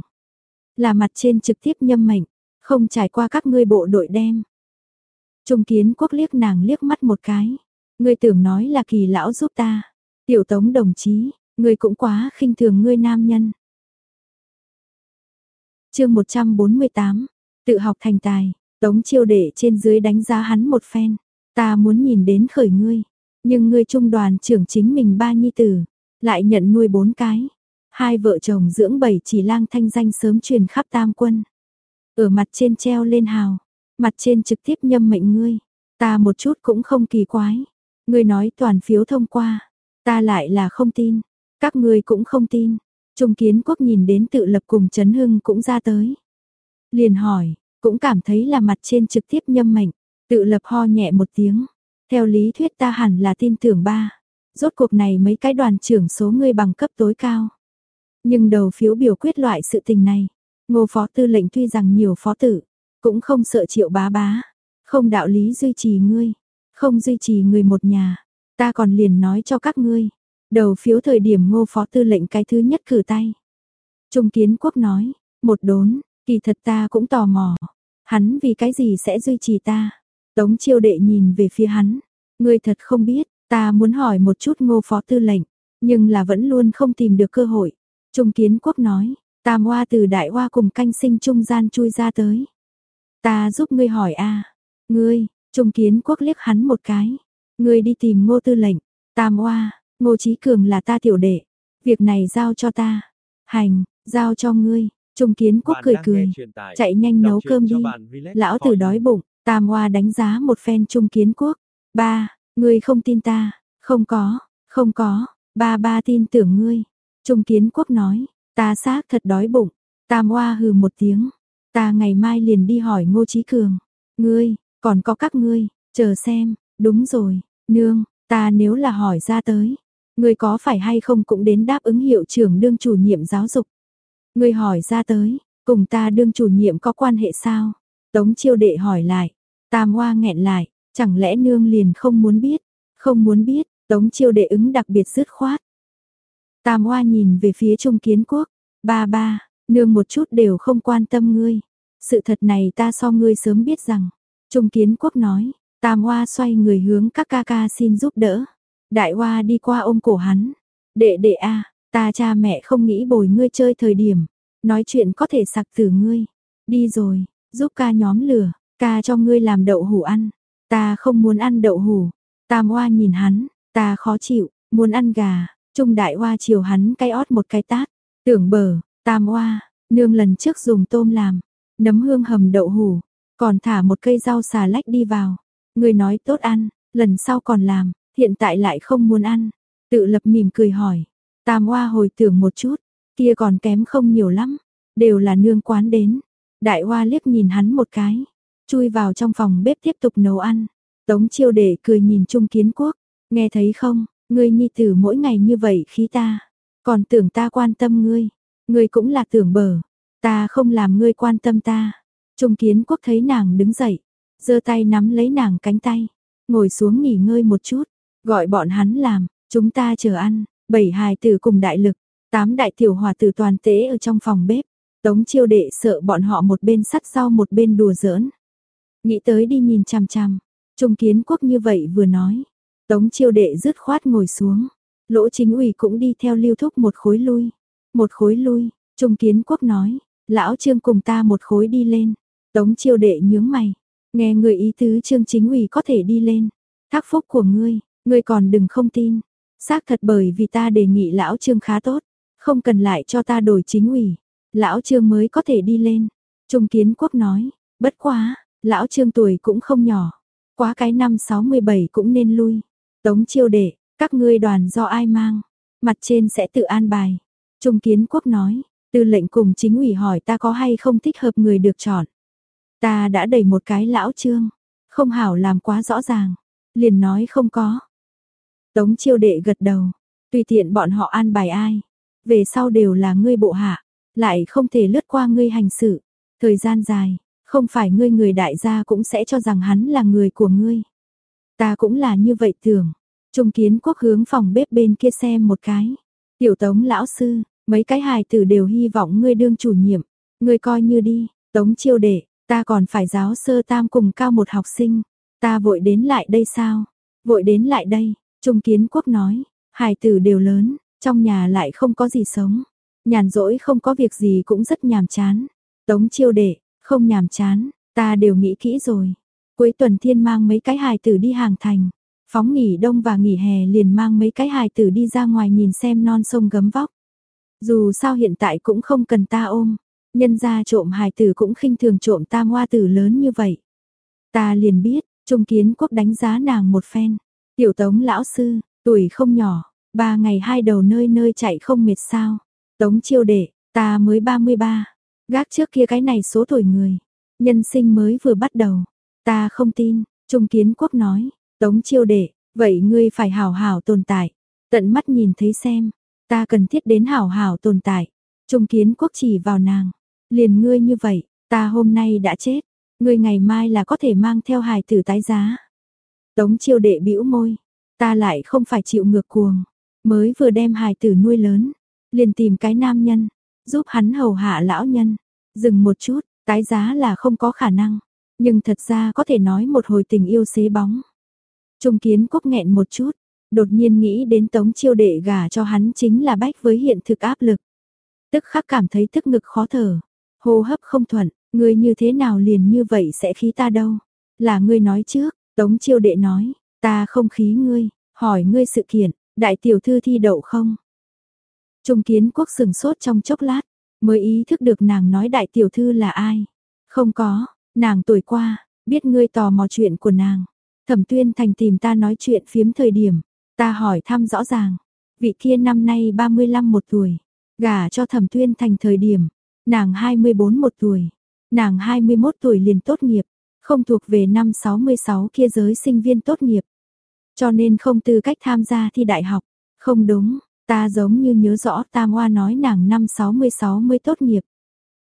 Là mặt trên trực tiếp nhâm mệnh, không trải qua các ngươi bộ đội đem. Trung Kiến Quốc liếc nàng liếc mắt một cái. Ngươi tưởng nói là kỳ lão giúp ta. Tiểu Tống đồng chí, ngươi cũng quá khinh thường ngươi nam nhân chương 148, tự học thành tài, tống chiêu đệ trên dưới đánh giá hắn một phen. Ta muốn nhìn đến khởi ngươi, nhưng ngươi trung đoàn trưởng chính mình ba nhi tử, lại nhận nuôi bốn cái. Hai vợ chồng dưỡng bảy chỉ lang thanh danh sớm truyền khắp tam quân. Ở mặt trên treo lên hào, mặt trên trực tiếp nhâm mệnh ngươi. Ta một chút cũng không kỳ quái. Ngươi nói toàn phiếu thông qua, ta lại là không tin. Các ngươi cũng không tin. Trung kiến quốc nhìn đến tự lập cùng Trấn Hưng cũng ra tới. Liền hỏi, cũng cảm thấy là mặt trên trực tiếp nhâm mệnh, tự lập ho nhẹ một tiếng. Theo lý thuyết ta hẳn là tin tưởng ba. Rốt cuộc này mấy cái đoàn trưởng số người bằng cấp tối cao. Nhưng đầu phiếu biểu quyết loại sự tình này, ngô phó tư lệnh tuy rằng nhiều phó tử, cũng không sợ triệu bá bá, không đạo lý duy trì ngươi, không duy trì người một nhà, ta còn liền nói cho các ngươi, Đầu phiếu thời điểm ngô phó tư lệnh cái thứ nhất cử tay. Trung kiến quốc nói, một đốn, kỳ thật ta cũng tò mò. Hắn vì cái gì sẽ duy trì ta? Tống chiêu đệ nhìn về phía hắn. Ngươi thật không biết, ta muốn hỏi một chút ngô phó tư lệnh, nhưng là vẫn luôn không tìm được cơ hội. Trung kiến quốc nói, tam hoa từ đại hoa cùng canh sinh trung gian chui ra tới. Ta giúp ngươi hỏi a Ngươi, trung kiến quốc liếc hắn một cái. Ngươi đi tìm ngô tư lệnh, tam hoa, Ngô Chí Cường là ta tiểu đệ, việc này giao cho ta. Hành, giao cho ngươi. Trung Kiến Quốc cười cười, chạy nhanh nấu cơm đi. Lão tử đói bụng, Tam Hoa đánh giá một phen Trung Kiến Quốc. Ba, ngươi không tin ta? Không có, không có, ba ba tin tưởng ngươi. Trung Kiến Quốc nói, ta xác thật đói bụng. Tam Hoa hừ một tiếng, ta ngày mai liền đi hỏi Ngô Chí Cường. Ngươi, còn có các ngươi, chờ xem, đúng rồi, nương, ta nếu là hỏi ra tới, người có phải hay không cũng đến đáp ứng hiệu trưởng đương chủ nhiệm giáo dục? người hỏi ra tới, cùng ta đương chủ nhiệm có quan hệ sao? Tống chiêu đệ hỏi lại, tam hoa nghẹn lại, chẳng lẽ nương liền không muốn biết? Không muốn biết, tống chiêu đệ ứng đặc biệt dứt khoát. Tam hoa nhìn về phía trung kiến quốc, ba ba, nương một chút đều không quan tâm ngươi. Sự thật này ta so ngươi sớm biết rằng. Trung kiến quốc nói, tam hoa xoay người hướng các ca ca xin giúp đỡ. Đại Hoa đi qua ôm cổ hắn. Đệ đệ a, ta cha mẹ không nghĩ bồi ngươi chơi thời điểm. nói chuyện có thể sặc tử ngươi. Đi rồi, giúp ca nhóm lửa, ca cho ngươi làm đậu hủ ăn. Ta không muốn ăn đậu hủ. Tam Hoa nhìn hắn, ta khó chịu, muốn ăn gà. Trung đại Hoa chiều hắn cái ót một cái tát. Tưởng bờ, Tam Hoa, nương lần trước dùng tôm làm, nấm hương hầm đậu hủ, còn thả một cây rau xà lách đi vào. Ngươi nói tốt ăn, lần sau còn làm, hiện tại lại không muốn ăn. Tự lập mỉm cười hỏi. Tam Hoa hồi tưởng một chút, kia còn kém không nhiều lắm, đều là nương quán đến. Đại Hoa liếc nhìn hắn một cái, chui vào trong phòng bếp tiếp tục nấu ăn. Tống chiêu để cười nhìn Trung Kiến Quốc, nghe thấy không, ngươi nhi tử mỗi ngày như vậy khí ta, còn tưởng ta quan tâm ngươi, ngươi cũng là tưởng bờ, ta không làm ngươi quan tâm ta. Trung Kiến Quốc thấy nàng đứng dậy, giơ tay nắm lấy nàng cánh tay, ngồi xuống nghỉ ngơi một chút, gọi bọn hắn làm, chúng ta chờ ăn, bảy hài tử cùng đại lực, tám đại tiểu hòa tử toàn tế ở trong phòng bếp. Tống chiêu đệ sợ bọn họ một bên sắt sau một bên đùa giỡn. Nghĩ tới đi nhìn chằm chằm, Trung kiến quốc như vậy vừa nói. Tống chiêu đệ dứt khoát ngồi xuống. Lỗ chính ủy cũng đi theo lưu thúc một khối lui. Một khối lui, Trung kiến quốc nói. Lão trương cùng ta một khối đi lên. Tống chiêu đệ nhướng mày. Nghe người ý tứ trương chính ủy có thể đi lên. Thác phúc của ngươi, ngươi còn đừng không tin. Xác thật bởi vì ta đề nghị lão trương khá tốt. Không cần lại cho ta đổi chính ủy. Lão trương mới có thể đi lên. Trung kiến quốc nói. Bất quá, lão trương tuổi cũng không nhỏ. Quá cái năm 67 cũng nên lui. Tống chiêu đệ, các ngươi đoàn do ai mang? Mặt trên sẽ tự an bài. Trung kiến quốc nói, tư lệnh cùng chính ủy hỏi ta có hay không thích hợp người được chọn. Ta đã đầy một cái lão trương, không hảo làm quá rõ ràng, liền nói không có. Tống chiêu đệ gật đầu, tùy tiện bọn họ an bài ai, về sau đều là ngươi bộ hạ, lại không thể lướt qua ngươi hành sự. Thời gian dài, không phải ngươi người đại gia cũng sẽ cho rằng hắn là người của ngươi. Ta cũng là như vậy tưởng. Trung kiến quốc hướng phòng bếp bên kia xem một cái. Tiểu tống lão sư, mấy cái hài tử đều hy vọng ngươi đương chủ nhiệm. Ngươi coi như đi, tống chiêu đệ, ta còn phải giáo sơ tam cùng cao một học sinh. Ta vội đến lại đây sao? Vội đến lại đây, Trung kiến quốc nói, hài tử đều lớn, trong nhà lại không có gì sống. Nhàn rỗi không có việc gì cũng rất nhàm chán. Tống chiêu đệ, không nhàm chán, ta đều nghĩ kỹ rồi. Cuối tuần thiên mang mấy cái hài tử đi hàng thành. Phóng nghỉ đông và nghỉ hè liền mang mấy cái hài tử đi ra ngoài nhìn xem non sông gấm vóc. Dù sao hiện tại cũng không cần ta ôm. Nhân ra trộm hài tử cũng khinh thường trộm tam hoa tử lớn như vậy. Ta liền biết, Trung Kiến Quốc đánh giá nàng một phen. Tiểu Tống lão sư, tuổi không nhỏ, ba ngày hai đầu nơi nơi chạy không mệt sao. Tống chiêu đệ, ta mới 33, Gác trước kia cái này số tuổi người, nhân sinh mới vừa bắt đầu. Ta không tin, Trung Kiến Quốc nói, Tống Chiêu Đệ, vậy ngươi phải hảo hảo tồn tại, tận mắt nhìn thấy xem, ta cần thiết đến hảo hảo tồn tại. Trung Kiến Quốc chỉ vào nàng, liền ngươi như vậy, ta hôm nay đã chết, ngươi ngày mai là có thể mang theo hài tử tái giá. Tống Chiêu Đệ bĩu môi, ta lại không phải chịu ngược cuồng, mới vừa đem hài tử nuôi lớn, liền tìm cái nam nhân, giúp hắn hầu hạ lão nhân. Dừng một chút, tái giá là không có khả năng, nhưng thật ra có thể nói một hồi tình yêu xế bóng. Trung kiến quốc nghẹn một chút, đột nhiên nghĩ đến tống chiêu đệ gả cho hắn chính là bách với hiện thực áp lực. Tức khắc cảm thấy thức ngực khó thở, hô hấp không thuận, ngươi như thế nào liền như vậy sẽ khí ta đâu. Là ngươi nói trước, tống chiêu đệ nói, ta không khí ngươi, hỏi ngươi sự kiện, đại tiểu thư thi đậu không? Trung kiến quốc sừng sốt trong chốc lát, mới ý thức được nàng nói đại tiểu thư là ai. Không có, nàng tuổi qua, biết ngươi tò mò chuyện của nàng. Thẩm tuyên thành tìm ta nói chuyện phiếm thời điểm, ta hỏi thăm rõ ràng, vị kia năm nay 35 một tuổi, gả cho thẩm tuyên thành thời điểm, nàng 24 một tuổi, nàng 21 tuổi liền tốt nghiệp, không thuộc về năm 66 kia giới sinh viên tốt nghiệp. Cho nên không tư cách tham gia thi đại học, không đúng, Ta giống như nhớ rõ Tam Hoa nói nàng năm 66 mới tốt nghiệp.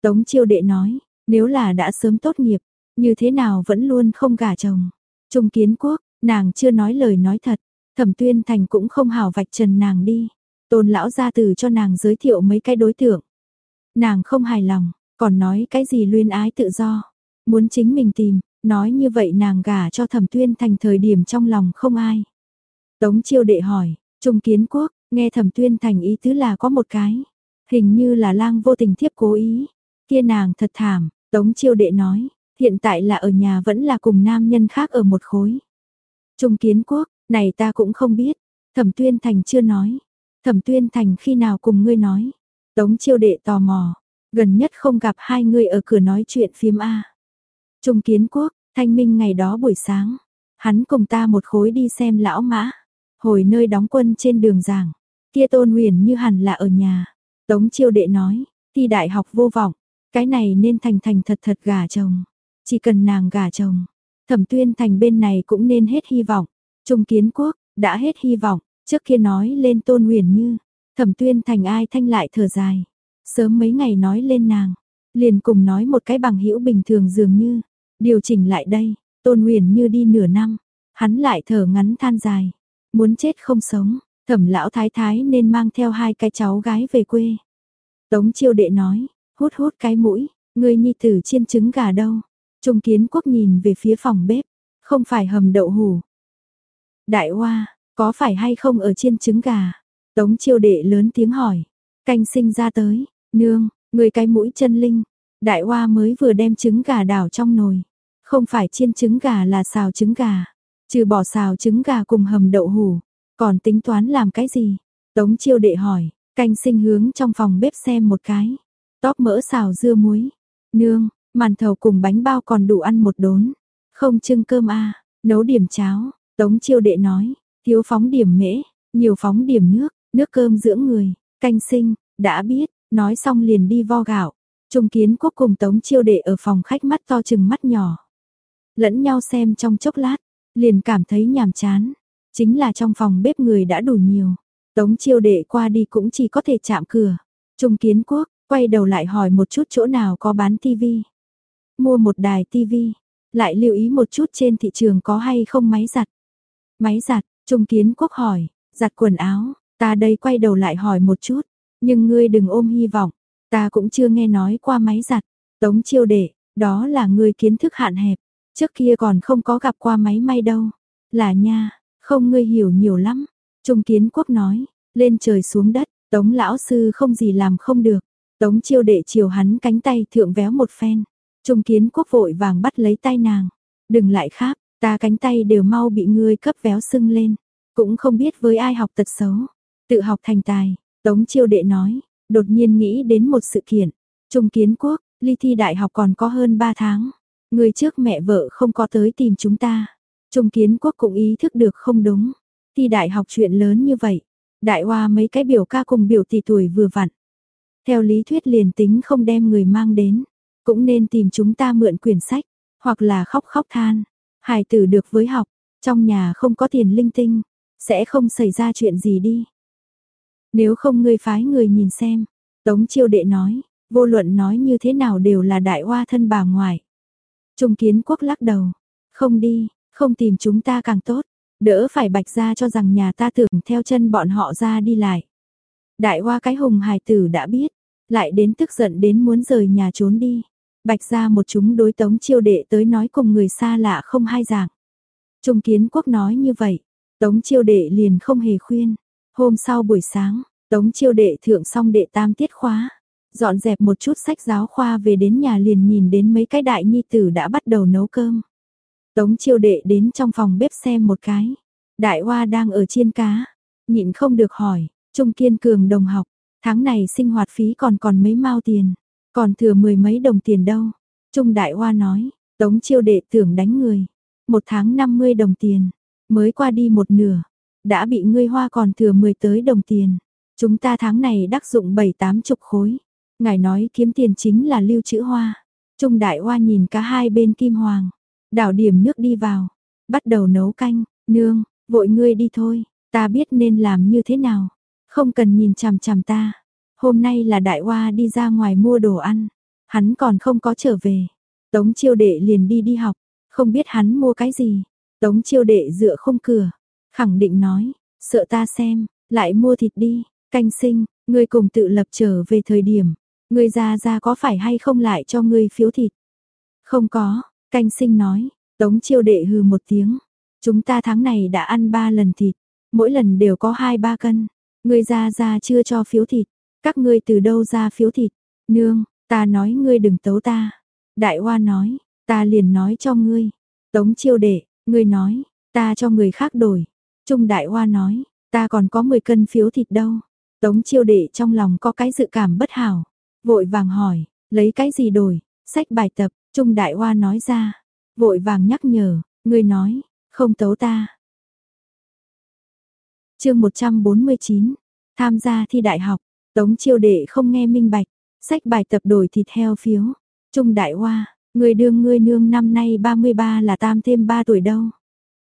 Tống chiêu đệ nói, nếu là đã sớm tốt nghiệp, như thế nào vẫn luôn không gả chồng. Trung kiến quốc, nàng chưa nói lời nói thật, thẩm tuyên thành cũng không hào vạch trần nàng đi. Tôn lão gia từ cho nàng giới thiệu mấy cái đối tượng. Nàng không hài lòng, còn nói cái gì luyên ái tự do. Muốn chính mình tìm, nói như vậy nàng gả cho thẩm tuyên thành thời điểm trong lòng không ai. Tống chiêu đệ hỏi, Trung kiến quốc, Nghe thẩm tuyên thành ý tứ là có một cái. Hình như là lang vô tình thiếp cố ý. Kia nàng thật thảm, Tống chiêu đệ nói, hiện tại là ở nhà vẫn là cùng nam nhân khác ở một khối. Trung kiến quốc, này ta cũng không biết. Thẩm tuyên thành chưa nói. Thẩm tuyên thành khi nào cùng ngươi nói. Tống chiêu đệ tò mò. Gần nhất không gặp hai người ở cửa nói chuyện phim A. Trung kiến quốc, thanh minh ngày đó buổi sáng. Hắn cùng ta một khối đi xem lão mã. Hồi nơi đóng quân trên đường giảng. Kia tôn huyền như hẳn là ở nhà. Tống chiêu đệ nói, thi đại học vô vọng. Cái này nên thành thành thật thật gả chồng. Chỉ cần nàng gả chồng. Thẩm tuyên thành bên này cũng nên hết hy vọng. Trung kiến quốc, đã hết hy vọng. Trước kia nói lên tôn huyền như. Thẩm tuyên thành ai thanh lại thở dài. Sớm mấy ngày nói lên nàng. Liền cùng nói một cái bằng hữu bình thường dường như. Điều chỉnh lại đây. Tôn huyền như đi nửa năm. Hắn lại thở ngắn than dài. Muốn chết không sống. Thẩm lão thái thái nên mang theo hai cái cháu gái về quê. Tống chiêu đệ nói, hút hút cái mũi, người nhi tử chiên trứng gà đâu. Trung kiến quốc nhìn về phía phòng bếp, không phải hầm đậu hủ. Đại hoa, có phải hay không ở chiên trứng gà? Tống chiêu đệ lớn tiếng hỏi, canh sinh ra tới, nương, người cái mũi chân linh. Đại hoa mới vừa đem trứng gà đảo trong nồi. Không phải chiên trứng gà là xào trứng gà. Trừ bỏ xào trứng gà cùng hầm đậu hủ. Còn tính toán làm cái gì? Tống chiêu đệ hỏi, canh sinh hướng trong phòng bếp xem một cái. Tóp mỡ xào dưa muối. Nương, màn thầu cùng bánh bao còn đủ ăn một đốn. Không trưng cơm a à, nấu điểm cháo. Tống chiêu đệ nói, thiếu phóng điểm mễ, nhiều phóng điểm nước, nước cơm dưỡng người. Canh sinh, đã biết, nói xong liền đi vo gạo. Trung kiến quốc cùng tống chiêu đệ ở phòng khách mắt to chừng mắt nhỏ. Lẫn nhau xem trong chốc lát, liền cảm thấy nhàm chán. Chính là trong phòng bếp người đã đủ nhiều. Tống chiêu đệ qua đi cũng chỉ có thể chạm cửa. Trung kiến quốc, quay đầu lại hỏi một chút chỗ nào có bán tivi. Mua một đài tivi, lại lưu ý một chút trên thị trường có hay không máy giặt. Máy giặt, Trung kiến quốc hỏi, giặt quần áo, ta đây quay đầu lại hỏi một chút. Nhưng ngươi đừng ôm hy vọng, ta cũng chưa nghe nói qua máy giặt. Tống chiêu đệ, đó là ngươi kiến thức hạn hẹp. Trước kia còn không có gặp qua máy may đâu. Là nha, không ngươi hiểu nhiều lắm. Trung kiến quốc nói, lên trời xuống đất, tống lão sư không gì làm không được. Tống chiêu đệ chiều hắn cánh tay thượng véo một phen. Trung kiến quốc vội vàng bắt lấy tay nàng. Đừng lại kháp, ta cánh tay đều mau bị ngươi cấp véo sưng lên. Cũng không biết với ai học tật xấu. Tự học thành tài, tống chiêu đệ nói, đột nhiên nghĩ đến một sự kiện. Trung kiến quốc, ly thi đại học còn có hơn 3 tháng. Người trước mẹ vợ không có tới tìm chúng ta. Trung kiến quốc cũng ý thức được không đúng. Thì đại học chuyện lớn như vậy. Đại hoa mấy cái biểu ca cùng biểu tỷ tuổi vừa vặn. Theo lý thuyết liền tính không đem người mang đến. Cũng nên tìm chúng ta mượn quyển sách. Hoặc là khóc khóc than. Hài tử được với học. Trong nhà không có tiền linh tinh. Sẽ không xảy ra chuyện gì đi. Nếu không ngươi phái người nhìn xem. Tống chiêu đệ nói. Vô luận nói như thế nào đều là đại hoa thân bà ngoại. Trung kiến quốc lắc đầu. Không đi, không tìm chúng ta càng tốt. Đỡ phải bạch ra cho rằng nhà ta tưởng theo chân bọn họ ra đi lại. Đại hoa cái hùng hài tử đã biết. Lại đến tức giận đến muốn rời nhà trốn đi. Bạch ra một chúng đối tống chiêu đệ tới nói cùng người xa lạ không hai dạng. Trung kiến quốc nói như vậy. Tống chiêu đệ liền không hề khuyên. Hôm sau buổi sáng, tống chiêu đệ thượng xong đệ tam tiết khóa. Dọn dẹp một chút sách giáo khoa về đến nhà liền nhìn đến mấy cái đại nhi tử đã bắt đầu nấu cơm. Tống chiêu đệ đến trong phòng bếp xem một cái. Đại hoa đang ở chiên cá. Nhịn không được hỏi, Trung Kiên Cường đồng học, tháng này sinh hoạt phí còn còn mấy mao tiền. Còn thừa mười mấy đồng tiền đâu. Trung Đại Hoa nói, Tống chiêu đệ tưởng đánh người. Một tháng 50 đồng tiền. Mới qua đi một nửa. Đã bị ngươi hoa còn thừa 10 tới đồng tiền. Chúng ta tháng này đắc dụng 7-8 chục khối. Ngài nói kiếm tiền chính là lưu trữ hoa. Trung đại hoa nhìn cả hai bên kim hoàng. Đảo điểm nước đi vào. Bắt đầu nấu canh. Nương, vội ngươi đi thôi. Ta biết nên làm như thế nào. Không cần nhìn chằm chằm ta. Hôm nay là đại hoa đi ra ngoài mua đồ ăn. Hắn còn không có trở về. Tống chiêu đệ liền đi đi học. Không biết hắn mua cái gì. Tống chiêu đệ dựa không cửa. Khẳng định nói. Sợ ta xem. Lại mua thịt đi. Canh sinh. Ngươi cùng tự lập trở về thời điểm người ra ra có phải hay không lại cho ngươi phiếu thịt? Không có, canh sinh nói, tống chiêu đệ hừ một tiếng. Chúng ta tháng này đã ăn ba lần thịt, mỗi lần đều có hai ba cân. người ra ra chưa cho phiếu thịt, Các ngươi từ đâu ra phiếu thịt? Nương, ta nói ngươi đừng tấu ta. Đại Hoa nói, ta liền nói cho ngươi. Tống chiêu đệ, ngươi nói, ta cho người khác đổi. Trung Đại Hoa nói, ta còn có 10 cân phiếu thịt đâu. Tống chiêu đệ trong lòng có cái dự cảm bất hảo. Vội vàng hỏi, lấy cái gì đổi? Sách bài tập, Trung Đại Hoa nói ra. Vội vàng nhắc nhở, ngươi nói, không tấu ta. chương 149, tham gia thi đại học, Tống chiêu đệ không nghe minh bạch, sách bài tập đổi thịt heo phiếu. Trung Đại Hoa, người đương ngươi nương năm nay 33 là tam thêm 3 tuổi đâu.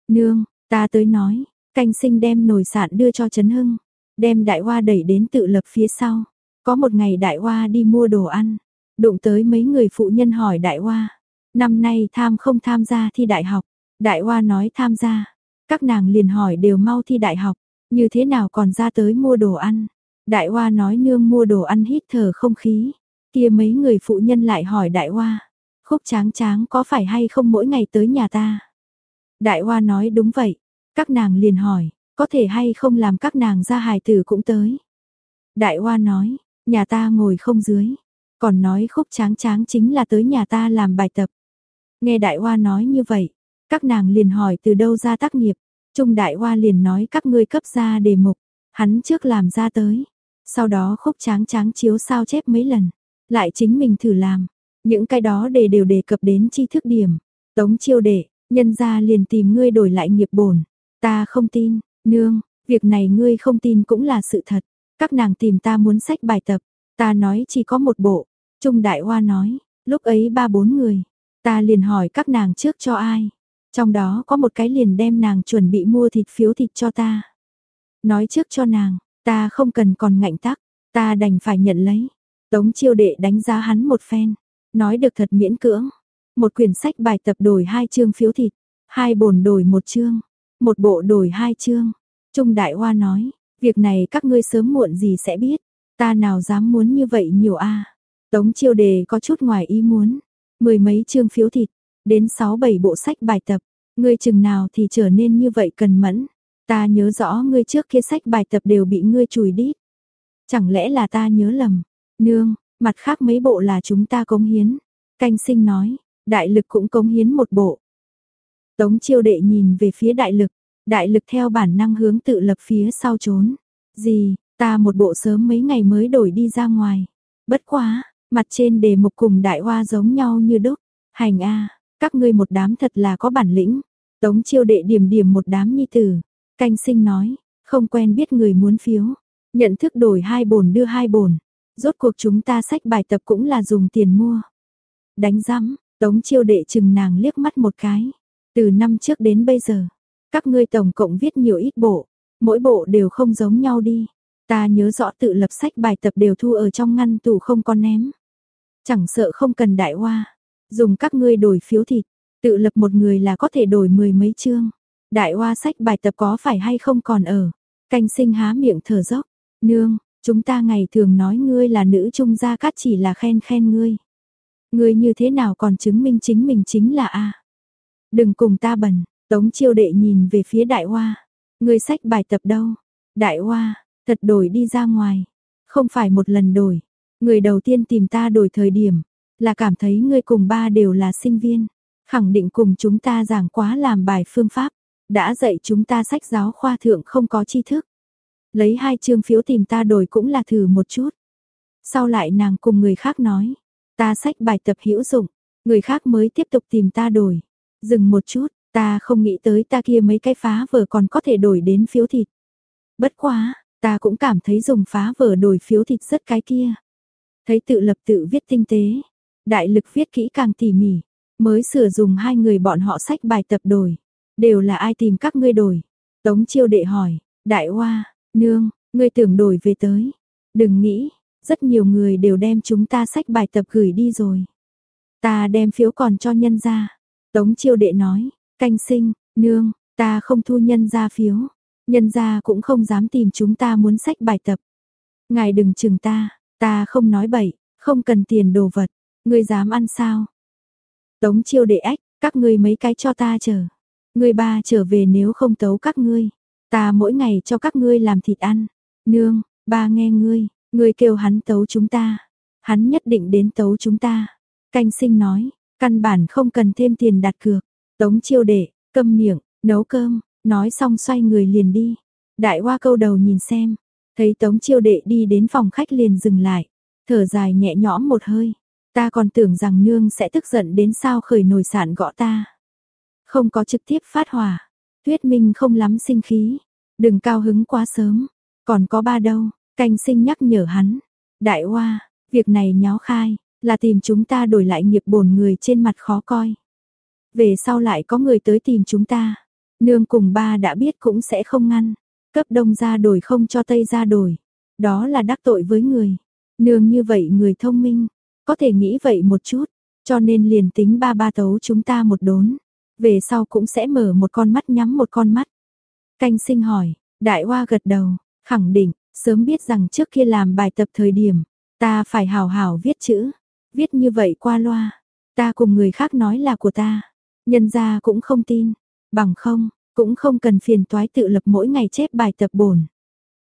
Nương, ta tới nói, canh sinh đem nồi sạn đưa cho Trấn Hưng, đem Đại Hoa đẩy đến tự lập phía sau. Có một ngày Đại Hoa đi mua đồ ăn, đụng tới mấy người phụ nhân hỏi Đại Hoa, năm nay tham không tham gia thi đại học. Đại Hoa nói tham gia, các nàng liền hỏi đều mau thi đại học, như thế nào còn ra tới mua đồ ăn. Đại Hoa nói nương mua đồ ăn hít thở không khí, kia mấy người phụ nhân lại hỏi Đại Hoa, khúc tráng tráng có phải hay không mỗi ngày tới nhà ta. Đại Hoa nói đúng vậy, các nàng liền hỏi, có thể hay không làm các nàng ra hài tử cũng tới. Đại Hoa nói, nhà ta ngồi không dưới, còn nói khúc tráng tráng chính là tới nhà ta làm bài tập. Nghe Đại Hoa nói như vậy, các nàng liền hỏi từ đâu ra tác nghiệp, Trung Đại Hoa liền nói các ngươi cấp ra đề mục, hắn trước làm ra tới, sau đó khúc tráng tráng chiếu sao chép mấy lần, lại chính mình thử làm, những cái đó đề đều đề cập đến tri thức điểm, tống chiêu đệ, nhân ra liền tìm ngươi đổi lại nghiệp bổn, ta không tin, nương, việc này ngươi không tin cũng là sự thật, các nàng tìm ta muốn sách bài tập, ta nói chỉ có một bộ, Trung Đại Hoa nói, lúc ấy ba bốn người, ta liền hỏi các nàng trước cho ai, trong đó có một cái liền đem nàng chuẩn bị mua thịt phiếu thịt cho ta. Nói trước cho nàng, ta không cần còn ngạnh tắc, ta đành phải nhận lấy. Tống chiêu đệ đánh giá hắn một phen, nói được thật miễn cưỡng. Một quyển sách bài tập đổi hai chương phiếu thịt, hai bổn đổi một chương, một bộ đổi hai chương. Trung Đại Hoa nói, việc này các ngươi sớm muộn gì sẽ biết, ta nào dám muốn như vậy nhiều a. Tống chiêu đề có chút ngoài ý muốn, mười mấy chương phiếu thịt, đến sáu bảy bộ sách bài tập, ngươi chừng nào thì trở nên như vậy cần mẫn. Ta nhớ rõ ngươi trước kia sách bài tập đều bị ngươi chùi đít. Chẳng lẽ là ta nhớ lầm? Nương, mặt khác mấy bộ là chúng ta cống hiến. Canh sinh nói, đại lực cũng cống hiến một bộ. Tống chiêu đệ nhìn về phía đại lực, đại lực theo bản năng hướng tự lập phía sau trốn. Gì, ta một bộ sớm mấy ngày mới đổi đi ra ngoài. Bất quá, mặt trên đề mục cùng đại hoa giống nhau như đúc. Hành a các ngươi một đám thật là có bản lĩnh. Tống chiêu đệ điểm điểm một đám nhi tử. Canh sinh nói, không quen biết người muốn phiếu. Nhận thức đổi hai bổn đưa hai bổn. Rốt cuộc chúng ta sách bài tập cũng là dùng tiền mua. Đánh rắm tống chiêu đệ chừng nàng liếc mắt một cái. Từ năm trước đến bây giờ, các ngươi tổng cộng viết nhiều ít bộ. Mỗi bộ đều không giống nhau đi. Ta nhớ rõ tự lập sách bài tập đều thu ở trong ngăn tủ không con ném. Chẳng sợ không cần đại hoa. Dùng các ngươi đổi phiếu thịt. Tự lập một người là có thể đổi mười mấy chương. Đại hoa sách bài tập có phải hay không còn ở. Canh sinh há miệng thở dốc. Nương, chúng ta ngày thường nói ngươi là nữ trung gia cát chỉ là khen khen ngươi. Ngươi như thế nào còn chứng minh chính mình chính là A. Đừng cùng ta bẩn, tống chiêu đệ nhìn về phía đại hoa. người sách bài tập đâu? Đại hoa, thật đổi đi ra ngoài. Không phải một lần đổi. Người đầu tiên tìm ta đổi thời điểm, là cảm thấy ngươi cùng ba đều là sinh viên. Khẳng định cùng chúng ta giảng quá làm bài phương pháp đã dạy chúng ta sách giáo khoa thượng không có tri thức. Lấy hai chương phiếu tìm ta đổi cũng là thử một chút. Sau lại nàng cùng người khác nói, ta sách bài tập hữu dụng, người khác mới tiếp tục tìm ta đổi. Dừng một chút, ta không nghĩ tới ta kia mấy cái phá vở còn có thể đổi đến phiếu thịt. Bất quá, ta cũng cảm thấy dùng phá vở đổi phiếu thịt rất cái kia. Thấy tự lập tự viết tinh tế, đại lực viết kỹ càng tỉ mỉ, mới sửa dùng hai người bọn họ sách bài tập đổi. Đều là ai tìm các ngươi đổi? Tống chiêu đệ hỏi, đại hoa, nương, ngươi tưởng đổi về tới. Đừng nghĩ, rất nhiều người đều đem chúng ta sách bài tập gửi đi rồi. Ta đem phiếu còn cho nhân ra. Tống chiêu đệ nói, canh sinh, nương, ta không thu nhân ra phiếu. Nhân ra cũng không dám tìm chúng ta muốn sách bài tập. Ngài đừng chừng ta, ta không nói bậy, không cần tiền đồ vật. Ngươi dám ăn sao? Tống chiêu đệ ách, các ngươi mấy cái cho ta chờ. Ngươi ba trở về nếu không tấu các ngươi, ta mỗi ngày cho các ngươi làm thịt ăn. Nương, ba nghe ngươi, Ngươi kêu hắn tấu chúng ta, hắn nhất định đến tấu chúng ta. Canh sinh nói, căn bản không cần thêm tiền đặt cược. Tống chiêu đệ, câm miệng, nấu cơm, nói xong xoay người liền đi. Đại hoa câu đầu nhìn xem, thấy tống chiêu đệ đi đến phòng khách liền dừng lại, thở dài nhẹ nhõm một hơi. Ta còn tưởng rằng nương sẽ tức giận đến sao khởi nồi sản gõ ta. Không có trực tiếp phát hỏa, tuyết minh không lắm sinh khí, đừng cao hứng quá sớm, còn có ba đâu, canh sinh nhắc nhở hắn. Đại hoa, việc này nháo khai, là tìm chúng ta đổi lại nghiệp bổn người trên mặt khó coi. Về sau lại có người tới tìm chúng ta, nương cùng ba đã biết cũng sẽ không ngăn, cấp đông ra đổi không cho tây ra đổi, đó là đắc tội với người. Nương như vậy người thông minh, có thể nghĩ vậy một chút, cho nên liền tính ba ba tấu chúng ta một đốn, về sau cũng sẽ mở một con mắt nhắm một con mắt. Canh sinh hỏi, đại hoa gật đầu, khẳng định, sớm biết rằng trước kia làm bài tập thời điểm, ta phải hào hào viết chữ, viết như vậy qua loa, ta cùng người khác nói là của ta, nhân gia cũng không tin, bằng không, cũng không cần phiền toái tự lập mỗi ngày chép bài tập bổn.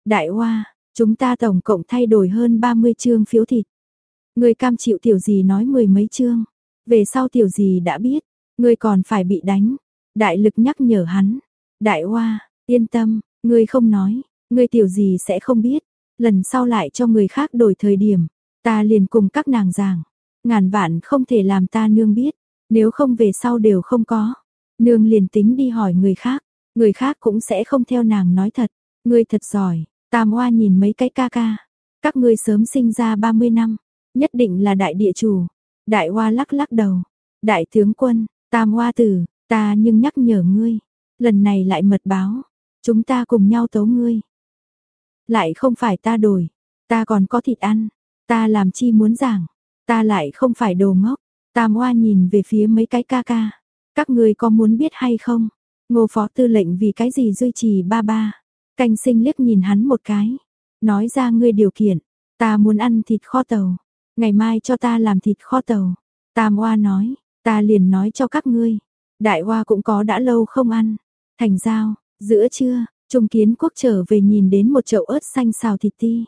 Đại hoa, chúng ta tổng cộng thay đổi hơn 30 chương phiếu thịt. Người cam chịu tiểu gì nói mười mấy chương, về sau tiểu gì đã biết, người còn phải bị đánh. Đại lực nhắc nhở hắn, đại hoa, yên tâm, người không nói, người tiểu gì sẽ không biết, lần sau lại cho người khác đổi thời điểm, ta liền cùng các nàng giảng, ngàn vạn không thể làm ta nương biết, nếu không về sau đều không có. Nương liền tính đi hỏi người khác, người khác cũng sẽ không theo nàng nói thật, ngươi thật giỏi, Tam Hoa nhìn mấy cái ca ca, các ngươi sớm sinh ra 30 năm, nhất định là đại địa chủ. Đại Hoa lắc lắc đầu, đại tướng quân, Tam Hoa tử, ta nhưng nhắc nhở ngươi, lần này lại mật báo, chúng ta cùng nhau tấu ngươi. Lại không phải ta đổi, ta còn có thịt ăn, ta làm chi muốn giảng, ta lại không phải đồ ngốc. Tam Hoa nhìn về phía mấy cái ca ca, các ngươi có muốn biết hay không? Ngô phó tư lệnh vì cái gì duy trì ba ba? Canh sinh liếc nhìn hắn một cái, nói ra ngươi điều kiện, ta muốn ăn thịt kho tàu, ngày mai cho ta làm thịt kho tàu. Tam Hoa nói, ta liền nói cho các ngươi, đại hoa cũng có đã lâu không ăn. Thành giao, giữa trưa, Trung Kiến Quốc trở về nhìn đến một chậu ớt xanh xào thịt ti.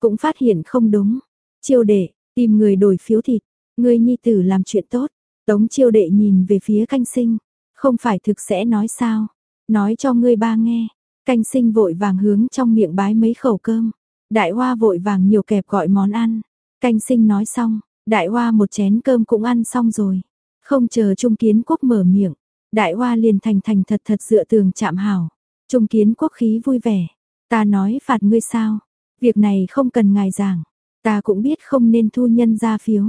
Cũng phát hiện không đúng. Chiêu đệ, tìm người đổi phiếu thịt, ngươi nhi tử làm chuyện tốt. Tống chiêu đệ nhìn về phía canh sinh, không phải thực sẽ nói sao, nói cho ngươi ba nghe. Canh sinh vội vàng hướng trong miệng bái mấy khẩu cơm, đại hoa vội vàng nhiều kẹp gọi món ăn. Canh sinh nói xong, đại hoa một chén cơm cũng ăn xong rồi. Không chờ Trung Kiến Quốc mở miệng, đại hoa liền thành thành thật thật dựa tường chạm hảo. Trung Kiến Quốc khí vui vẻ, ta nói phạt ngươi sao, việc này không cần ngài giảng, ta cũng biết không nên thu nhân ra phiếu.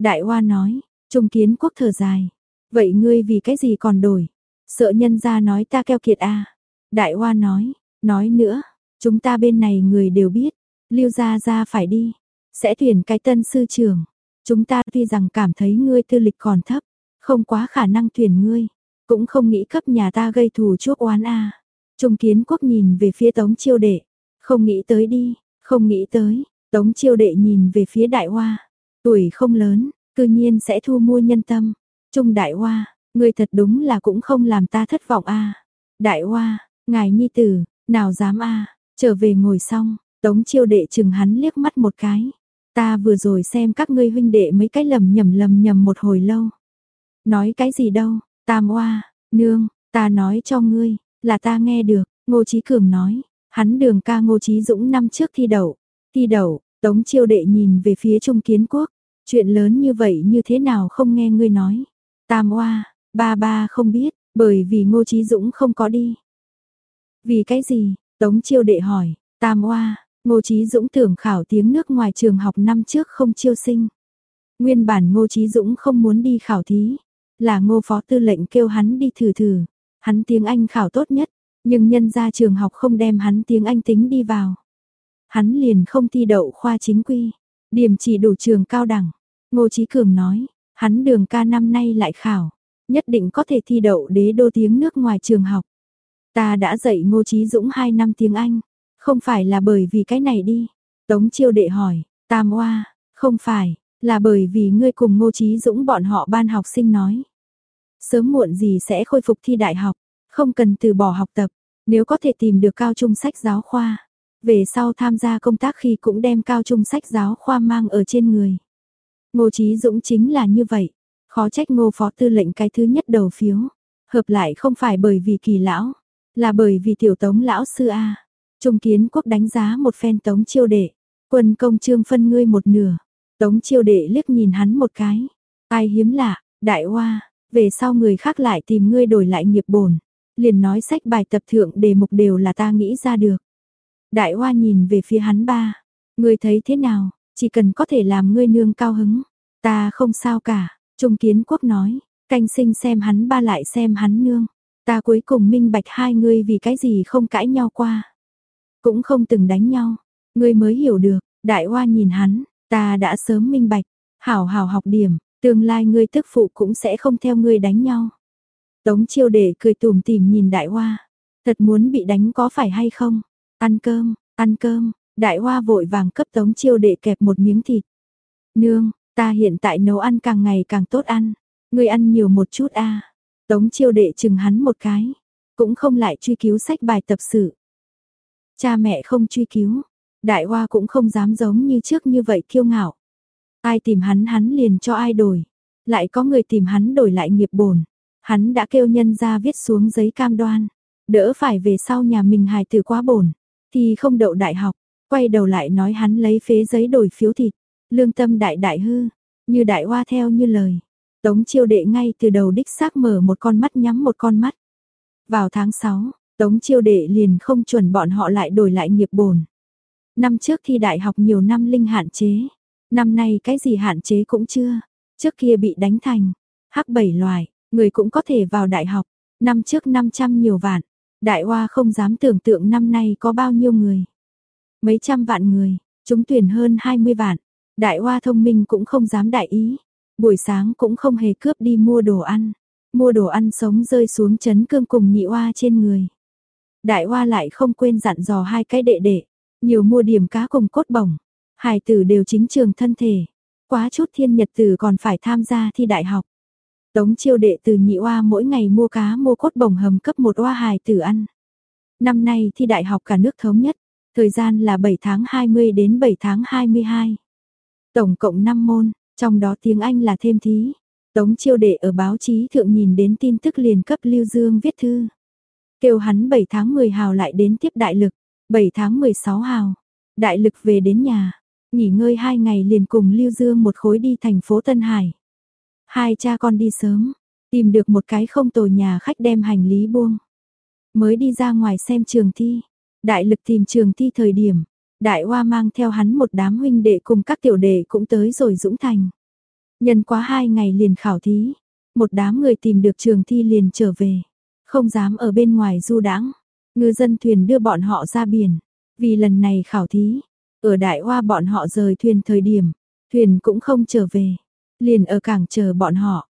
Đại hoa nói, Trung Kiến Quốc thở dài, vậy ngươi vì cái gì còn đổi, sợ nhân ra nói ta keo kiệt à. Đại hoa nói, nói nữa, chúng ta bên này người đều biết, lưu gia gia phải đi, sẽ tuyển cái tân sư trưởng. Chúng ta tuy rằng cảm thấy ngươi tư lịch còn thấp, không quá khả năng tuyển ngươi, cũng không nghĩ cấp nhà ta gây thù chuốc oán a. Trung Kiến Quốc nhìn về phía Tống Chiêu Đệ, không nghĩ tới đi, không nghĩ tới. Tống Chiêu Đệ nhìn về phía Đại Hoa, tuổi không lớn, cư nhiên sẽ thu mua nhân tâm. Trung Đại Hoa, ngươi thật đúng là cũng không làm ta thất vọng a. Đại Hoa, ngài nhi tử, nào dám a, trở về ngồi xong, Tống Chiêu Đệ chừng hắn liếc mắt một cái. Ta vừa rồi xem các ngươi huynh đệ mấy cái lầm nhầm lầm nhầm một hồi lâu. Nói cái gì đâu, Tam Hoa, nương, ta nói cho ngươi, là ta nghe được, Ngô Chí Cường nói, hắn đường ca Ngô Chí Dũng năm trước thi đậu, thi đậu, Tống Chiêu Đệ nhìn về phía Trung Kiến Quốc, chuyện lớn như vậy như thế nào không nghe ngươi nói. Tam Hoa, ba ba không biết, bởi vì Ngô Chí Dũng không có đi. Vì cái gì? Tống Chiêu Đệ hỏi, Tam Hoa, Ngô Chí Dũng tưởng khảo tiếng nước ngoài trường học năm trước không chiêu sinh. Nguyên bản Ngô Chí Dũng không muốn đi khảo thí, là Ngô Phó Tư lệnh kêu hắn đi thử thử. Hắn tiếng Anh khảo tốt nhất, nhưng nhân ra trường học không đem hắn tiếng Anh tính đi vào. Hắn liền không thi đậu khoa chính quy, điểm chỉ đủ trường cao đẳng. Ngô Chí Cường nói, hắn đường ca năm nay lại khảo, nhất định có thể thi đậu đế đô tiếng nước ngoài trường học. Ta đã dạy Ngô Chí Dũng 2 năm tiếng Anh, không phải là bởi vì cái này đi. Tống chiêu đệ hỏi, Tam Hoa, không phải, là bởi vì ngươi cùng Ngô Chí Dũng bọn họ ban học sinh nói. Sớm muộn gì sẽ khôi phục thi đại học, không cần từ bỏ học tập, nếu có thể tìm được cao trung sách giáo khoa. Về sau tham gia công tác khi cũng đem cao trung sách giáo khoa mang ở trên người. Ngô Chí Dũng chính là như vậy, khó trách ngô phó tư lệnh cái thứ nhất đầu phiếu. Hợp lại không phải bởi vì kỳ lão, là bởi vì tiểu tống lão sư A. Trung kiến quốc đánh giá một phen tống chiêu đệ, quân công trương phân ngươi một nửa. Tống chiêu đệ liếc nhìn hắn một cái. Ai hiếm lạ, đại hoa, về sau người khác lại tìm ngươi đổi lại nghiệp bổn. Liền nói sách bài tập thượng đề mục đều là ta nghĩ ra được. Đại hoa nhìn về phía hắn ba. Ngươi thấy thế nào, chỉ cần có thể làm ngươi nương cao hứng. Ta không sao cả, Trung kiến quốc nói, canh sinh xem hắn ba lại xem hắn nương. Ta cuối cùng minh bạch hai ngươi vì cái gì không cãi nhau qua. Cũng không từng đánh nhau, ngươi mới hiểu được, đại hoa nhìn hắn, ta đã sớm minh bạch, hảo hảo học điểm, tương lai ngươi tức phụ cũng sẽ không theo ngươi đánh nhau. Tống chiêu để cười tùm tìm nhìn đại hoa, thật muốn bị đánh có phải hay không? Ăn cơm, ăn cơm, đại hoa vội vàng cấp tống chiêu đệ kẹp một miếng thịt. Nương, ta hiện tại nấu ăn càng ngày càng tốt ăn, ngươi ăn nhiều một chút a. Tống chiêu đệ chừng hắn một cái, cũng không lại truy cứu sách bài tập sự. Cha mẹ không truy cứu, đại hoa cũng không dám giống như trước như vậy kiêu ngạo. Ai tìm hắn hắn liền cho ai đổi, lại có người tìm hắn đổi lại nghiệp bổn. Hắn đã kêu nhân ra viết xuống giấy cam đoan, đỡ phải về sau nhà mình hài tử quá bổn, thì không đậu đại học, quay đầu lại nói hắn lấy phế giấy đổi phiếu thịt, lương tâm đại đại hư, như đại hoa theo như lời. Tống chiêu đệ ngay từ đầu đích xác mở một con mắt nhắm một con mắt. Vào tháng 6, Tống chiêu đệ liền không chuẩn bọn họ lại đổi lại nghiệp bổn. Năm trước thi đại học nhiều năm linh hạn chế, năm nay cái gì hạn chế cũng chưa, trước kia bị đánh thành, hắc bảy loài, người cũng có thể vào đại học, năm trước 500 nhiều vạn, đại hoa không dám tưởng tượng năm nay có bao nhiêu người. Mấy trăm vạn người, chúng tuyển hơn 20 vạn, đại hoa thông minh cũng không dám đại ý, buổi sáng cũng không hề cướp đi mua đồ ăn, mua đồ ăn sống rơi xuống chấn cương cùng nhị hoa trên người. Đại hoa lại không quên dặn dò hai cái đệ đệ, nhiều mua điểm cá cùng cốt bổng, Hải tử đều chính trường thân thể, quá chút thiên nhật tử còn phải tham gia thi đại học. Tống chiêu đệ từ nhị oa mỗi ngày mua cá mua cốt bồng hầm cấp một oa hài tử ăn. Năm nay thi đại học cả nước thống nhất, thời gian là 7 tháng 20 đến 7 tháng 22. Tổng cộng 5 môn, trong đó tiếng Anh là thêm thí. Tống chiêu đệ ở báo chí thượng nhìn đến tin tức liền cấp Lưu Dương viết thư. Kêu hắn 7 tháng 10 hào lại đến tiếp đại lực, 7 tháng 16 hào. Đại lực về đến nhà, nghỉ ngơi 2 ngày liền cùng Lưu Dương một khối đi thành phố Tân Hải. Hai cha con đi sớm, tìm được một cái không tồi nhà khách đem hành lý buông. Mới đi ra ngoài xem trường thi, đại lực tìm trường thi thời điểm, đại hoa mang theo hắn một đám huynh đệ cùng các tiểu đệ cũng tới rồi Dũng Thành. Nhân quá hai ngày liền khảo thí, một đám người tìm được trường thi liền trở về, không dám ở bên ngoài du đãng. Ngư dân thuyền đưa bọn họ ra biển, vì lần này khảo thí, ở đại hoa bọn họ rời thuyền thời điểm, thuyền cũng không trở về, liền ở cảng chờ bọn họ.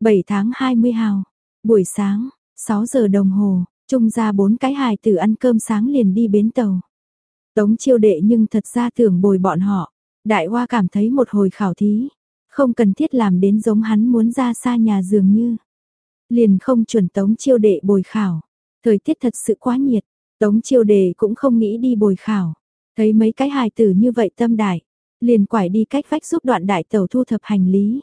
7 tháng 20 hào, buổi sáng, 6 giờ đồng hồ, trung ra bốn cái hài tử ăn cơm sáng liền đi bến tàu. Tống chiêu đệ nhưng thật ra tưởng bồi bọn họ, đại hoa cảm thấy một hồi khảo thí, không cần thiết làm đến giống hắn muốn ra xa nhà dường như. Liền không chuẩn tống chiêu đệ bồi khảo, thời tiết thật sự quá nhiệt, tống chiêu đệ cũng không nghĩ đi bồi khảo, thấy mấy cái hài tử như vậy tâm đại, liền quải đi cách vách giúp đoạn đại tàu thu thập hành lý.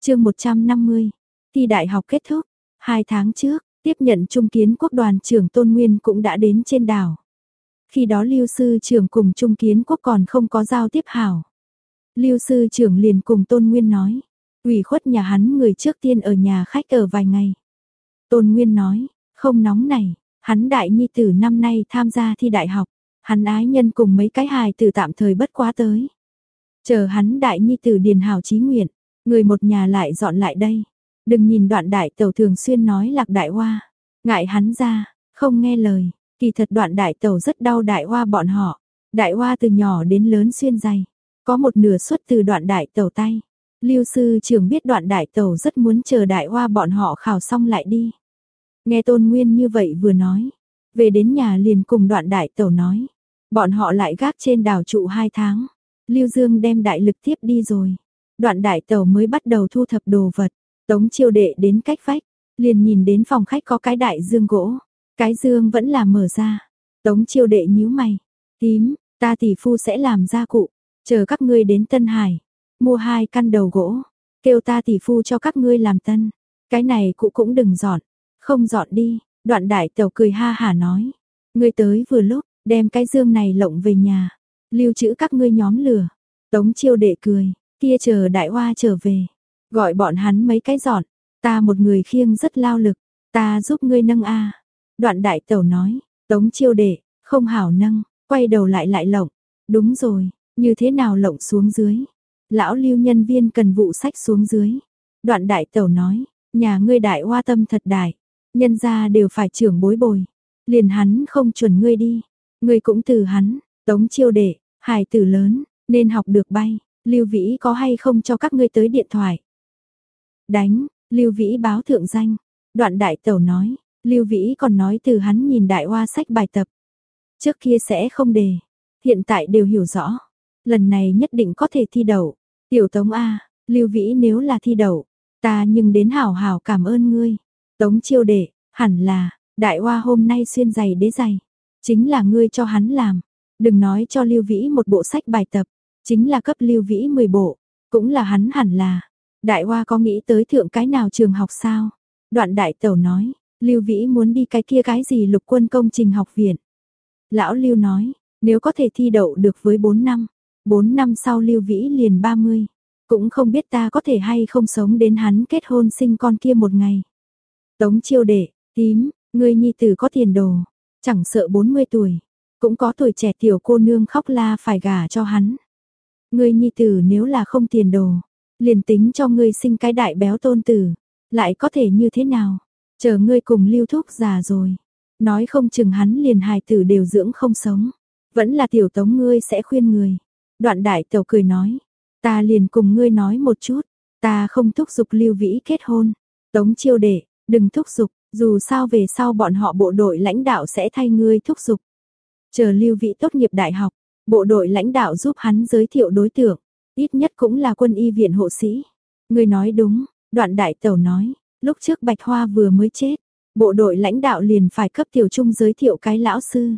chương 150, thi đại học kết thúc, hai tháng trước, tiếp nhận trung kiến quốc đoàn trưởng Tôn Nguyên cũng đã đến trên đảo. Khi đó lưu sư trưởng cùng trung kiến quốc còn không có giao tiếp hảo. Lưu sư trưởng liền cùng Tôn Nguyên nói, ủy khuất nhà hắn người trước tiên ở nhà khách ở vài ngày. Tôn Nguyên nói, không nóng này, hắn đại nhi tử năm nay tham gia thi đại học, Hắn ái nhân cùng mấy cái hài tử tạm thời bất quá tới. Chờ hắn đại nhi tử điền hảo chí nguyện, người một nhà lại dọn lại đây. Đừng nhìn đoạn đại tàu thường xuyên nói lạc đại hoa. Ngại hắn ra, không nghe lời. Kỳ thật đoạn đại tàu rất đau đại hoa bọn họ. Đại hoa từ nhỏ đến lớn xuyên dày. Có một nửa xuất từ đoạn đại tàu tay. Lưu sư trưởng biết đoạn đại tàu rất muốn chờ đại hoa bọn họ khảo xong lại đi. Nghe tôn nguyên như vậy vừa nói. Về đến nhà liền cùng đoạn đại tàu nói. Bọn họ lại gác trên đảo trụ hai tháng. Lưu Dương đem đại lực tiếp đi rồi. Đoạn đại tàu mới bắt đầu thu thập đồ vật. Tống chiêu đệ đến cách vách. Liền nhìn đến phòng khách có cái đại dương gỗ. Cái dương vẫn là mở ra. Tống chiêu đệ nhíu mày. Tím, ta tỷ phu sẽ làm gia cụ. Chờ các ngươi đến Tân Hải. Mua hai căn đầu gỗ. Kêu ta tỷ phu cho các ngươi làm tân. Cái này cụ cũng đừng dọn. Không dọn đi. Đoạn đại tàu cười ha hả nói. Ngươi tới vừa lúc, đem cái dương này lộng về nhà. Lưu trữ các ngươi nhóm lửa. Tống chiêu đệ cười. Kia chờ đại hoa trở về. Gọi bọn hắn mấy cái dọn. Ta một người khiêng rất lao lực. Ta giúp ngươi nâng a. Đoạn đại tẩu nói, tống chiêu đệ, không hảo nâng, quay đầu lại lại lộng. Đúng rồi, như thế nào lộng xuống dưới? Lão lưu nhân viên cần vụ sách xuống dưới. Đoạn đại tẩu nói, nhà ngươi đại hoa tâm thật đại, nhân gia đều phải trưởng bối bồi. Liền hắn không chuẩn ngươi đi, ngươi cũng từ hắn, tống chiêu đệ, hài tử lớn, nên học được bay. Lưu Vĩ có hay không cho các ngươi tới điện thoại? Đánh, Lưu Vĩ báo thượng danh. Đoạn đại tẩu nói, Lưu Vĩ còn nói từ hắn nhìn đại hoa sách bài tập. Trước kia sẽ không đề, hiện tại đều hiểu rõ. Lần này nhất định có thể thi đậu. Tiểu Tống A, Lưu Vĩ nếu là thi đậu, ta nhưng đến hảo hảo cảm ơn ngươi. Tống chiêu đệ, hẳn là, đại hoa hôm nay xuyên giày đế giày. Chính là ngươi cho hắn làm. Đừng nói cho Lưu Vĩ một bộ sách bài tập, chính là cấp Lưu Vĩ 10 bộ, cũng là hắn hẳn là. Đại hoa có nghĩ tới thượng cái nào trường học sao? Đoạn đại tẩu nói, Lưu Vĩ muốn đi cái kia cái gì lục quân công trình học viện. Lão Lưu nói, nếu có thể thi đậu được với 4 năm, 4 năm sau Lưu Vĩ liền 30, cũng không biết ta có thể hay không sống đến hắn kết hôn sinh con kia một ngày. Tống chiêu đệ, tím, ngươi nhi tử có tiền đồ, chẳng sợ 40 tuổi, cũng có tuổi trẻ tiểu cô nương khóc la phải gả cho hắn. Ngươi nhi tử nếu là không tiền đồ, liền tính cho ngươi sinh cái đại béo tôn tử, lại có thể như thế nào? Chờ ngươi cùng lưu thúc già rồi. Nói không chừng hắn liền hài tử đều dưỡng không sống. Vẫn là tiểu tống ngươi sẽ khuyên người. Đoạn đại tiểu cười nói. Ta liền cùng ngươi nói một chút. Ta không thúc giục lưu vĩ kết hôn. Tống chiêu đệ, đừng thúc giục. Dù sao về sau bọn họ bộ đội lãnh đạo sẽ thay ngươi thúc giục. Chờ lưu vĩ tốt nghiệp đại học. Bộ đội lãnh đạo giúp hắn giới thiệu đối tượng. Ít nhất cũng là quân y viện hộ sĩ. Ngươi nói đúng. Đoạn đại tẩu nói. Lúc trước Bạch Hoa vừa mới chết, bộ đội lãnh đạo liền phải cấp tiểu trung giới thiệu cái lão sư.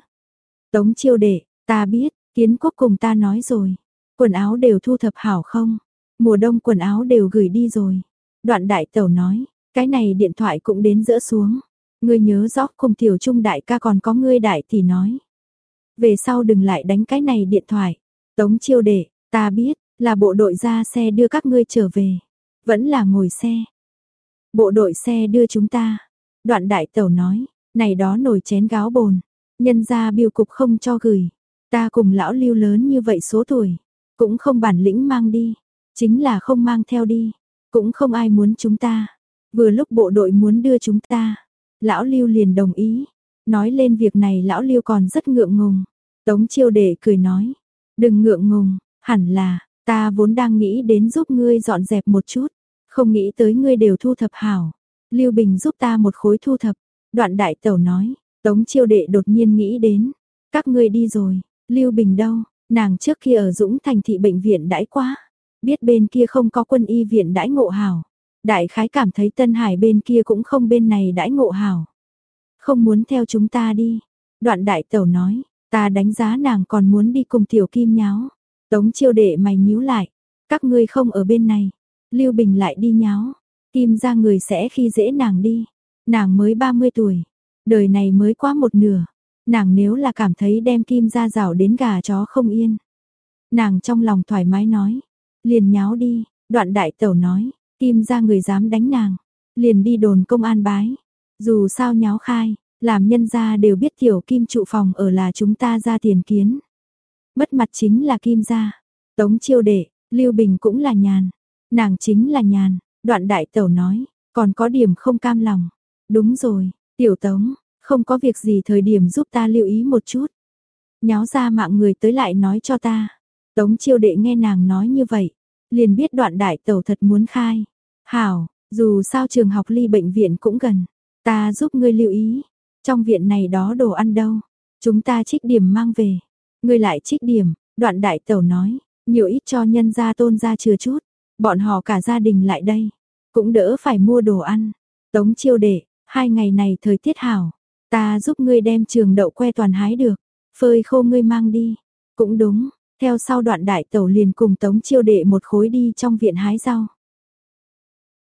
Tống chiêu đệ, ta biết, kiến quốc cùng ta nói rồi. Quần áo đều thu thập hảo không? Mùa đông quần áo đều gửi đi rồi. Đoạn đại tẩu nói, cái này điện thoại cũng đến giữa xuống. Ngươi nhớ rõ cùng tiểu trung đại ca còn có ngươi đại thì nói. Về sau đừng lại đánh cái này điện thoại. Tống chiêu đệ, ta biết, là bộ đội ra xe đưa các ngươi trở về. Vẫn là ngồi xe, Bộ đội xe đưa chúng ta. Đoạn đại tẩu nói, này đó nổi chén gáo bồn. Nhân ra biêu cục không cho gửi. Ta cùng lão lưu lớn như vậy số tuổi. Cũng không bản lĩnh mang đi. Chính là không mang theo đi. Cũng không ai muốn chúng ta. Vừa lúc bộ đội muốn đưa chúng ta. Lão lưu liền đồng ý. Nói lên việc này lão lưu còn rất ngượng ngùng. Tống chiêu đệ cười nói. Đừng ngượng ngùng, hẳn là, ta vốn đang nghĩ đến giúp ngươi dọn dẹp một chút. Không nghĩ tới ngươi đều thu thập hảo. Lưu Bình giúp ta một khối thu thập. Đoạn đại tẩu nói, Tống chiêu đệ đột nhiên nghĩ đến. Các ngươi đi rồi, Lưu Bình đâu, nàng trước kia ở Dũng thành thị bệnh viện đãi quá. Biết bên kia không có quân y viện đãi ngộ hảo. Đại khái cảm thấy Tân Hải bên kia cũng không bên này đãi ngộ hảo. Không muốn theo chúng ta đi. Đoạn đại tẩu nói, ta đánh giá nàng còn muốn đi cùng tiểu kim nháo. Tống chiêu đệ mày nhíu lại, các ngươi không ở bên này, Lưu Bình lại đi nháo, Kim ra người sẽ khi dễ nàng đi. Nàng mới 30 tuổi, đời này mới quá một nửa. Nàng nếu là cảm thấy đem Kim ra rào đến gà chó không yên. Nàng trong lòng thoải mái nói, liền nháo đi, đoạn đại tẩu nói, Kim ra người dám đánh nàng, liền đi đồn công an bái. Dù sao nháo khai, làm nhân gia đều biết tiểu Kim trụ phòng ở là chúng ta ra tiền kiến. Mất mặt chính là Kim gia, Tống chiêu đệ, Lưu Bình cũng là nhàn, Nàng chính là nhàn, đoạn đại tẩu nói, còn có điểm không cam lòng. Đúng rồi, tiểu tống, không có việc gì thời điểm giúp ta lưu ý một chút. Nháo ra mạng người tới lại nói cho ta. Tống chiêu đệ nghe nàng nói như vậy, liền biết đoạn đại tẩu thật muốn khai. Hảo, dù sao trường học ly bệnh viện cũng gần, ta giúp ngươi lưu ý. Trong viện này đó đồ ăn đâu, chúng ta trích điểm mang về. Ngươi lại trích điểm, đoạn đại tẩu nói, nhiều ít cho nhân gia tôn gia chừa chút. Bọn họ cả gia đình lại đây, cũng đỡ phải mua đồ ăn. Tống chiêu đệ, hai ngày này thời tiết hảo, ta giúp ngươi đem trường đậu que toàn hái được, phơi khô ngươi mang đi. Cũng đúng, theo sau đoạn đại tẩu liền cùng tống chiêu đệ một khối đi trong viện hái rau.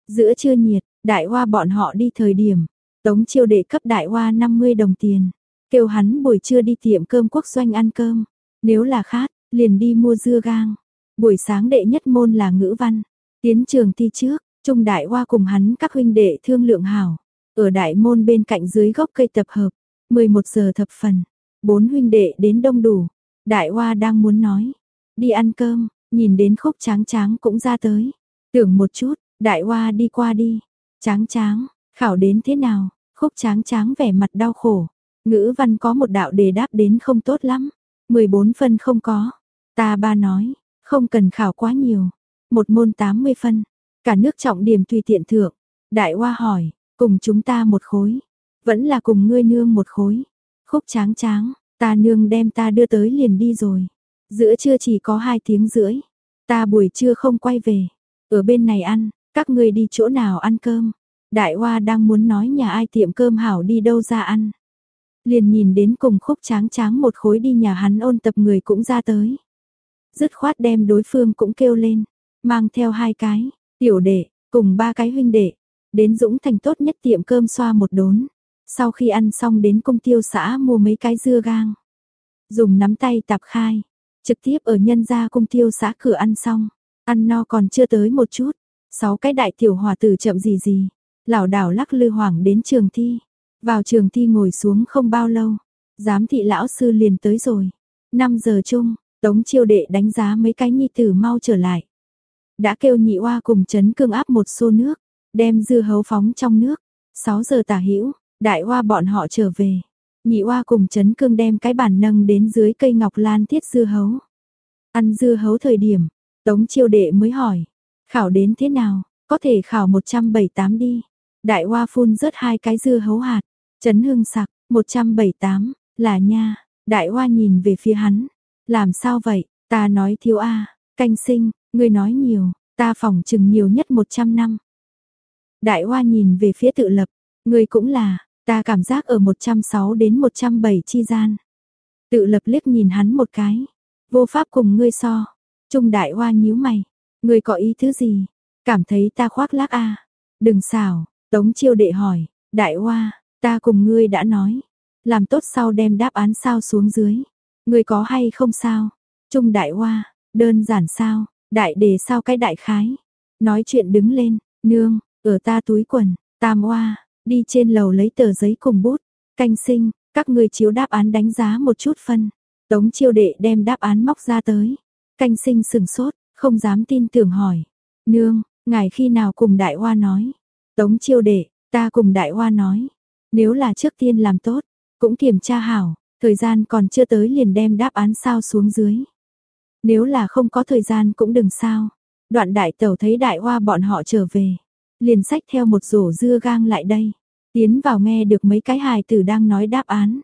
Giữa trưa nhiệt, đại hoa bọn họ đi thời điểm, tống chiêu đệ cấp đại hoa 50 đồng tiền, kêu hắn buổi trưa đi tiệm cơm quốc doanh ăn cơm, nếu là khát, liền đi mua dưa gang. Buổi sáng đệ nhất môn là ngữ văn, tiến trường thi trước, Trung Đại Hoa cùng hắn các huynh đệ thương lượng hảo, ở đại môn bên cạnh dưới gốc cây tập hợp, 11 giờ thập phần, bốn huynh đệ đến đông đủ. Đại Hoa đang muốn nói, đi ăn cơm, nhìn đến khúc tráng tráng cũng ra tới. Tưởng một chút, Đại Hoa đi qua đi. Tráng tráng, khảo đến thế nào? Khúc tráng tráng vẻ mặt đau khổ. Ngữ văn có một đạo đề đáp đến không tốt lắm. 14 phân không có. Ta ba nói, không cần khảo quá nhiều. Một môn 80 phân. Cả nước trọng điểm tùy tiện thượng. Đại Hoa hỏi, cùng chúng ta một khối. Vẫn là cùng ngươi nương một khối. Khúc tráng tráng, ta nương đem ta đưa tới liền đi rồi. Giữa trưa chỉ có hai tiếng rưỡi. Ta buổi trưa không quay về. Ở bên này ăn, các ngươi đi chỗ nào ăn cơm. Đại Hoa đang muốn nói nhà ai tiệm cơm hảo đi đâu ra ăn. Liền nhìn đến cùng khúc tráng tráng một khối đi nhà hắn ôn tập người cũng ra tới. Dứt khoát đem đối phương cũng kêu lên, mang theo hai cái, tiểu đệ, cùng ba cái huynh đệ, đến Dũng Thành tốt nhất tiệm cơm xoa một đốn. Sau khi ăn xong đến công tiêu xã mua mấy cái dưa gang. Dùng nắm tay tạp khai, trực tiếp ở nhân gia công tiêu xã cửa ăn xong. Ăn no còn chưa tới một chút. Sáu cái đại tiểu hòa tử chậm gì gì. lảo đảo lắc lư hoảng đến trường thi. Vào trường thi ngồi xuống không bao lâu. Giám thị lão sư liền tới rồi. 5 giờ chung, Tống chiêu đệ đánh giá mấy cái nhi tử mau trở lại. Đã kêu nhị oa cùng chấn cương áp một xô nước, đem dưa hấu phóng trong nước. 6 giờ tả hữu đại Hoa bọn họ trở về. Nhị Hoa cùng chấn cương đem cái bàn nâng đến dưới cây ngọc lan thiết dưa hấu. Ăn dưa hấu thời điểm, tống chiêu đệ mới hỏi. Khảo đến thế nào, có thể khảo 178 đi. Đại Hoa phun rớt hai cái dưa hấu hạt. Chấn hương sặc, 178, là nha. Đại Hoa nhìn về phía hắn. Làm sao vậy, ta nói thiếu a canh sinh, ngươi nói nhiều, ta phòng chừng nhiều nhất 100 năm. Đại Hoa nhìn về phía tự lập, ngươi cũng là, ta cảm giác ở 106 đến 107 chi gian. Tự lập liếc nhìn hắn một cái, vô pháp cùng ngươi so. Trung Đại Hoa nhíu mày, ngươi có ý thứ gì? Cảm thấy ta khoác lác a? Đừng xảo, Tống Chiêu đệ hỏi, Đại Hoa, ta cùng ngươi đã nói, làm tốt sau đem đáp án sao xuống dưới. Ngươi có hay không sao? Trung Đại Hoa, đơn giản sao? Đại đề sao cái đại khái? Nói chuyện đứng lên, nương, ở ta túi quần, tam hoa đi trên lầu lấy tờ giấy cùng bút, canh sinh, các ngươi chiếu đáp án đánh giá một chút phân. Tống chiêu đệ đem đáp án móc ra tới. Canh sinh sừng sốt, không dám tin tưởng hỏi. Nương, ngài khi nào cùng đại hoa nói? Tống chiêu đệ, ta cùng đại hoa nói. Nếu là trước tiên làm tốt, cũng kiểm tra hảo, thời gian còn chưa tới liền đem đáp án sao xuống dưới. Nếu là không có thời gian cũng đừng sao. Đoạn đại tẩu thấy đại hoa bọn họ trở về liền sách theo một rổ dưa gang lại đây. Tiến vào nghe được mấy cái hài tử đang nói đáp án.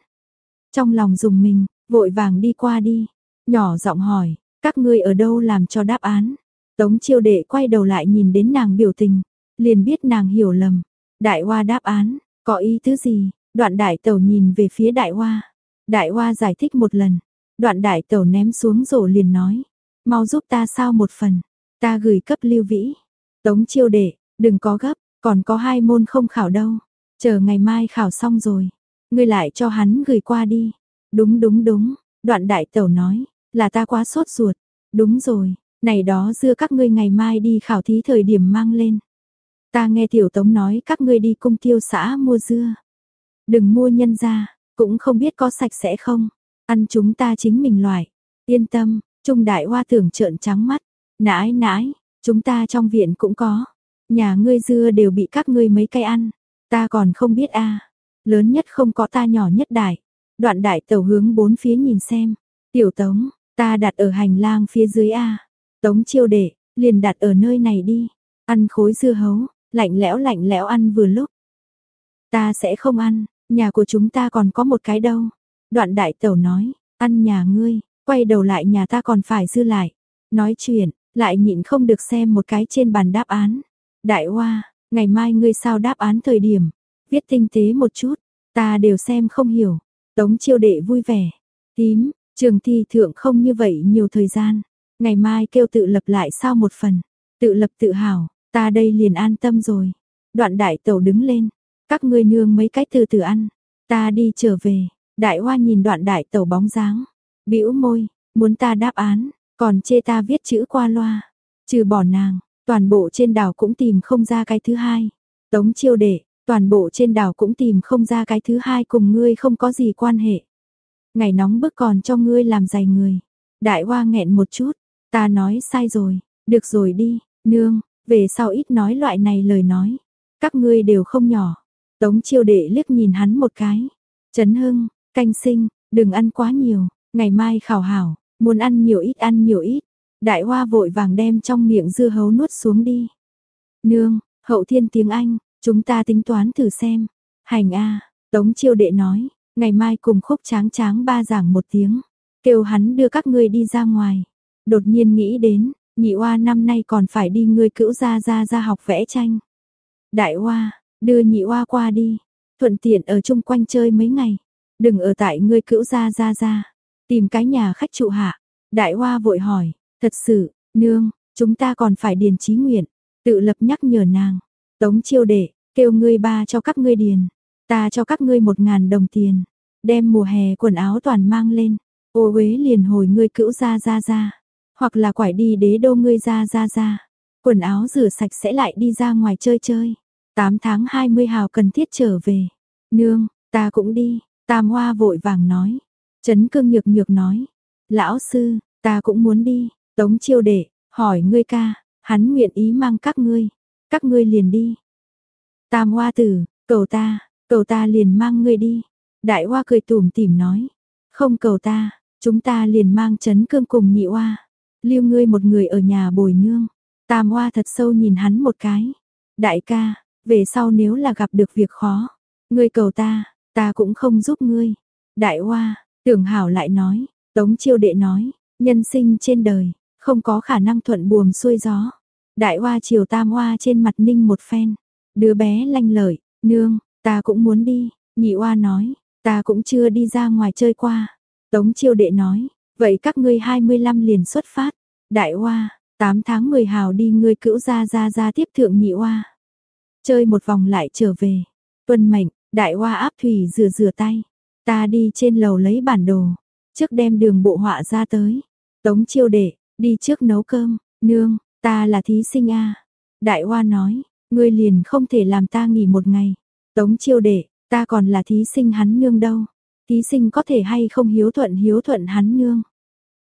Trong lòng dùng mình, vội vàng đi qua đi. Nhỏ giọng hỏi, các ngươi ở đâu làm cho đáp án. Tống chiêu đệ quay đầu lại nhìn đến nàng biểu tình. Liền biết nàng hiểu lầm. Đại hoa đáp án, có ý thứ gì? Đoạn đại tẩu nhìn về phía đại hoa. Đại hoa giải thích một lần. Đoạn đại tẩu ném xuống rổ liền nói. Mau giúp ta sao một phần. Ta gửi cấp lưu vĩ. Tống chiêu đệ, Đừng có gấp, còn có hai môn không khảo đâu. Chờ ngày mai khảo xong rồi, ngươi lại cho hắn gửi qua đi. Đúng đúng đúng, đoạn đại tẩu nói, là ta quá sốt ruột. Đúng rồi, này đó dưa các ngươi ngày mai đi khảo thí thời điểm mang lên. Ta nghe tiểu tống nói các ngươi đi cung tiêu xã mua dưa. Đừng mua nhân ra, cũng không biết có sạch sẽ không. Ăn chúng ta chính mình loại. Yên tâm, trung đại hoa tưởng trợn trắng mắt. Nãi nãi, chúng ta trong viện cũng có. Nhà ngươi dưa đều bị các ngươi mấy cây ăn, ta còn không biết a. Lớn nhất không có ta nhỏ nhất đại. Đoạn đại tẩu hướng bốn phía nhìn xem. Tiểu Tống, ta đặt ở hành lang phía dưới a. Tống Chiêu Đệ, liền đặt ở nơi này đi. Ăn khối dưa hấu, lạnh lẽo lạnh lẽo ăn vừa lúc. Ta sẽ không ăn, nhà của chúng ta còn có một cái đâu. Đoạn đại tẩu nói, ăn nhà ngươi, quay đầu lại nhà ta còn phải dư lại. Nói chuyện, lại nhịn không được xem một cái trên bàn đáp án. Đại Hoa, ngày mai ngươi sao đáp án thời điểm, viết tinh tế một chút, ta đều xem không hiểu. Tống chiêu đệ vui vẻ. Tím, trường thi thượng không như vậy nhiều thời gian. Ngày mai kêu tự lập lại sao một phần. Tự lập tự hào, ta đây liền an tâm rồi. Đoạn đại tẩu đứng lên. Các ngươi nương mấy cái từ từ ăn. Ta đi trở về. Đại hoa nhìn đoạn đại tẩu bóng dáng. bĩu môi, muốn ta đáp án. Còn chê ta viết chữ qua loa. Trừ bỏ nàng, toàn bộ trên đảo cũng tìm không ra cái thứ hai. Tống chiêu đệ, toàn bộ trên đảo cũng tìm không ra cái thứ hai cùng ngươi không có gì quan hệ. Ngày nóng bức còn cho ngươi làm dày người. Đại hoa nghẹn một chút, ta nói sai rồi, được rồi đi, nương, về sau ít nói loại này lời nói. Các ngươi đều không nhỏ. Tống chiêu đệ liếc nhìn hắn một cái. Trấn hưng, canh sinh, đừng ăn quá nhiều, ngày mai khảo hảo, muốn ăn nhiều ít ăn nhiều ít. Đại hoa vội vàng đem trong miệng dưa hấu nuốt xuống đi. Nương, hậu thiên tiếng Anh, chúng ta tính toán thử xem. Hành a Tống chiêu đệ nói, ngày mai cùng khúc tráng tráng ba giảng một tiếng. Kêu hắn đưa các ngươi đi ra ngoài. Đột nhiên nghĩ đến, nhị oa năm nay còn phải đi ngươi cữu ra ra ra học vẽ tranh. Đại oa, đưa nhị oa qua đi. Thuận tiện ở chung quanh chơi mấy ngày. Đừng ở tại ngươi cữu ra ra ra. Tìm cái nhà khách trụ hạ. Đại hoa vội hỏi, Thật sự, nương, chúng ta còn phải điền trí nguyện, tự lập nhắc nhở nàng. Tống chiêu đệ, kêu ngươi ba cho các ngươi điền, ta cho các ngươi một ngàn đồng tiền, đem mùa hè quần áo toàn mang lên, ô uế liền hồi ngươi cữu ra ra ra, hoặc là quải đi đế đô ngươi ra ra ra, quần áo rửa sạch sẽ lại đi ra ngoài chơi chơi. 8 tháng 20 hào cần thiết trở về. Nương, ta cũng đi, Tam Hoa vội vàng nói. Trấn cương nhược nhược nói. Lão sư, ta cũng muốn đi. Tống chiêu đệ, hỏi ngươi ca, hắn nguyện ý mang các ngươi, các ngươi liền đi. Tam hoa tử, cầu ta, cầu ta liền mang ngươi đi. Đại hoa cười tủm tỉm nói, không cầu ta, chúng ta liền mang chấn cương cùng nhị hoa. Lưu ngươi một người ở nhà bồi nương. Tam hoa thật sâu nhìn hắn một cái. Đại ca, về sau nếu là gặp được việc khó, ngươi cầu ta, ta cũng không giúp ngươi. Đại hoa, tưởng hảo lại nói, tống chiêu đệ nói, nhân sinh trên đời, không có khả năng thuận buồm xuôi gió. Đại hoa chiều tam hoa trên mặt ninh một phen. Đứa bé lanh lợi, nương, ta cũng muốn đi. Nhị hoa nói, ta cũng chưa đi ra ngoài chơi qua. Tống chiêu đệ nói, vậy các ngươi 25 liền xuất phát. Đại hoa, 8 tháng 10 hào đi ngươi cữu ra ra ra tiếp thượng nhị hoa. Chơi một vòng lại trở về. Tuân mệnh, đại hoa áp thủy rửa rửa tay. Ta đi trên lầu lấy bản đồ. Trước đem đường bộ họa ra tới. Tống chiêu đệ, Đi trước nấu cơm, nương, ta là thí sinh a. Đại Hoa nói, ngươi liền không thể làm ta nghỉ một ngày. Tống chiêu đệ, ta còn là thí sinh hắn nương đâu. Thí sinh có thể hay không hiếu thuận hiếu thuận hắn nương.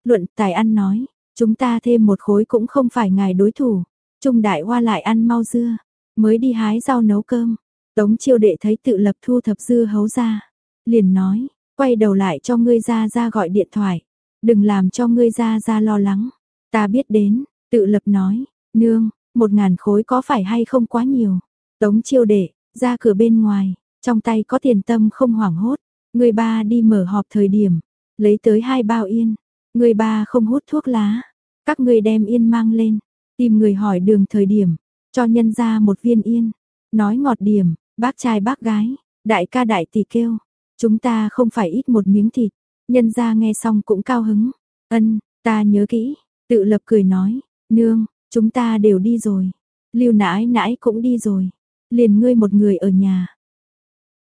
Luận tài ăn nói, chúng ta thêm một khối cũng không phải ngài đối thủ. Trung đại hoa lại ăn mau dưa, mới đi hái rau nấu cơm. Tống chiêu đệ thấy tự lập thu thập dưa hấu ra. Liền nói, quay đầu lại cho ngươi ra ra gọi điện thoại. Đừng làm cho ngươi ra ra lo lắng. Ta biết đến, tự lập nói, nương, một ngàn khối có phải hay không quá nhiều. Tống chiêu đệ, ra cửa bên ngoài, trong tay có tiền tâm không hoảng hốt. Người ba đi mở họp thời điểm, lấy tới hai bao yên. Người ba không hút thuốc lá. Các người đem yên mang lên, tìm người hỏi đường thời điểm, cho nhân ra một viên yên. Nói ngọt điểm, bác trai bác gái, đại ca đại tỷ kêu. Chúng ta không phải ít một miếng thịt. Nhân ra nghe xong cũng cao hứng. Ân, ta nhớ kỹ, Tự lập cười nói, nương, chúng ta đều đi rồi. Lưu nãi nãi cũng đi rồi. Liền ngươi một người ở nhà.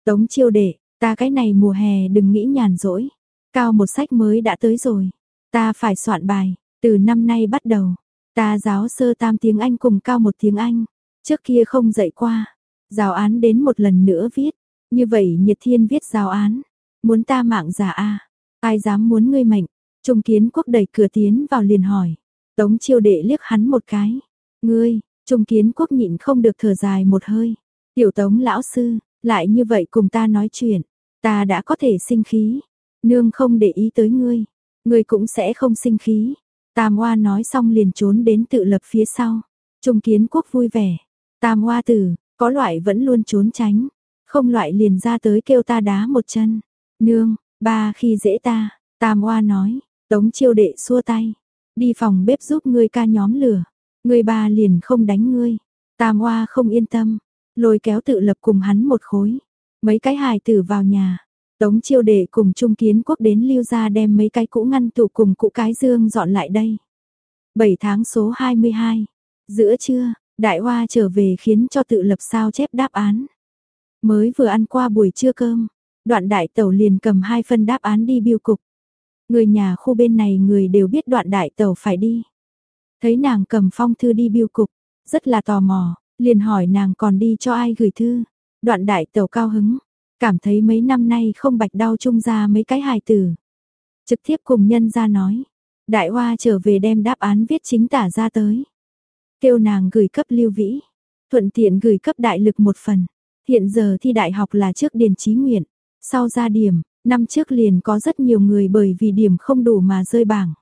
Tống chiêu đệ, ta cái này mùa hè đừng nghĩ nhàn rỗi. Cao một sách mới đã tới rồi. Ta phải soạn bài, từ năm nay bắt đầu. Ta giáo sơ tam tiếng Anh cùng cao một tiếng Anh. Trước kia không dạy qua. Giáo án đến một lần nữa viết. Như vậy nhiệt thiên viết giáo án. Muốn ta mạng giả a Ai dám muốn ngươi mệnh. Trung kiến quốc đẩy cửa tiến vào liền hỏi. Tống chiêu đệ liếc hắn một cái. Ngươi, Trung kiến quốc nhịn không được thở dài một hơi. Tiểu tống lão sư, lại như vậy cùng ta nói chuyện. Ta đã có thể sinh khí. Nương không để ý tới ngươi. Ngươi cũng sẽ không sinh khí. Tam Hoa nói xong liền trốn đến tự lập phía sau. Trung kiến quốc vui vẻ. Tam Hoa tử, có loại vẫn luôn trốn tránh. Không loại liền ra tới kêu ta đá một chân. Nương, ba khi dễ ta. Tam Hoa nói, Tống chiêu đệ xua tay, đi phòng bếp giúp ngươi ca nhóm lửa, ngươi ba liền không đánh ngươi. Tam Hoa không yên tâm, lôi kéo tự lập cùng hắn một khối. Mấy cái hài tử vào nhà, Tống chiêu đệ cùng Trung Kiến Quốc đến lưu ra đem mấy cái cũ ngăn tủ cùng cũ cái dương dọn lại đây. 7 tháng số 22, giữa trưa, Đại Hoa trở về khiến cho tự lập sao chép đáp án. Mới vừa ăn qua buổi trưa cơm, đoạn đại tẩu liền cầm hai phân đáp án đi biêu cục. Người nhà khu bên này người đều biết đoạn đại tàu phải đi. Thấy nàng cầm phong thư đi biêu cục, rất là tò mò, liền hỏi nàng còn đi cho ai gửi thư. Đoạn đại tàu cao hứng, cảm thấy mấy năm nay không bạch đau chung ra mấy cái hài tử. Trực tiếp cùng nhân ra nói, đại hoa trở về đem đáp án viết chính tả ra tới. Kêu nàng gửi cấp lưu vĩ, thuận tiện gửi cấp đại lực một phần. Hiện giờ thi đại học là trước điền trí nguyện, sau ra điểm, năm trước liền có rất nhiều người bởi vì điểm không đủ mà rơi bảng.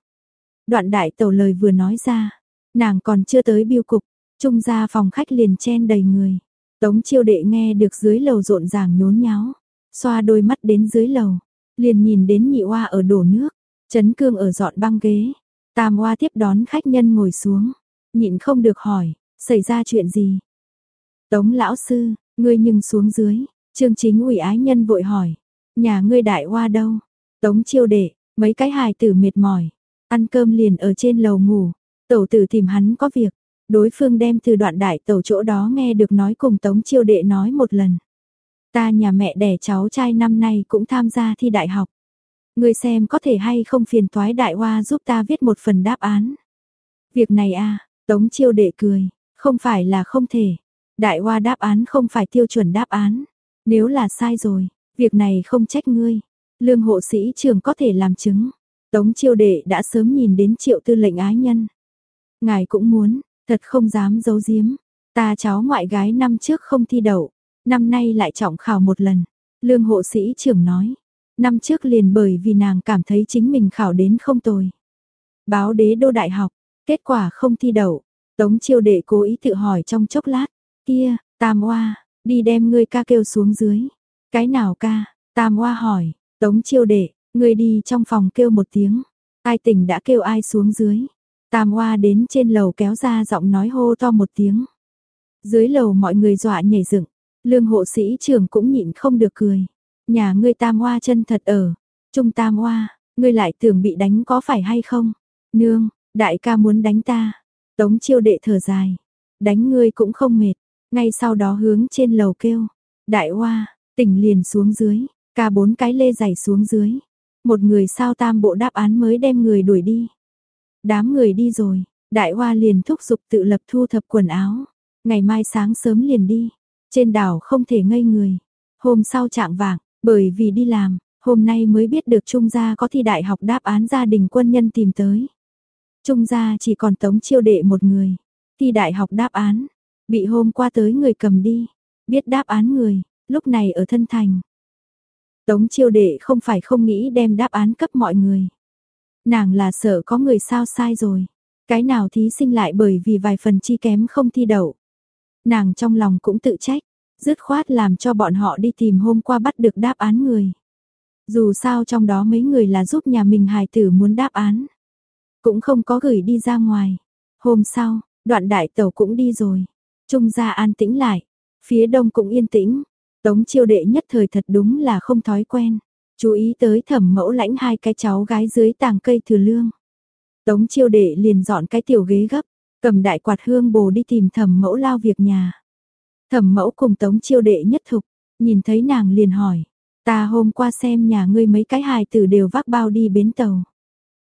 Đoạn đại tẩu lời vừa nói ra, nàng còn chưa tới biêu cục, trung ra phòng khách liền chen đầy người. Tống chiêu đệ nghe được dưới lầu rộn ràng nhốn nháo, xoa đôi mắt đến dưới lầu, liền nhìn đến nhị oa ở đổ nước, chấn cương ở dọn băng ghế, tam oa tiếp đón khách nhân ngồi xuống, nhịn không được hỏi, xảy ra chuyện gì? Tống lão sư, ngươi nhưng xuống dưới, trương chính ủy ái nhân vội hỏi, nhà ngươi đại hoa đâu? Tống chiêu đệ, mấy cái hài tử mệt mỏi, ăn cơm liền ở trên lầu ngủ, tẩu tử tìm hắn có việc, đối phương đem từ đoạn đại tẩu chỗ đó nghe được nói cùng tống chiêu đệ nói một lần. Ta nhà mẹ đẻ cháu trai năm nay cũng tham gia thi đại học. Ngươi xem có thể hay không phiền toái đại hoa giúp ta viết một phần đáp án. Việc này a Tống chiêu đệ cười, không phải là không thể. Đại hoa đáp án không phải tiêu chuẩn đáp án. Nếu là sai rồi, việc này không trách ngươi. Lương hộ sĩ trường có thể làm chứng. Tống chiêu đệ đã sớm nhìn đến triệu tư lệnh ái nhân. Ngài cũng muốn, thật không dám giấu giếm. Ta cháu ngoại gái năm trước không thi đậu, năm nay lại trọng khảo một lần. Lương hộ sĩ trưởng nói, năm trước liền bởi vì nàng cảm thấy chính mình khảo đến không tồi. Báo đế đô đại học, Kết quả không thi đậu, Tống chiêu đệ cố ý tự hỏi trong chốc lát, kia, Tam Oa, đi đem ngươi ca kêu xuống dưới. Cái nào ca? Tam Hoa hỏi, Tống chiêu đệ, ngươi đi trong phòng kêu một tiếng. Ai tỉnh đã kêu ai xuống dưới. Tam Hoa đến trên lầu kéo ra giọng nói hô to một tiếng. Dưới lầu mọi người dọa nhảy dựng, lương hộ sĩ trưởng cũng nhịn không được cười. Nhà ngươi Tam Hoa chân thật ở, Trung Tam Hoa, ngươi lại tưởng bị đánh có phải hay không? Nương, Đại ca muốn đánh ta. Tống chiêu đệ thở dài. Đánh ngươi cũng không mệt. Ngay sau đó hướng trên lầu kêu. Đại hoa, tỉnh liền xuống dưới. Ca bốn cái lê giày xuống dưới. Một người sao tam bộ đáp án mới đem người đuổi đi. Đám người đi rồi. Đại hoa liền thúc giục tự lập thu thập quần áo. Ngày mai sáng sớm liền đi. Trên đảo không thể ngây người. Hôm sau trạng vạng, bởi vì đi làm, hôm nay mới biết được Trung gia có thi đại học đáp án gia đình quân nhân tìm tới. Trung gia chỉ còn tống chiêu đệ một người. Thi đại học đáp án, bị hôm qua tới người cầm đi. Biết đáp án người, lúc này ở thân thành. Tống chiêu đệ không phải không nghĩ đem đáp án cấp mọi người. Nàng là sợ có người sao sai rồi. Cái nào thí sinh lại bởi vì vài phần chi kém không thi đậu. Nàng trong lòng cũng tự trách, dứt khoát làm cho bọn họ đi tìm hôm qua bắt được đáp án người. Dù sao trong đó mấy người là giúp nhà mình hài tử muốn đáp án cũng không có gửi đi ra ngoài. Hôm sau, đoạn đại tàu cũng đi rồi. Trung gia an tĩnh lại, phía đông cũng yên tĩnh. Tống chiêu đệ nhất thời thật đúng là không thói quen. Chú ý tới thẩm mẫu lãnh hai cái cháu gái dưới tàng cây thừa lương. Tống chiêu đệ liền dọn cái tiểu ghế gấp, cầm đại quạt hương bồ đi tìm thẩm mẫu lao việc nhà. Thẩm mẫu cùng tống chiêu đệ nhất thục, nhìn thấy nàng liền hỏi. Ta hôm qua xem nhà ngươi mấy cái hài tử đều vác bao đi bến tàu.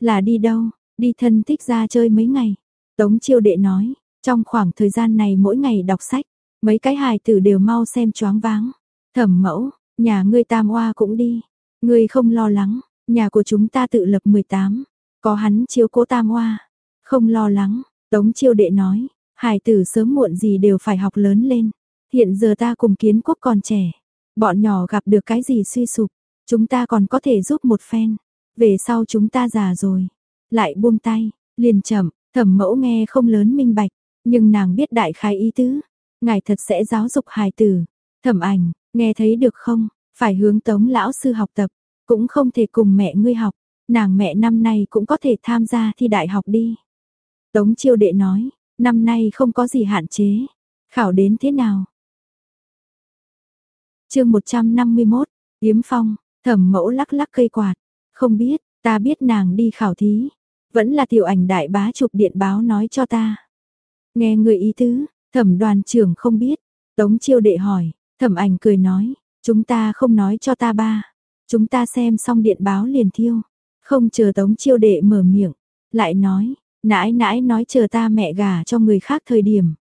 Là đi đâu? Đi thân thích ra chơi mấy ngày. Tống chiêu đệ nói, trong khoảng thời gian này mỗi ngày đọc sách, mấy cái hài tử đều mau xem choáng váng. Thẩm mẫu, nhà ngươi tam oa cũng đi. Ngươi không lo lắng, nhà của chúng ta tự lập 18. Có hắn chiếu cố tam oa. Không lo lắng, tống chiêu đệ nói, hài tử sớm muộn gì đều phải học lớn lên. Hiện giờ ta cùng kiến quốc còn trẻ. Bọn nhỏ gặp được cái gì suy sụp, chúng ta còn có thể giúp một phen. Về sau chúng ta già rồi, lại buông tay, liền chậm, thẩm mẫu nghe không lớn minh bạch, nhưng nàng biết đại khái ý tứ, ngài thật sẽ giáo dục hài tử. Thẩm ảnh, nghe thấy được không, phải hướng tống lão sư học tập, cũng không thể cùng mẹ ngươi học, nàng mẹ năm nay cũng có thể tham gia thi đại học đi. Tống chiêu đệ nói, năm nay không có gì hạn chế, khảo đến thế nào, chương 151, Yếm Phong, thẩm mẫu lắc lắc cây quạt. Không biết, ta biết nàng đi khảo thí. Vẫn là tiểu ảnh đại bá chụp điện báo nói cho ta. Nghe người ý tứ, thẩm đoàn trưởng không biết. Tống chiêu đệ hỏi, thẩm ảnh cười nói, chúng ta không nói cho ta ba. Chúng ta xem xong điện báo liền thiêu. Không chờ tống chiêu đệ mở miệng, lại nói, nãi nãi nói chờ ta mẹ gả cho người khác thời điểm.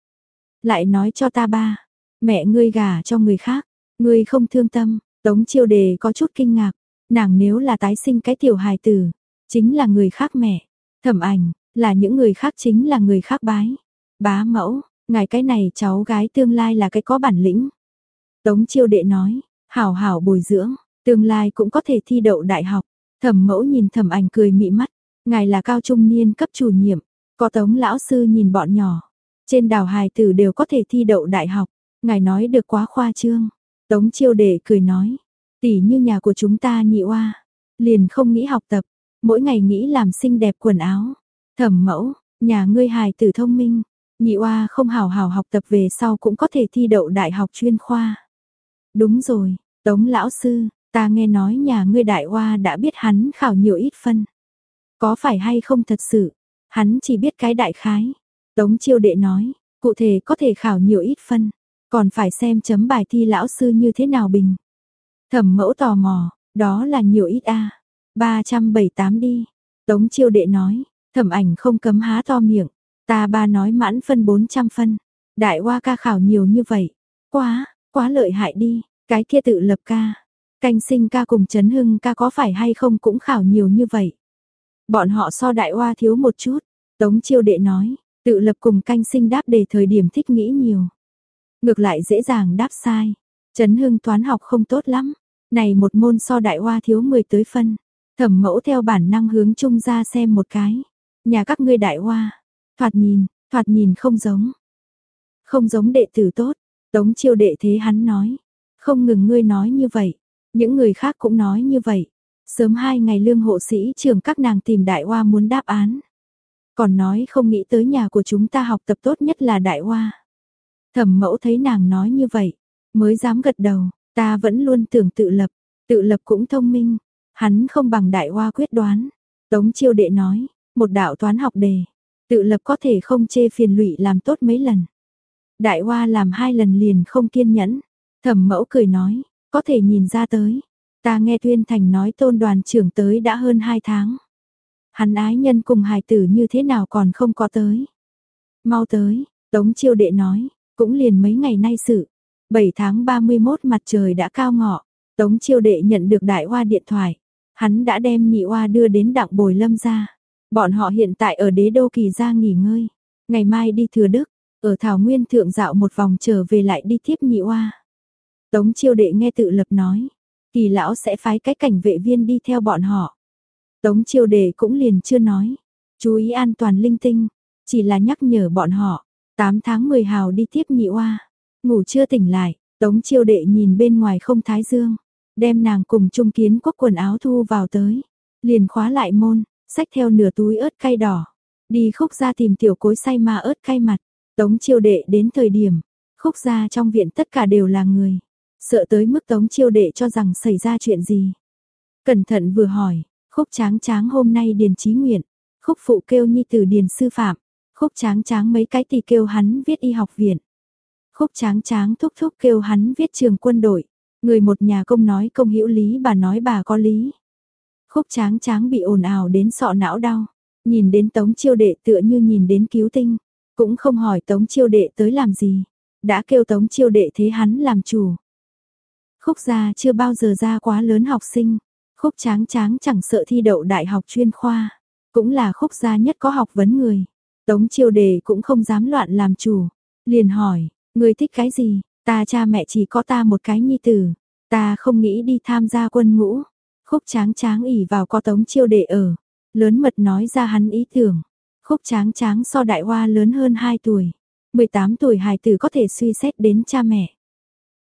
Lại nói cho ta ba, mẹ ngươi gả cho người khác, ngươi không thương tâm, tống chiêu đề có chút kinh ngạc, nàng nếu là tái sinh cái tiểu hài tử, chính là người khác mẹ, thẩm ảnh, là những người khác chính là người khác bái. Bá mẫu, ngài cái này cháu gái tương lai là cái có bản lĩnh. Tống chiêu đệ nói, hảo hảo bồi dưỡng, tương lai cũng có thể thi đậu đại học. Thẩm mẫu nhìn thẩm ảnh cười mị mắt, ngài là cao trung niên cấp chủ nhiệm, có tống lão sư nhìn bọn nhỏ. Trên đảo hài tử đều có thể thi đậu đại học, ngài nói được quá khoa trương. Tống chiêu đệ cười nói, tỷ như nhà của chúng ta nhị oa, liền không nghĩ học tập, mỗi ngày nghĩ làm xinh đẹp quần áo. Thẩm mẫu, nhà ngươi hài tử thông minh, nhị oa không hào hào học tập về sau cũng có thể thi đậu đại học chuyên khoa. Đúng rồi, Tống lão sư, ta nghe nói nhà ngươi đại oa đã biết hắn khảo nhiều ít phân. Có phải hay không thật sự? Hắn chỉ biết cái đại khái. Tống chiêu đệ nói, cụ thể có thể khảo nhiều ít phân. Còn phải xem chấm bài thi lão sư như thế nào bình. Thẩm mẫu tò mò, đó là nhiều ít a à. 378 đi. Tống chiêu đệ nói, thẩm ảnh không cấm há to miệng. Ta ba nói mãn phân 400 phân. Đại hoa ca khảo nhiều như vậy. Quá, quá lợi hại đi. Cái kia tự lập ca. Canh sinh ca cùng chấn hưng ca có phải hay không cũng khảo nhiều như vậy. Bọn họ so đại hoa thiếu một chút. Tống chiêu đệ nói, tự lập cùng canh sinh đáp đề thời điểm thích nghĩ nhiều. Ngược lại dễ dàng đáp sai. Trấn Hưng toán học không tốt lắm. Này một môn so đại hoa thiếu 10 tới phân. Thẩm mẫu theo bản năng hướng chung ra xem một cái. Nhà các ngươi đại hoa. Thoạt nhìn, thoạt nhìn không giống. Không giống đệ tử tốt. Tống chiêu đệ thế hắn nói. Không ngừng ngươi nói như vậy. Những người khác cũng nói như vậy. Sớm hai ngày lương hộ sĩ trường các nàng tìm đại hoa muốn đáp án. Còn nói không nghĩ tới nhà của chúng ta học tập tốt nhất là đại hoa. Thẩm mẫu thấy nàng nói như vậy, mới dám gật đầu, ta vẫn luôn tưởng tự lập, tự lập cũng thông minh, hắn không bằng đại hoa quyết đoán. Tống chiêu đệ nói, một đạo toán học đề, tự lập có thể không chê phiền lụy làm tốt mấy lần. Đại hoa làm hai lần liền không kiên nhẫn, thẩm mẫu cười nói, có thể nhìn ra tới. Ta nghe Tuyên Thành nói tôn đoàn trưởng tới đã hơn hai tháng. Hắn ái nhân cùng hài tử như thế nào còn không có tới. Mau tới, Tống chiêu đệ nói, cũng liền mấy ngày nay sự. 7 tháng 31 mặt trời đã cao ngọ, Tống chiêu đệ nhận được đại hoa điện thoại. Hắn đã đem nhị hoa đưa đến đặng bồi lâm ra. Bọn họ hiện tại ở đế đô kỳ ra nghỉ ngơi. Ngày mai đi thừa đức, ở Thảo Nguyên thượng dạo một vòng trở về lại đi tiếp nhị hoa. Tống chiêu đệ nghe tự lập nói. Kỳ lão sẽ phái cái cảnh vệ viên đi theo bọn họ. Tống chiêu đệ cũng liền chưa nói. Chú ý an toàn linh tinh. Chỉ là nhắc nhở bọn họ. 8 tháng 10 hào đi tiếp nhị oa. Ngủ chưa tỉnh lại, Tống Chiêu Đệ nhìn bên ngoài không thái dương, đem nàng cùng Trung Kiến Quốc quần áo thu vào tới, liền khóa lại môn, xách theo nửa túi ớt cay đỏ, đi khúc ra tìm tiểu cối say ma ớt cay mặt. Tống Chiêu Đệ đến thời điểm, khúc ra trong viện tất cả đều là người, sợ tới mức Tống Chiêu Đệ cho rằng xảy ra chuyện gì. Cẩn thận vừa hỏi, khúc tráng tráng hôm nay điền trí nguyện, khúc phụ kêu nhi tử điền sư phạm, Khúc tráng tráng mấy cái thì kêu hắn viết y học viện. Khúc tráng tráng thúc thúc kêu hắn viết trường quân đội. Người một nhà công nói công hữu lý bà nói bà có lý. Khúc tráng tráng bị ồn ào đến sọ não đau. Nhìn đến tống chiêu đệ tựa như nhìn đến cứu tinh. Cũng không hỏi tống chiêu đệ tới làm gì. Đã kêu tống chiêu đệ thế hắn làm chủ. Khúc gia chưa bao giờ ra quá lớn học sinh. Khúc tráng tráng chẳng sợ thi đậu đại học chuyên khoa. Cũng là khúc gia nhất có học vấn người. Tống chiêu đề cũng không dám loạn làm chủ. Liền hỏi, người thích cái gì? Ta cha mẹ chỉ có ta một cái nhi tử. Ta không nghĩ đi tham gia quân ngũ. Khúc tráng tráng ỉ vào có tống chiêu đề ở. Lớn mật nói ra hắn ý tưởng. Khúc tráng tráng so đại hoa lớn hơn 2 tuổi. 18 tuổi hài tử có thể suy xét đến cha mẹ.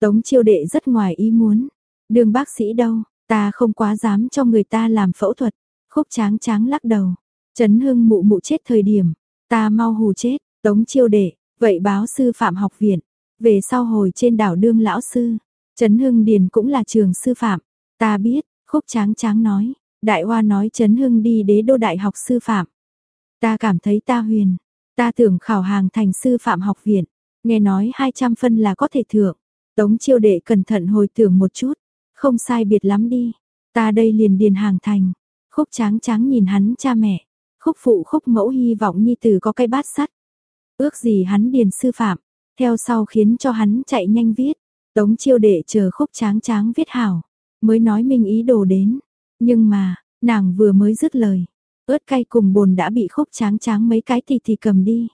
Tống chiêu đệ rất ngoài ý muốn. Đường bác sĩ đâu, ta không quá dám cho người ta làm phẫu thuật. Khúc tráng tráng lắc đầu. Trấn hưng mụ mụ chết thời điểm, Ta mau hù chết, tống chiêu đệ, vậy báo sư phạm học viện, về sau hồi trên đảo đương lão sư. Trấn Hưng Điền cũng là trường sư phạm. Ta biết, khúc tráng tráng nói. Đại Hoa nói Trấn Hưng đi đế đô đại học sư phạm. Ta cảm thấy ta huyền. Ta tưởng khảo hàng thành sư phạm học viện. Nghe nói 200 phân là có thể thưởng. Tống chiêu đệ cẩn thận hồi tưởng một chút. Không sai biệt lắm đi. Ta đây liền điền hàng thành. Khúc tráng tráng nhìn hắn cha mẹ. Khúc phụ khúc mẫu hy vọng nhi tử có cái bát sắt. Ước gì hắn điền sư phạm. Theo sau khiến cho hắn chạy nhanh viết. Tống chiêu đệ chờ khúc tráng tráng viết hảo. Mới nói mình ý đồ đến. Nhưng mà, nàng vừa mới dứt lời. ớt cay cùng bồn đã bị khúc tráng tráng mấy cái thì thì cầm đi.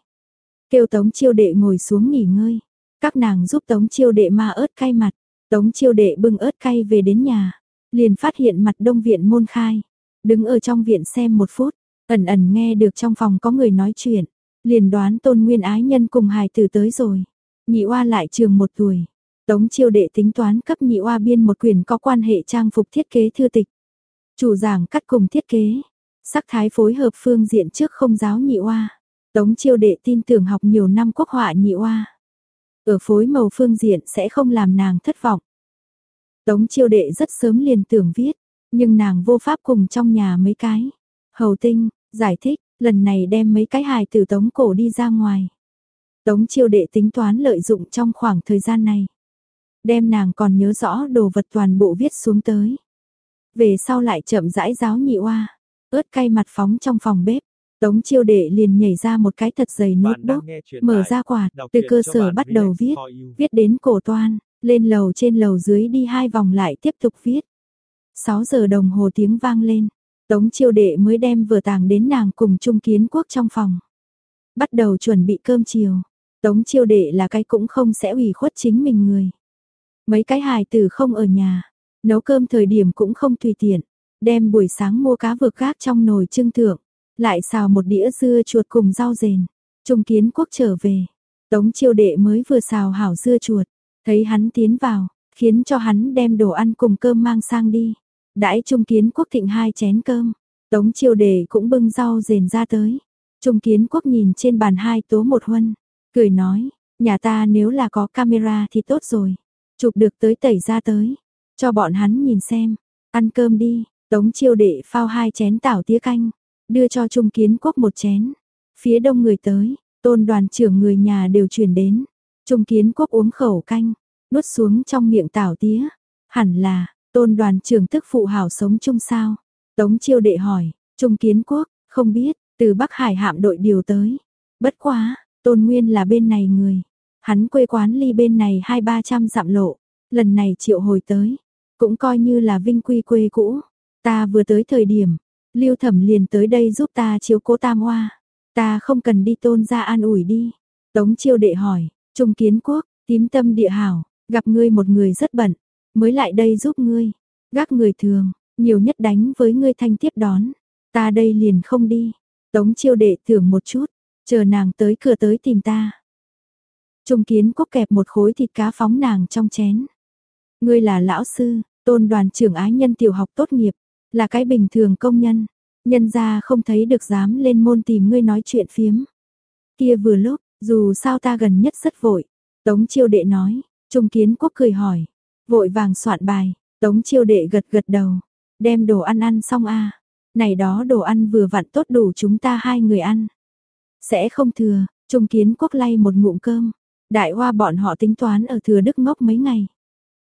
Kêu tống chiêu đệ ngồi xuống nghỉ ngơi. Các nàng giúp tống chiêu đệ ma ớt cay mặt. Tống chiêu đệ bưng ớt cay về đến nhà. Liền phát hiện mặt đông viện môn khai. Đứng ở trong viện xem một phút. Ẩn ẩn nghe được trong phòng có người nói chuyện. Liền đoán tôn nguyên ái nhân cùng hài tử tới rồi. Nhị oa lại trường một tuổi. Tống chiêu đệ tính toán cấp nhị oa biên một quyển có quan hệ trang phục thiết kế thư tịch. Chủ giảng cắt cùng thiết kế. Sắc thái phối hợp phương diện trước không giáo nhị oa. Tống chiêu đệ tin tưởng học nhiều năm quốc họa nhị oa. Ở phối màu phương diện sẽ không làm nàng thất vọng. Tống chiêu đệ rất sớm liền tưởng viết, nhưng nàng vô pháp cùng trong nhà mấy cái. Hầu tinh, giải thích, lần này đem mấy cái hài từ tống cổ đi ra ngoài. Tống chiêu đệ tính toán lợi dụng trong khoảng thời gian này. Đem nàng còn nhớ rõ đồ vật toàn bộ viết xuống tới. Về sau lại chậm rãi giáo nhị oa, ớt cay mặt phóng trong phòng bếp. Tống chiêu đệ liền nhảy ra một cái thật dày notebook, mở ra quạt, từ cơ sở bắt đầu viết, viết đến cổ toan, lên lầu trên lầu dưới đi hai vòng lại tiếp tục viết. 6 giờ đồng hồ tiếng vang lên, Tống chiêu đệ mới đem vừa tàng đến nàng cùng Trung Kiến Quốc trong phòng. Bắt đầu chuẩn bị cơm chiều, Tống chiêu đệ là cái cũng không sẽ ủy khuất chính mình người. Mấy cái hài tử không ở nhà, nấu cơm thời điểm cũng không tùy tiện, đem buổi sáng mua cá vược gác trong nồi trưng thượng, lại xào một đĩa dưa chuột cùng rau rền. Trung kiến quốc trở về, tống chiêu đệ mới vừa xào hảo dưa chuột, thấy hắn tiến vào, khiến cho hắn đem đồ ăn cùng cơm mang sang đi. Đãi trung kiến quốc thịnh hai chén cơm, tống chiêu đệ cũng bưng rau rền ra tới. Trung kiến quốc nhìn trên bàn hai tố một huân, cười nói, nhà ta nếu là có camera thì tốt rồi. Chụp được tới tẩy ra tới, cho bọn hắn nhìn xem, ăn cơm đi, tống chiêu đệ phao hai chén tảo tía canh, đưa cho Trung Kiến Quốc một chén. Phía đông người tới, tôn đoàn trưởng người nhà đều chuyển đến. Trung Kiến Quốc uống khẩu canh, nuốt xuống trong miệng tảo tía. Hẳn là, tôn đoàn trưởng tức phụ hảo sống chung sao? Tống chiêu đệ hỏi, Trung Kiến Quốc, không biết, từ Bắc Hải hạm đội điều tới. Bất quá, tôn nguyên là bên này người. Hắn quê quán ly bên này hai ba trăm dặm lộ. Lần này triệu hồi tới, cũng coi như là vinh quy quê cũ. Ta vừa tới thời điểm, Lưu Thẩm liền tới đây giúp ta chiếu cố Tam Hoa. Ta không cần đi tôn ra an ủi đi. Tống chiêu đệ hỏi, Trung Kiến Quốc, tím tâm địa hảo, gặp ngươi một người rất bận, mới lại đây giúp ngươi. Gác người thường, nhiều nhất đánh với ngươi thanh tiếp đón. Ta đây liền không đi. Tống chiêu đệ thưởng một chút, chờ nàng tới cửa tới tìm ta. Trung Kiến Quốc kẹp một khối thịt cá phóng nàng trong chén. Ngươi là lão sư, tôn đoàn trưởng ái nhân tiểu học tốt nghiệp, là cái bình thường công nhân, nhân ra không thấy được dám lên môn tìm ngươi nói chuyện phiếm. Kia vừa lúc, dù sao ta gần nhất rất vội. Tống chiêu đệ nói, Trung Kiến Quốc cười hỏi, vội vàng soạn bài, Tống chiêu đệ gật gật đầu, đem đồ ăn ăn xong a à. Này đó đồ ăn vừa vặn tốt đủ chúng ta hai người ăn. Sẽ không thừa, Trung Kiến Quốc lay một ngụm cơm. Đại hoa bọn họ tính toán ở Thừa Đức ngốc mấy ngày.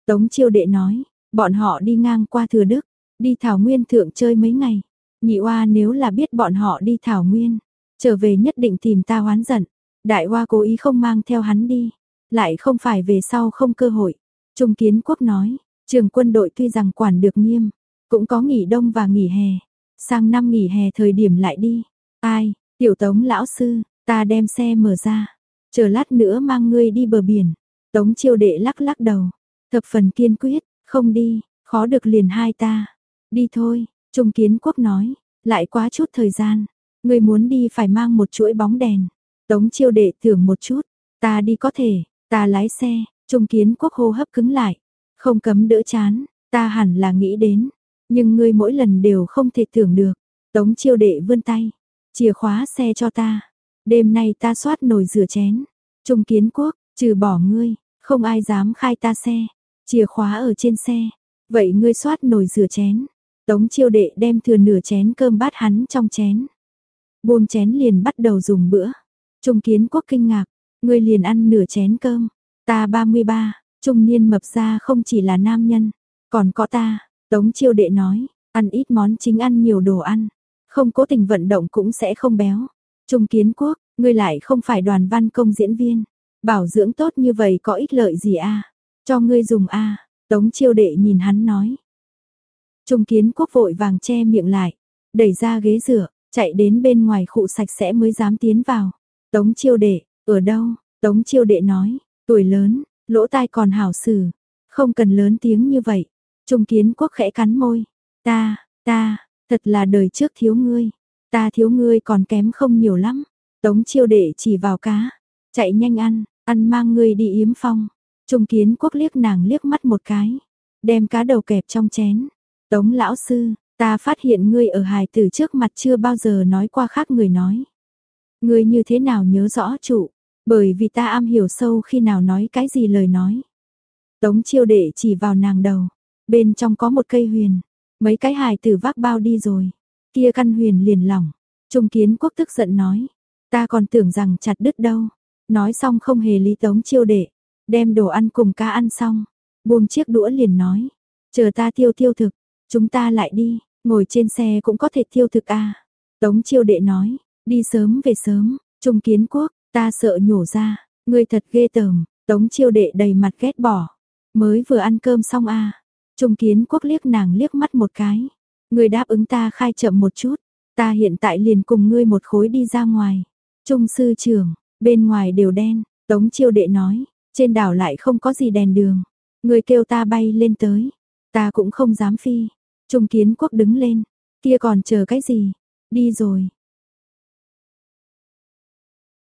Tống chiêu đệ nói, bọn họ đi ngang qua Thừa Đức, Đi Thảo Nguyên thượng chơi mấy ngày. Nhị oa nếu là biết bọn họ đi Thảo Nguyên, trở về nhất định tìm ta oán giận. Đại oa cố ý không mang theo hắn đi, lại không phải về sau không cơ hội. Trung Kiến Quốc nói, trường quân đội tuy rằng quản được nghiêm, cũng có nghỉ đông và nghỉ hè. Sang năm nghỉ hè thời điểm lại đi. Ai, tiểu tống lão sư, ta đem xe mở ra. Chờ lát nữa mang ngươi đi bờ biển. Tống chiêu đệ lắc lắc đầu. Thập phần kiên quyết, không đi, khó được liền hai ta. Đi thôi, Trung Kiến Quốc nói, lại quá chút thời gian, người muốn đi phải mang một chuỗi bóng đèn. Tống chiêu đệ thưởng một chút, ta đi có thể, ta lái xe, Trung Kiến Quốc hô hấp cứng lại, không cấm đỡ chán, ta hẳn là nghĩ đến, nhưng ngươi mỗi lần đều không thể tưởng được. Tống chiêu đệ vươn tay, chìa khóa xe cho ta, đêm nay ta soát nồi rửa chén. Trung Kiến Quốc, trừ bỏ ngươi, không ai dám khai ta xe. chìa khóa ở trên xe. Vậy ngươi soát nồi rửa chén. Tống chiêu đệ đem thừa nửa chén cơm bát hắn trong chén. Buông chén liền bắt đầu dùng bữa. Trung kiến quốc kinh ngạc, ngươi liền ăn nửa chén cơm. Ta 33, trung niên mập ra không chỉ là nam nhân, còn có ta. Tống chiêu đệ nói, ăn ít món chính ăn nhiều đồ ăn. Không cố tình vận động cũng sẽ không béo. Trung kiến quốc, ngươi lại không phải đoàn văn công diễn viên. Bảo dưỡng tốt như vậy có ích lợi gì a Cho ngươi dùng a Tống chiêu đệ nhìn hắn nói. Trung kiến quốc vội vàng che miệng lại. Đẩy ra ghế rửa, chạy đến bên ngoài khụ sạch sẽ mới dám tiến vào. Tống chiêu đệ, ở đâu? Tống chiêu đệ nói, tuổi lớn, lỗ tai còn hảo xử, không cần lớn tiếng như vậy. Trung kiến quốc khẽ cắn môi, ta, ta, thật là đời trước thiếu ngươi, ta thiếu ngươi còn kém không nhiều lắm. Tống chiêu đệ chỉ vào cá, chạy nhanh ăn, ăn mang ngươi đi yếm phong. Trung kiến quốc liếc nàng liếc mắt một cái, đem cá đầu kẹp trong chén. Tống lão sư, ta phát hiện ngươi ở hài tử trước mặt chưa bao giờ nói qua khác người nói. Ngươi như thế nào nhớ rõ trụ? Bởi vì ta am hiểu sâu khi nào nói cái gì lời nói. Tống chiêu đệ chỉ vào nàng đầu, bên trong có một cây huyền, mấy cái hài tử vác bao đi rồi, kia căn huyền liền lỏng. Trung kiến quốc tức giận nói, ta còn tưởng rằng chặt đứt đâu. Nói xong không hề lý tống chiêu đệ, đem đồ ăn cùng ca ăn xong, buông chiếc đũa liền nói, chờ ta tiêu tiêu thực, chúng ta lại đi, ngồi trên xe cũng có thể thiêu thực à. Tống chiêu đệ nói, đi sớm về sớm, trung kiến quốc, ta sợ nhổ ra, ngươi thật ghê tởm, tống chiêu đệ đầy mặt ghét bỏ, mới vừa ăn cơm xong à. Trung kiến quốc liếc nàng liếc mắt một cái, ngươi đáp ứng ta khai chậm một chút, ta hiện tại liền cùng ngươi một khối đi ra ngoài. Trung sư trưởng, bên ngoài đều đen, tống chiêu đệ nói, trên đảo lại không có gì đèn đường, ngươi kêu ta bay lên tới, ta cũng không dám phi. Trung kiến quốc đứng lên, kia còn chờ cái gì, đi rồi,